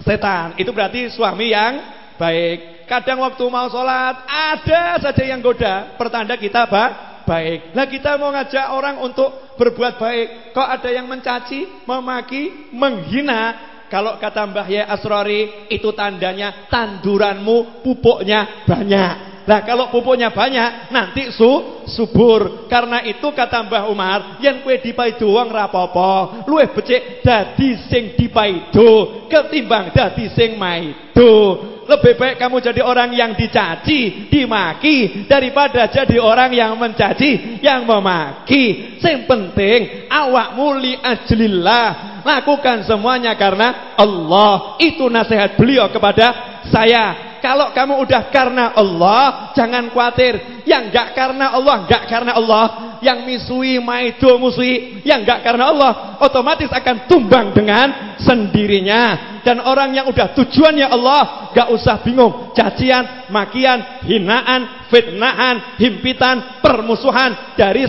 setan. Itu berarti suami yang baik. Kadang waktu mau sholat ada saja yang goda. Pertanda kita apa? baik. Lah kita mau ngajak orang untuk berbuat baik. Kok ada yang mencaci, memaki, menghina, kalau kata Mbah Yai Asrori itu tandanya tanduranmu pupuknya banyak. Nah kalau pupuknya banyak nanti su subur. Karena itu kata Mbah Umar, yang kue dipai doang rapopo, luwih becik dadi sing dipai do ketimbang dadi sing maido. Lebih baik kamu jadi orang yang dicaci, dimaki daripada jadi orang yang mencaci, yang memaki. Yang penting awak muli ajlillah. Lakukan semuanya karena Allah. Itu nasihat beliau kepada saya. Kalau kamu udah karena Allah, jangan khawatir. Yang enggak karena Allah, enggak karena Allah. Yang misui, maido musui, yang enggak karena Allah, otomatis akan tumbang dengan sendirinya. Dan orang yang udah tujuannya Allah, enggak usah bingung. Cacian, makian, hinaan, fitnahan, himpitan, permusuhan dari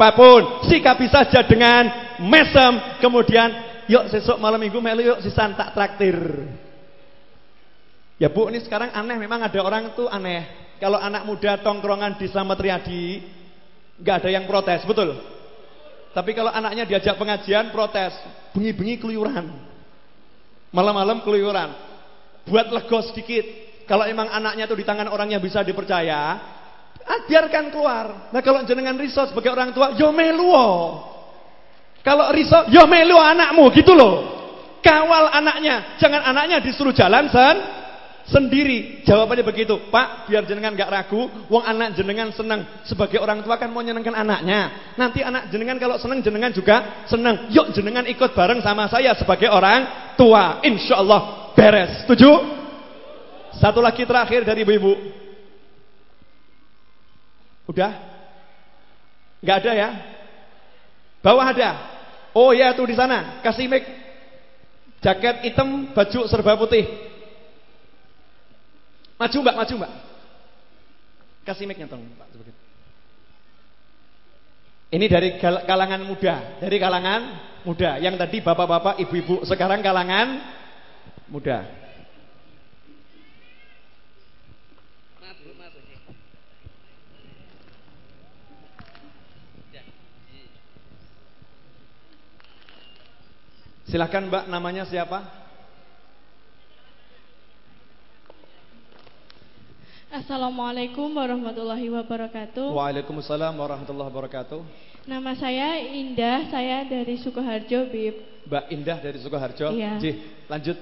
siapa pun. Sikapi saja dengan mesem. Kemudian, yuk sesuk malam minggu melu yuk sisan tak traktir. Ya Bu, ini sekarang aneh memang ada orang tuh aneh. Kalau anak muda tongkrongan di Slamet Riyadi, nggak ada yang protes, betul? Tapi kalau anaknya diajak pengajian protes, bengi-bengi keluyuran. Malam-malam keluyuran. Buat legos sedikit. Kalau emang anaknya tuh di tangan orang yang bisa dipercaya, ah, biarkan keluar. Nah kalau jenengan risau sebagai orang tua, yo meluo. Kalau risau, yo meluo anakmu gitu loh. Kawal anaknya, jangan anaknya disuruh jalan sen sendiri. Jawabannya begitu, Pak, biar jenengan gak ragu, wong anak jenengan senang. Sebagai orang tua kan mau nyenengkan anaknya. Nanti anak jenengan kalau senang jenengan juga senang. Yuk jenengan ikut bareng sama saya sebagai orang tua. Insya Allah beres. Setuju? Satu lagi terakhir dari ibu-ibu. Udah? Gak ada ya? Bawah ada? Oh ya tuh di sana. Kasih mic. Jaket hitam, baju serba putih. Maju mbak, maju mbak. Kasih mic-nya tolong Pak. Ini dari kalangan muda, dari kalangan muda. Yang tadi bapak-bapak, ibu-ibu, sekarang kalangan muda. Silahkan mbak, namanya siapa? Assalamualaikum warahmatullahi wabarakatuh. Waalaikumsalam warahmatullahi wabarakatuh. Nama saya Indah, saya dari Sukoharjo, Bib. Mbak Indah dari Sukoharjo. Iya. Jih, lanjut.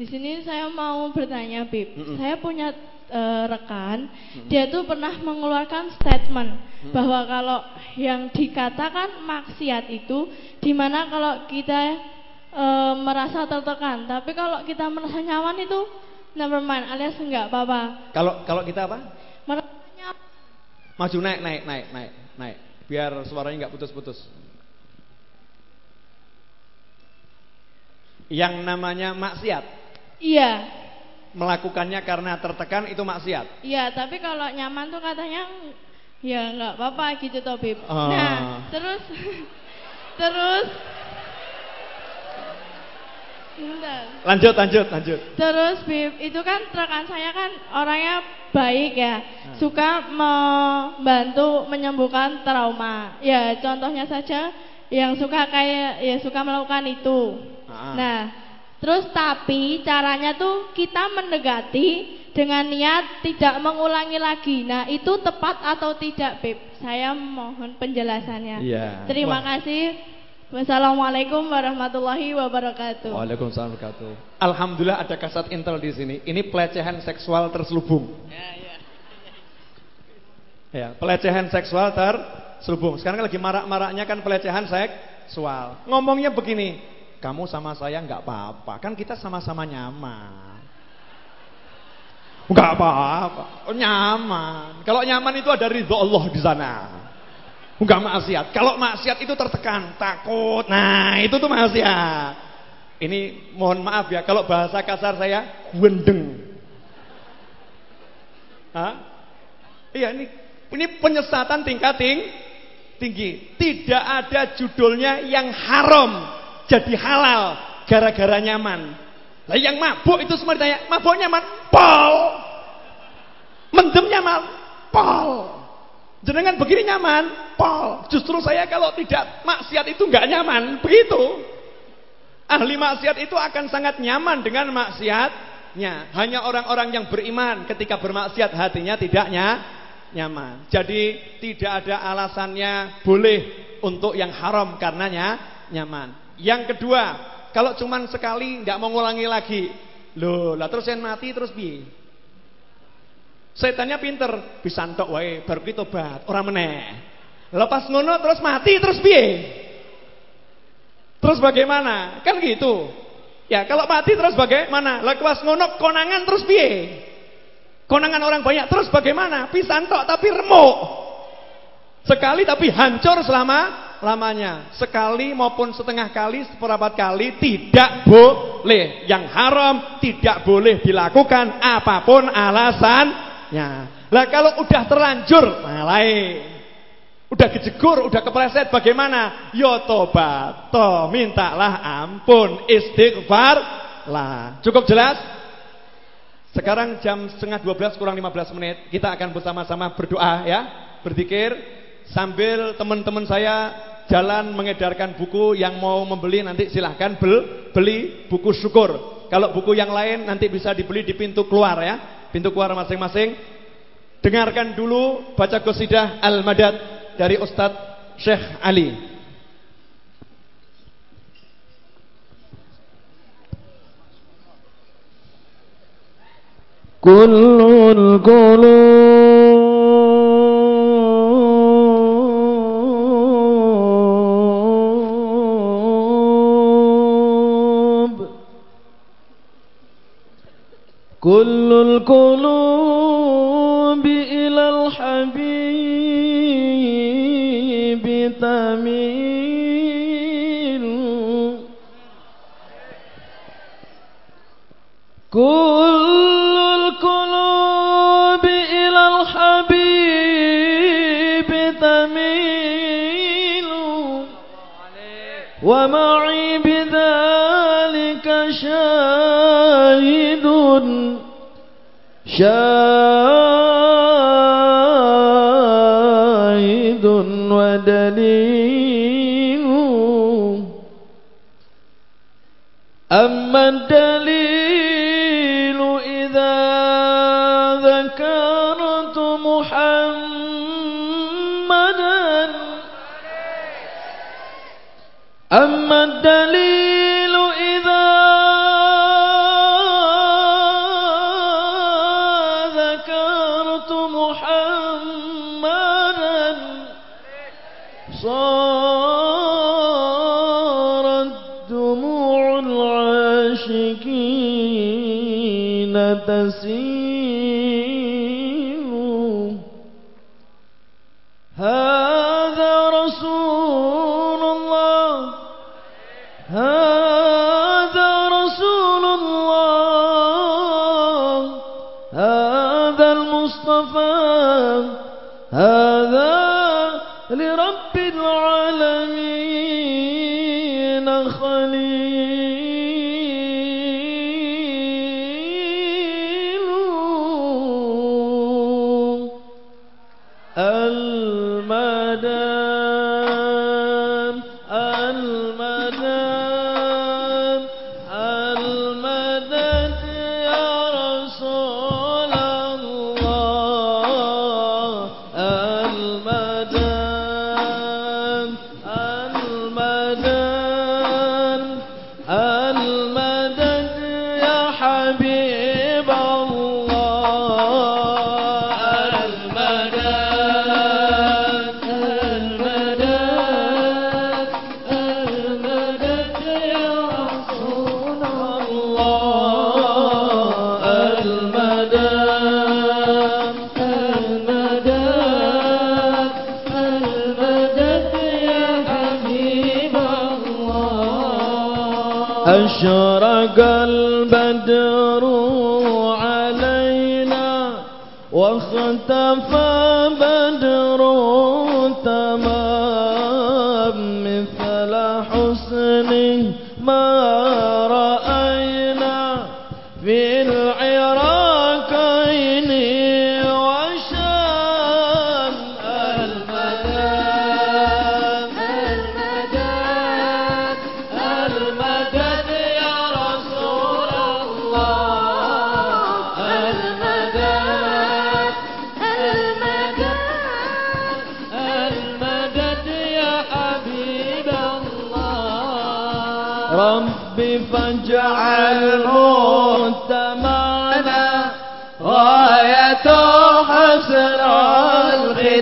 Di sini saya mau bertanya, Bib. Mm -mm. Saya punya uh, rekan, mm -mm. dia tuh pernah mengeluarkan statement mm -mm. bahwa kalau yang dikatakan maksiat itu di mana kalau kita uh, merasa tertekan, tapi kalau kita merasa nyaman itu Never mind, alias enggak apa-apa. Kalau kalau kita apa? Merasanya Maju naik, naik, naik, naik, naik. Biar suaranya enggak putus-putus. Yang namanya maksiat. Iya. Melakukannya karena tertekan itu maksiat. Iya, tapi kalau nyaman tuh katanya ya enggak apa-apa gitu toh, Bib. Oh. Nah, terus terus Bentar. Lanjut, lanjut, lanjut. Terus Bib, itu kan rekan saya kan orangnya baik ya, hmm. suka membantu menyembuhkan trauma. Ya contohnya saja yang suka kayak ya suka melakukan itu. Hmm. Nah, terus tapi caranya tuh kita mendekati dengan niat tidak mengulangi lagi. Nah itu tepat atau tidak Bib? Saya mohon penjelasannya. Iya. Terima Wah. kasih. Wassalamualaikum warahmatullahi wabarakatuh. Waalaikumsalam warahmatullahi wabarakatuh. Alhamdulillah ada kasat intel di sini. Ini pelecehan seksual terselubung. Ya, ya. Ya, pelecehan seksual terselubung. Sekarang lagi marak-maraknya kan pelecehan seksual. Ngomongnya begini, kamu sama saya nggak apa-apa, kan kita sama-sama nyaman. Enggak apa-apa, nyaman. Kalau nyaman itu ada ridho Allah di sana. Enggak maksiat. Kalau maksiat itu tertekan, takut. Nah, itu tuh maksiat. Ini mohon maaf ya, kalau bahasa kasar saya wendeng. Hah? Iya, ini ini penyesatan tingkat ting, tinggi. Tidak ada judulnya yang haram jadi halal gara-gara nyaman. Lah yang mabuk itu semua ditanya, mabuk nyaman? Pol. Mendem nyaman? Pol. Jenengan begini nyaman? Pol. Justru saya kalau tidak maksiat itu nggak nyaman. Begitu. Ahli maksiat itu akan sangat nyaman dengan maksiatnya. Hanya orang-orang yang beriman ketika bermaksiat hatinya tidaknya nyaman. Jadi tidak ada alasannya boleh untuk yang haram karenanya nyaman. Yang kedua, kalau cuman sekali nggak mau ngulangi lagi. Loh, lah terus yang mati terus piye? Setannya pinter, bisa entok wae baru ki tobat, ora meneh. Lepas ngono terus mati terus piye? Terus bagaimana? Kan gitu. Ya, kalau mati terus bagaimana? Lepas ngono konangan terus piye? Konangan orang banyak terus bagaimana? Pisan tok tapi remuk. Sekali tapi hancur selama lamanya. Sekali maupun setengah kali, seperempat kali tidak boleh. Yang haram tidak boleh dilakukan apa pun alasannya. Lah kalau udah terlanjur, nah lain. Udah kejegur, udah kepleset bagaimana? Yo tobat, to mintalah ampun, istighfar lah. Cukup jelas? Sekarang jam setengah 12 kurang 15 menit Kita akan bersama-sama berdoa ya Berzikir Sambil teman-teman saya jalan mengedarkan buku Yang mau membeli nanti silahkan bel, beli buku syukur Kalau buku yang lain nanti bisa dibeli di pintu keluar ya Pintu keluar masing-masing Dengarkan dulu baca qasidah Al-Madad Dari Ustadz Syekh Ali كل القلوب كل القلوب إلى الحبيب تميل. كل القلوب إلى الحبيب تميل. ومعي شاهد العاشقين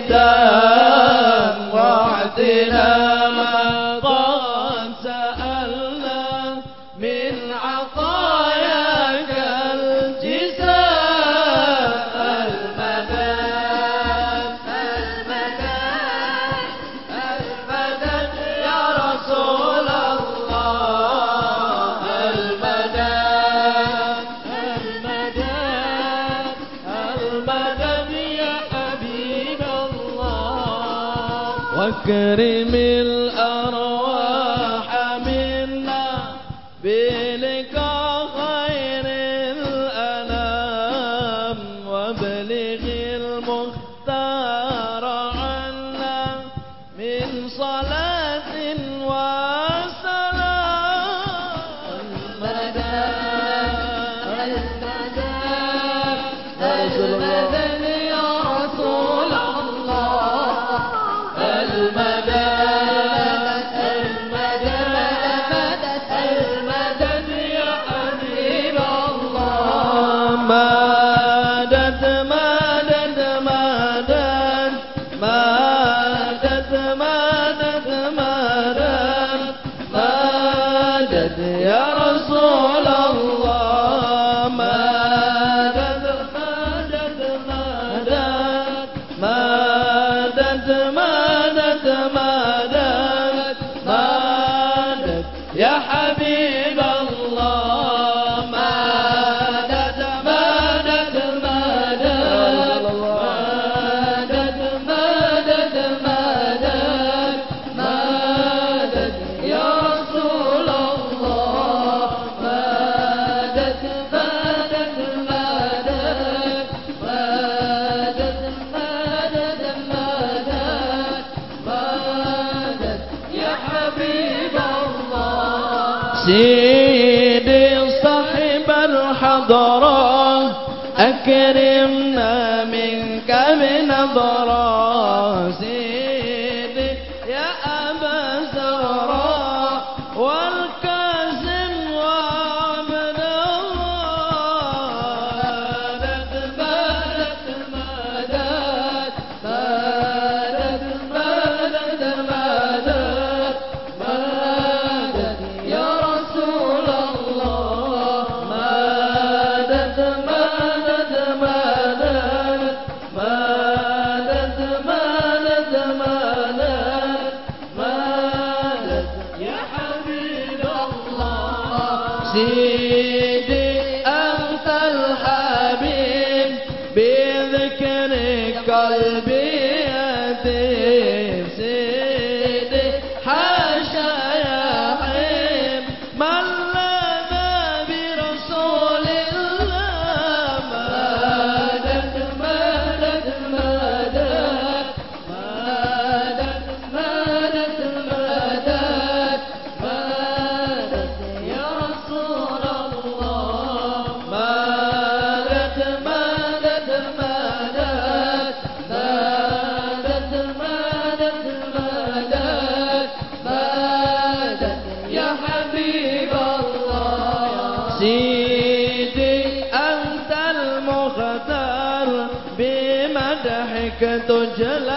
kita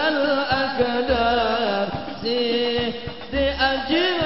الأكداس لأجل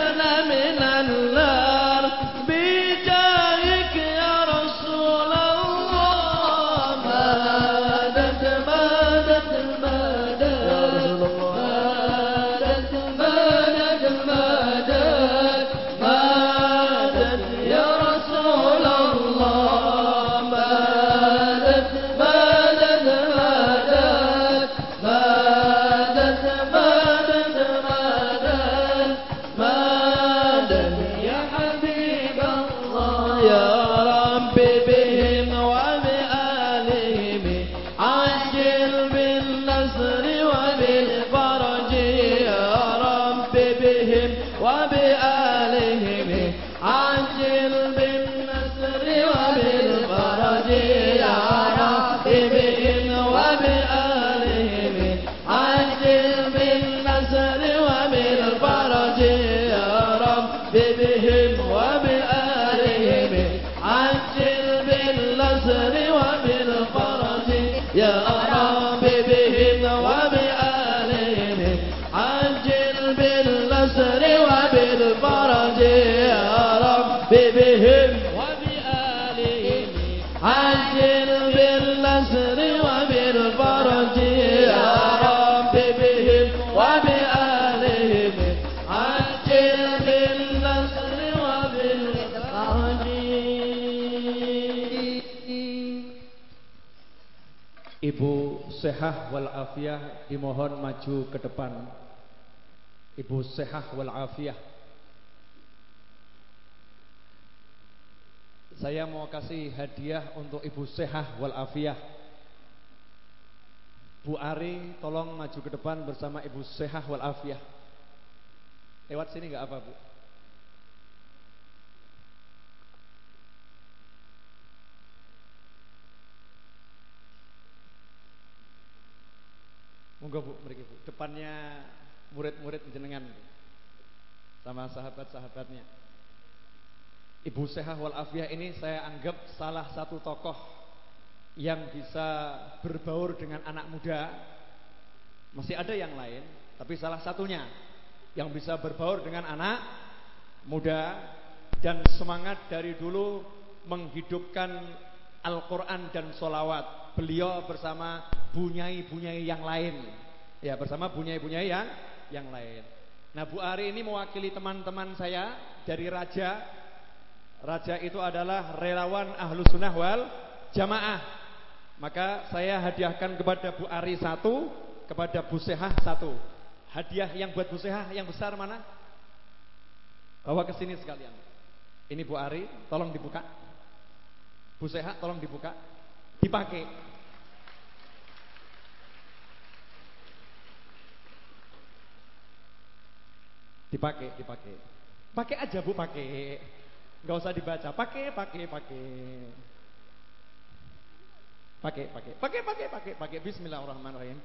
Sehah wal Afiyah dimohon maju ke depan. Ibu Sehah wal Afiyah. Saya mau kasih hadiah untuk Ibu Sehah wal Afiyah. Bu Ari tolong maju ke depan bersama Ibu Sehah wal Afiyah. Lewat sini nggak apa, Bu? Monggo Bu, mriki Bu. Depannya murid-murid jenengan sama sahabat-sahabatnya. Ibu Sehah wal Afiyah ini saya anggap salah satu tokoh yang bisa berbaur dengan anak muda. Masih ada yang lain, tapi salah satunya yang bisa berbaur dengan anak muda dan semangat dari dulu menghidupkan Al-Quran dan solawat. Beliau bersama bunyai-bunyai yang lain. Ya, bersama bunyai-bunyai yang yang lain. Nah, Bu Ari ini mewakili teman-teman saya dari Raja. Raja itu adalah relawan Ahlus Sunnah wal Jamaah. Maka saya hadiahkan kepada Bu Ari satu, kepada Bu Sehah satu. Hadiah yang buat Bu Sehah yang besar mana? Bawa ke sini sekalian. Ini Bu Ari, tolong dibuka. Bu Sehah tolong dibuka. Dipakai. Dipakai, dipakai. Pakai aja Bu, pakai. Enggak usah dibaca. Pakai, pakai, pakai. Pakai, pakai. Pakai, pakai, pakai, pakai. Bismillahirrahmanirrahim.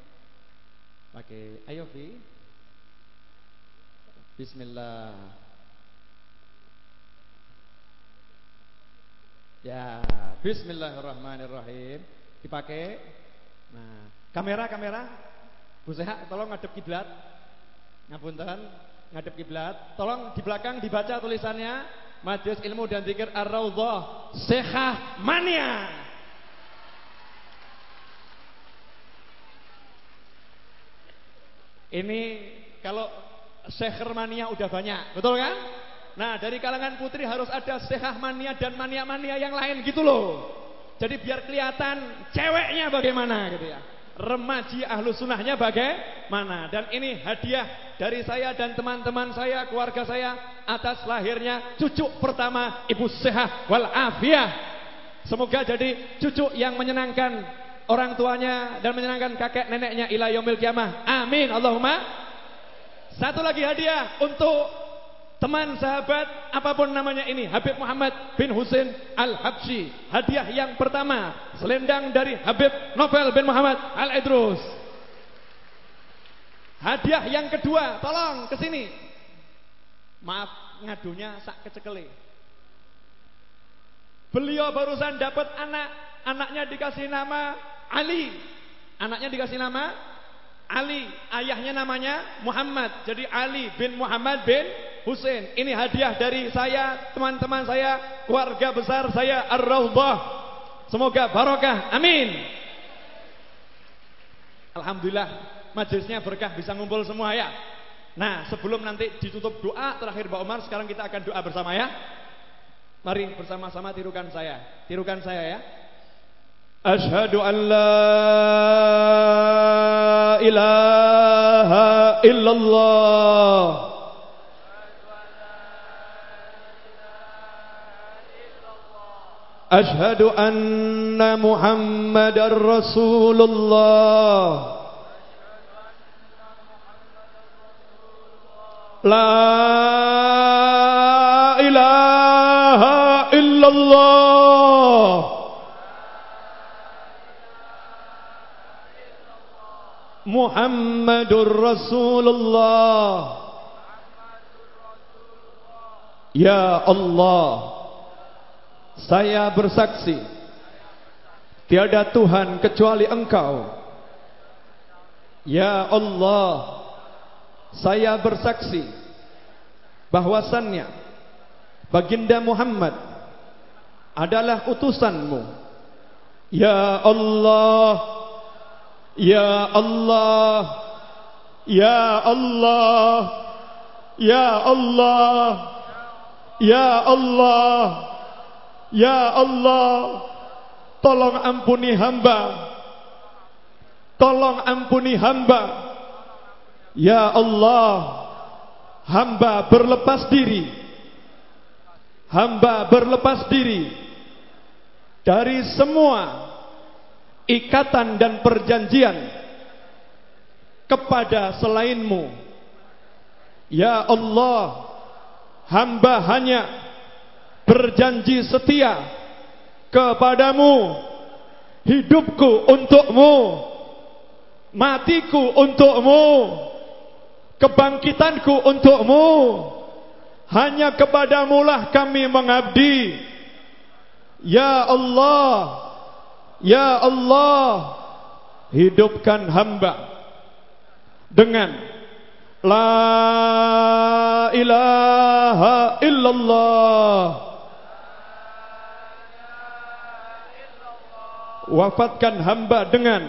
Pakai. Ayo, Vi. Bismillah. Ya, bismillahirrahmanirrahim. Dipakai. Nah, kamera, kamera. Bu Sehat, tolong ngadep kiblat. Ngapunten, ngadep kiblat. Tolong di belakang dibaca tulisannya Majelis Ilmu dan Zikir Ar-Raudhah Sehah Mania. Ini kalau Sekher Mania udah banyak, betul kan? Nah, dari kalangan putri harus ada Sehah Mania dan mania-mania yang lain gitu loh. Jadi biar kelihatan ceweknya bagaimana gitu ya. Remaji ahlu sunnahnya bagaimana. Dan ini hadiah dari saya dan teman-teman saya, keluarga saya atas lahirnya cucu pertama Ibu Sehah wal Afiyah. Semoga jadi cucu yang menyenangkan orang tuanya dan menyenangkan kakek neneknya ila yaumil kiamah. Amin. Allahumma. Satu lagi hadiah untuk teman sahabat apa pun namanya ini Habib Muhammad bin Husin Al-Habsyi. Hadiah yang pertama selendang dari Habib Novel bin Muhammad Al-Idrus. Hadiah yang kedua tolong ke sini. Maaf ngadunya sak kecekele. Beliau barusan dapat anak anaknya dikasih nama Ali. Anaknya dikasih nama Ali ayahnya namanya Muhammad. Jadi Ali bin Muhammad bin Husain. Ini hadiah dari saya, teman-teman saya, keluarga besar saya Ar-Raudhah. Semoga barokah. Amin. Alhamdulillah majelisnya berkah bisa ngumpul semua ya. Nah, sebelum nanti ditutup doa terakhir Mbak Umar, sekarang kita akan doa bersama ya. Mari bersama-sama tirukan saya. Tirukan saya ya. Ashhadu an la ilaha illallah. أشهد أن محمد رسول الله. لا إله إلا الله. محمد رسول الله. يا الله. Saya bersaksi Tiada Tuhan kecuali engkau. Ya Allah Saya bersaksi bahwasannya Baginda Muhammad adalah utusanmu. Ya Allah Ya Allah Ya Allah Ya Allah Ya Allah. Ya Allah Tolong ampuni hamba. Tolong ampuni hamba. Ya Allah Hamba berlepas diri. Hamba berlepas diri Dari semua Ikatan dan perjanjian Kepada selainmu. Ya Allah Hamba hanya Berjanji setia Kepadamu Hidupku untukmu matiku untukmu kebangkitanku untukmu. Hanya kepadamu lah kami mengabdi. Ya Allah ya Allah hidupkan hamba dengan la ilaha illallah wafatkan hamba dengan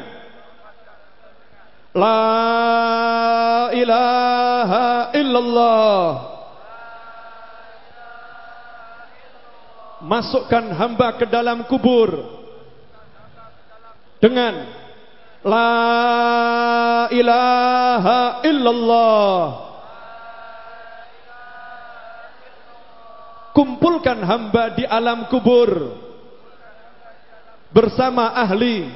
La ilaha illallah. Masukkan hamba ke dalam kubur Dengan La ilaha illallah. Kumpulkan hamba di alam kubur Bersama ahli.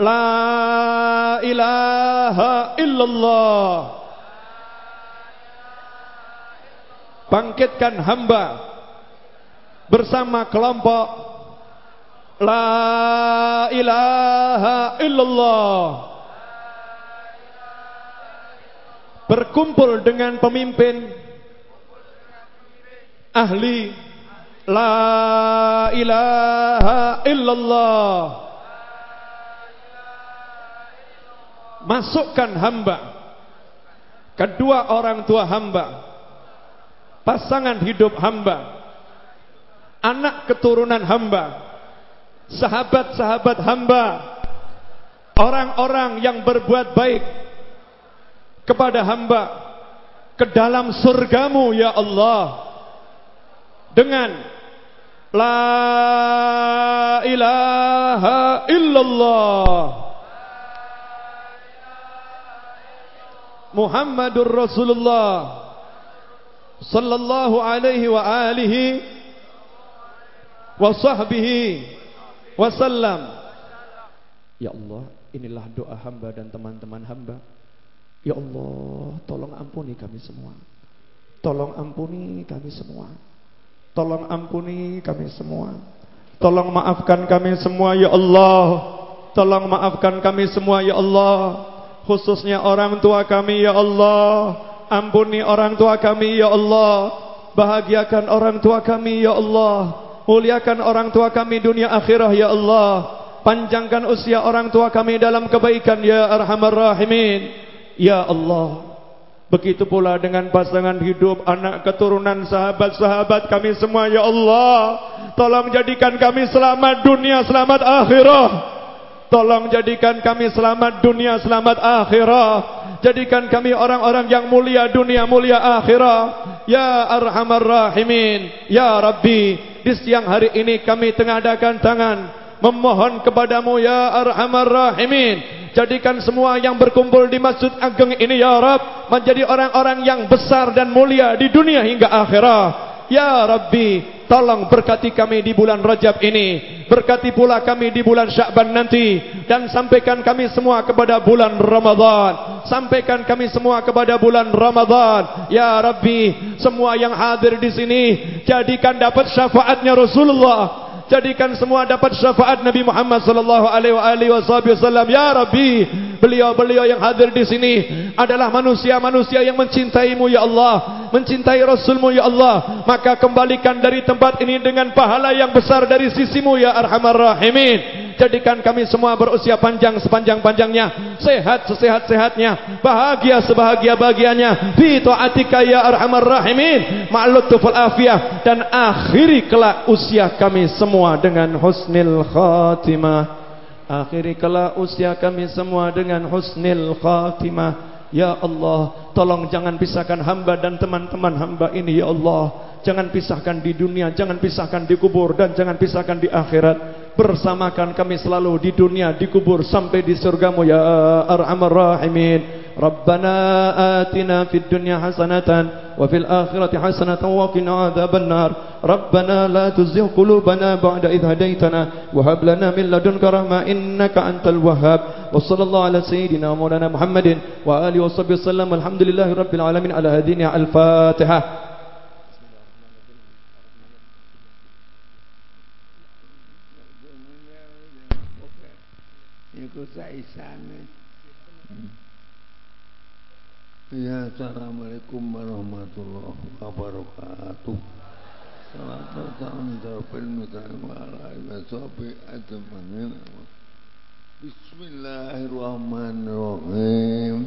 La ilaha illallah. Bangkitkan hamba Bersama kelompok. La ilaha illallah. Berkumpul dengan pemimpin Ahli La ilaha illallah. Masukkan hamba. Kedua orang tua hamba. Pasangan hidup hamba. Anak keturunan hamba. Sahabat-sahabat hamba. Orang-orang yang berbuat baik kepada hamba. Ke dalam surgamu ya Allah dengan la ilaha illallah Muhammadur Rasulullah sallallahu alaihi wa alihi wa sahbihi wasallam Ya Allah inilah doa hamba dan teman-teman hamba. Ya Allah tolong ampuni kami semua. Tolong ampuni kami semua Tolong ampuni kami semua. Tolong maafkan kami semua ya Allah. Tolong maafkan kami semua ya Allah. Khususnya orang tua kami ya Allah. Ampuni orang tua kami ya Allah. Bahagiakan orang tua kami ya Allah. Muliakan orang tua kami dunia akhirah ya Allah. Panjangkan usia orang tua kami dalam kebaikan ya arhamar rahimin. Ya Allah begitu pula dengan pasangan hidup anak keturunan sahabat-sahabat kami semua ya Allah tolong jadikan kami selamat dunia selamat akhirah Tolong jadikan kami selamat dunia, selamat akhirat. Jadikan kami orang-orang yang mulia dunia, mulia akhirat. Ya Arhamar Rahimin, Ya Rabbi, di siang hari ini kami tengadakan tangan memohon kepadamu ya Arhamar Rahimin. Jadikan semua yang berkumpul di Masjid Ageng ini ya Rabb menjadi orang-orang yang besar dan mulia di dunia hingga akhirat. Ya Rabbi, Tolong berkati kami di bulan Rajab ini. Berkati pula kami di bulan Syakban nanti. Dan sampaikan kami semua kepada bulan Ramadhan Sampaikan kami semua kepada bulan Ramadhan Ya Rabbi Semua yang hadir di sini Jadikan dapat syafaatnya Rasulullah Jadikan semua dapat syafaat Nabi Muhammad sallallahu alaihi wasallam. Ya Rabbi, beliau-beliau yang hadir di sini adalah manusia-manusia yang mencintaimu ya Allah, mencintai Rasulmu ya Allah. Maka kembalikan dari tempat ini dengan pahala yang besar dari sisimu ya Arhamar Rahimin. Jadikan kami semua berusia panjang sepanjang-panjangnya, sehat sesehat-sehatnya, bahagia sebahagia-bahagianya. Fi taatika ya arhamar rahimin. Ma'lutuful afiyah dan akhiri kelak usia kami semua dengan husnil khatimah. Akhiri kelak usia kami semua dengan husnil khatimah. Ya Allah, tolong jangan pisahkan hamba dan teman-teman hamba ini ya Allah. Jangan pisahkan di dunia, jangan pisahkan di kubur dan jangan pisahkan di akhirat. bersamakan kami selalu di dunia dikubur sampai di surgamu ya arhamar rahimin. Rabbana atina fid dunya hasanatan wa fil akhirati hasanatan wa qina adzabannar rabbana la tuzigh qulubana ba'da id hadaytana wa hab lana min ladunka rahma innaka antal wahhab. Wa sallallahu ala sayidina maulana muhammadin wa alihi wa sahbihi sallam. Alhamdulillahirabbil alamin ala hadina al fatihah iku saisane Ya Assalamualaikum warahmatullahi wabarakatuh Selamat datang di mutahim wa Masopi Adem Bismillahirrahmanirrahim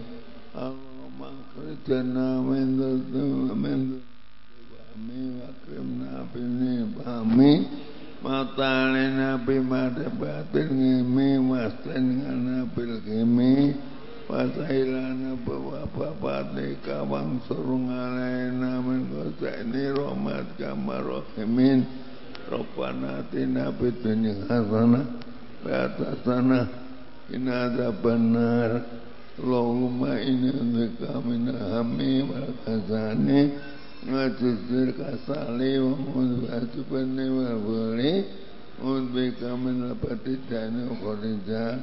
Allahumma akhrijana min dzulmi min dzulmi wa akrimna Amin mata nabi mata batin kimi masin nabi kimi pasailan nabi bapa pati kawang surung alai nabi kota ini romat kamarohimin Rabbana atina fid dunya hasanah wa atina min adhaban nar. Allahumma inna nas'aluka min hammi wa hazani ngajujur kasali wamun batu pene wabuli Unbika menelapati dani ukurinja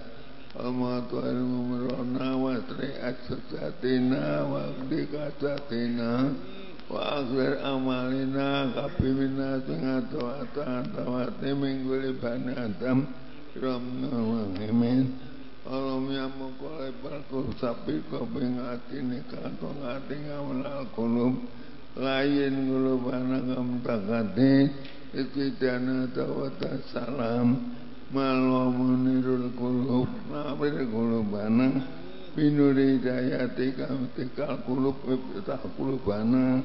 Amatuan umrona wasri asusatina wakdi kasatina Wa akhir amalina kapi minatu ngatu atu atawati minggu libani adam Ramna wangimin Alam ya mukulai berkursapi kopi ngati nikah Tunggati ngamalal kulub Alam Lain kulub anak amtakati Istidana tawata salam. Malamunirul kulub Nabir kulubana Binuri dayati kamtikal kulub Ibtah kulubana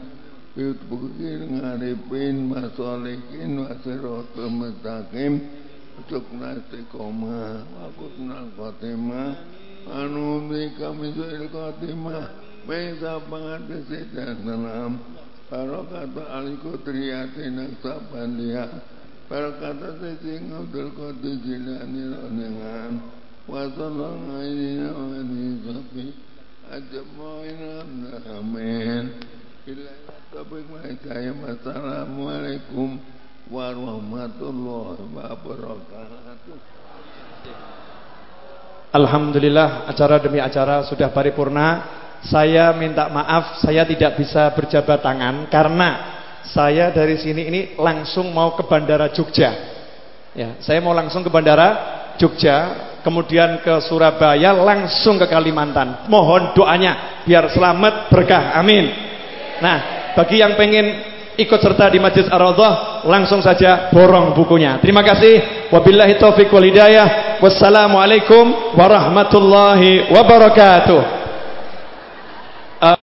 Bitbukir ngaripin Masolikin Wasirotul mustaqim Sukna istiqomah Wakutna khotimah Anu kami suil khotimah Mesa pangatasi dan salam Barokata alikutri naksabandia Barakata sing Abdul Qadir Jilani Ronengan wa sallallahu alaihi wa alihi ajmaina amin. Bila topik Assalamualaikum warahmatullahi wabarakatuh. Alhamdulillah acara demi acara sudah paripurna Saya minta maaf saya tidak bisa berjabat tangan Karena saya dari sini ini langsung mau ke Bandara Jogja. Ya, saya mau langsung ke Bandara Jogja, kemudian ke Surabaya, langsung ke Kalimantan. Mohon doanya biar selamat berkah. Amin. Nah, bagi yang pengen ikut serta di Majlis Ar-Raudhah, langsung saja borong bukunya. Terima kasih. Wabillahi taufiq wal hidayah. Wassalamualaikum warahmatullahi wabarakatuh.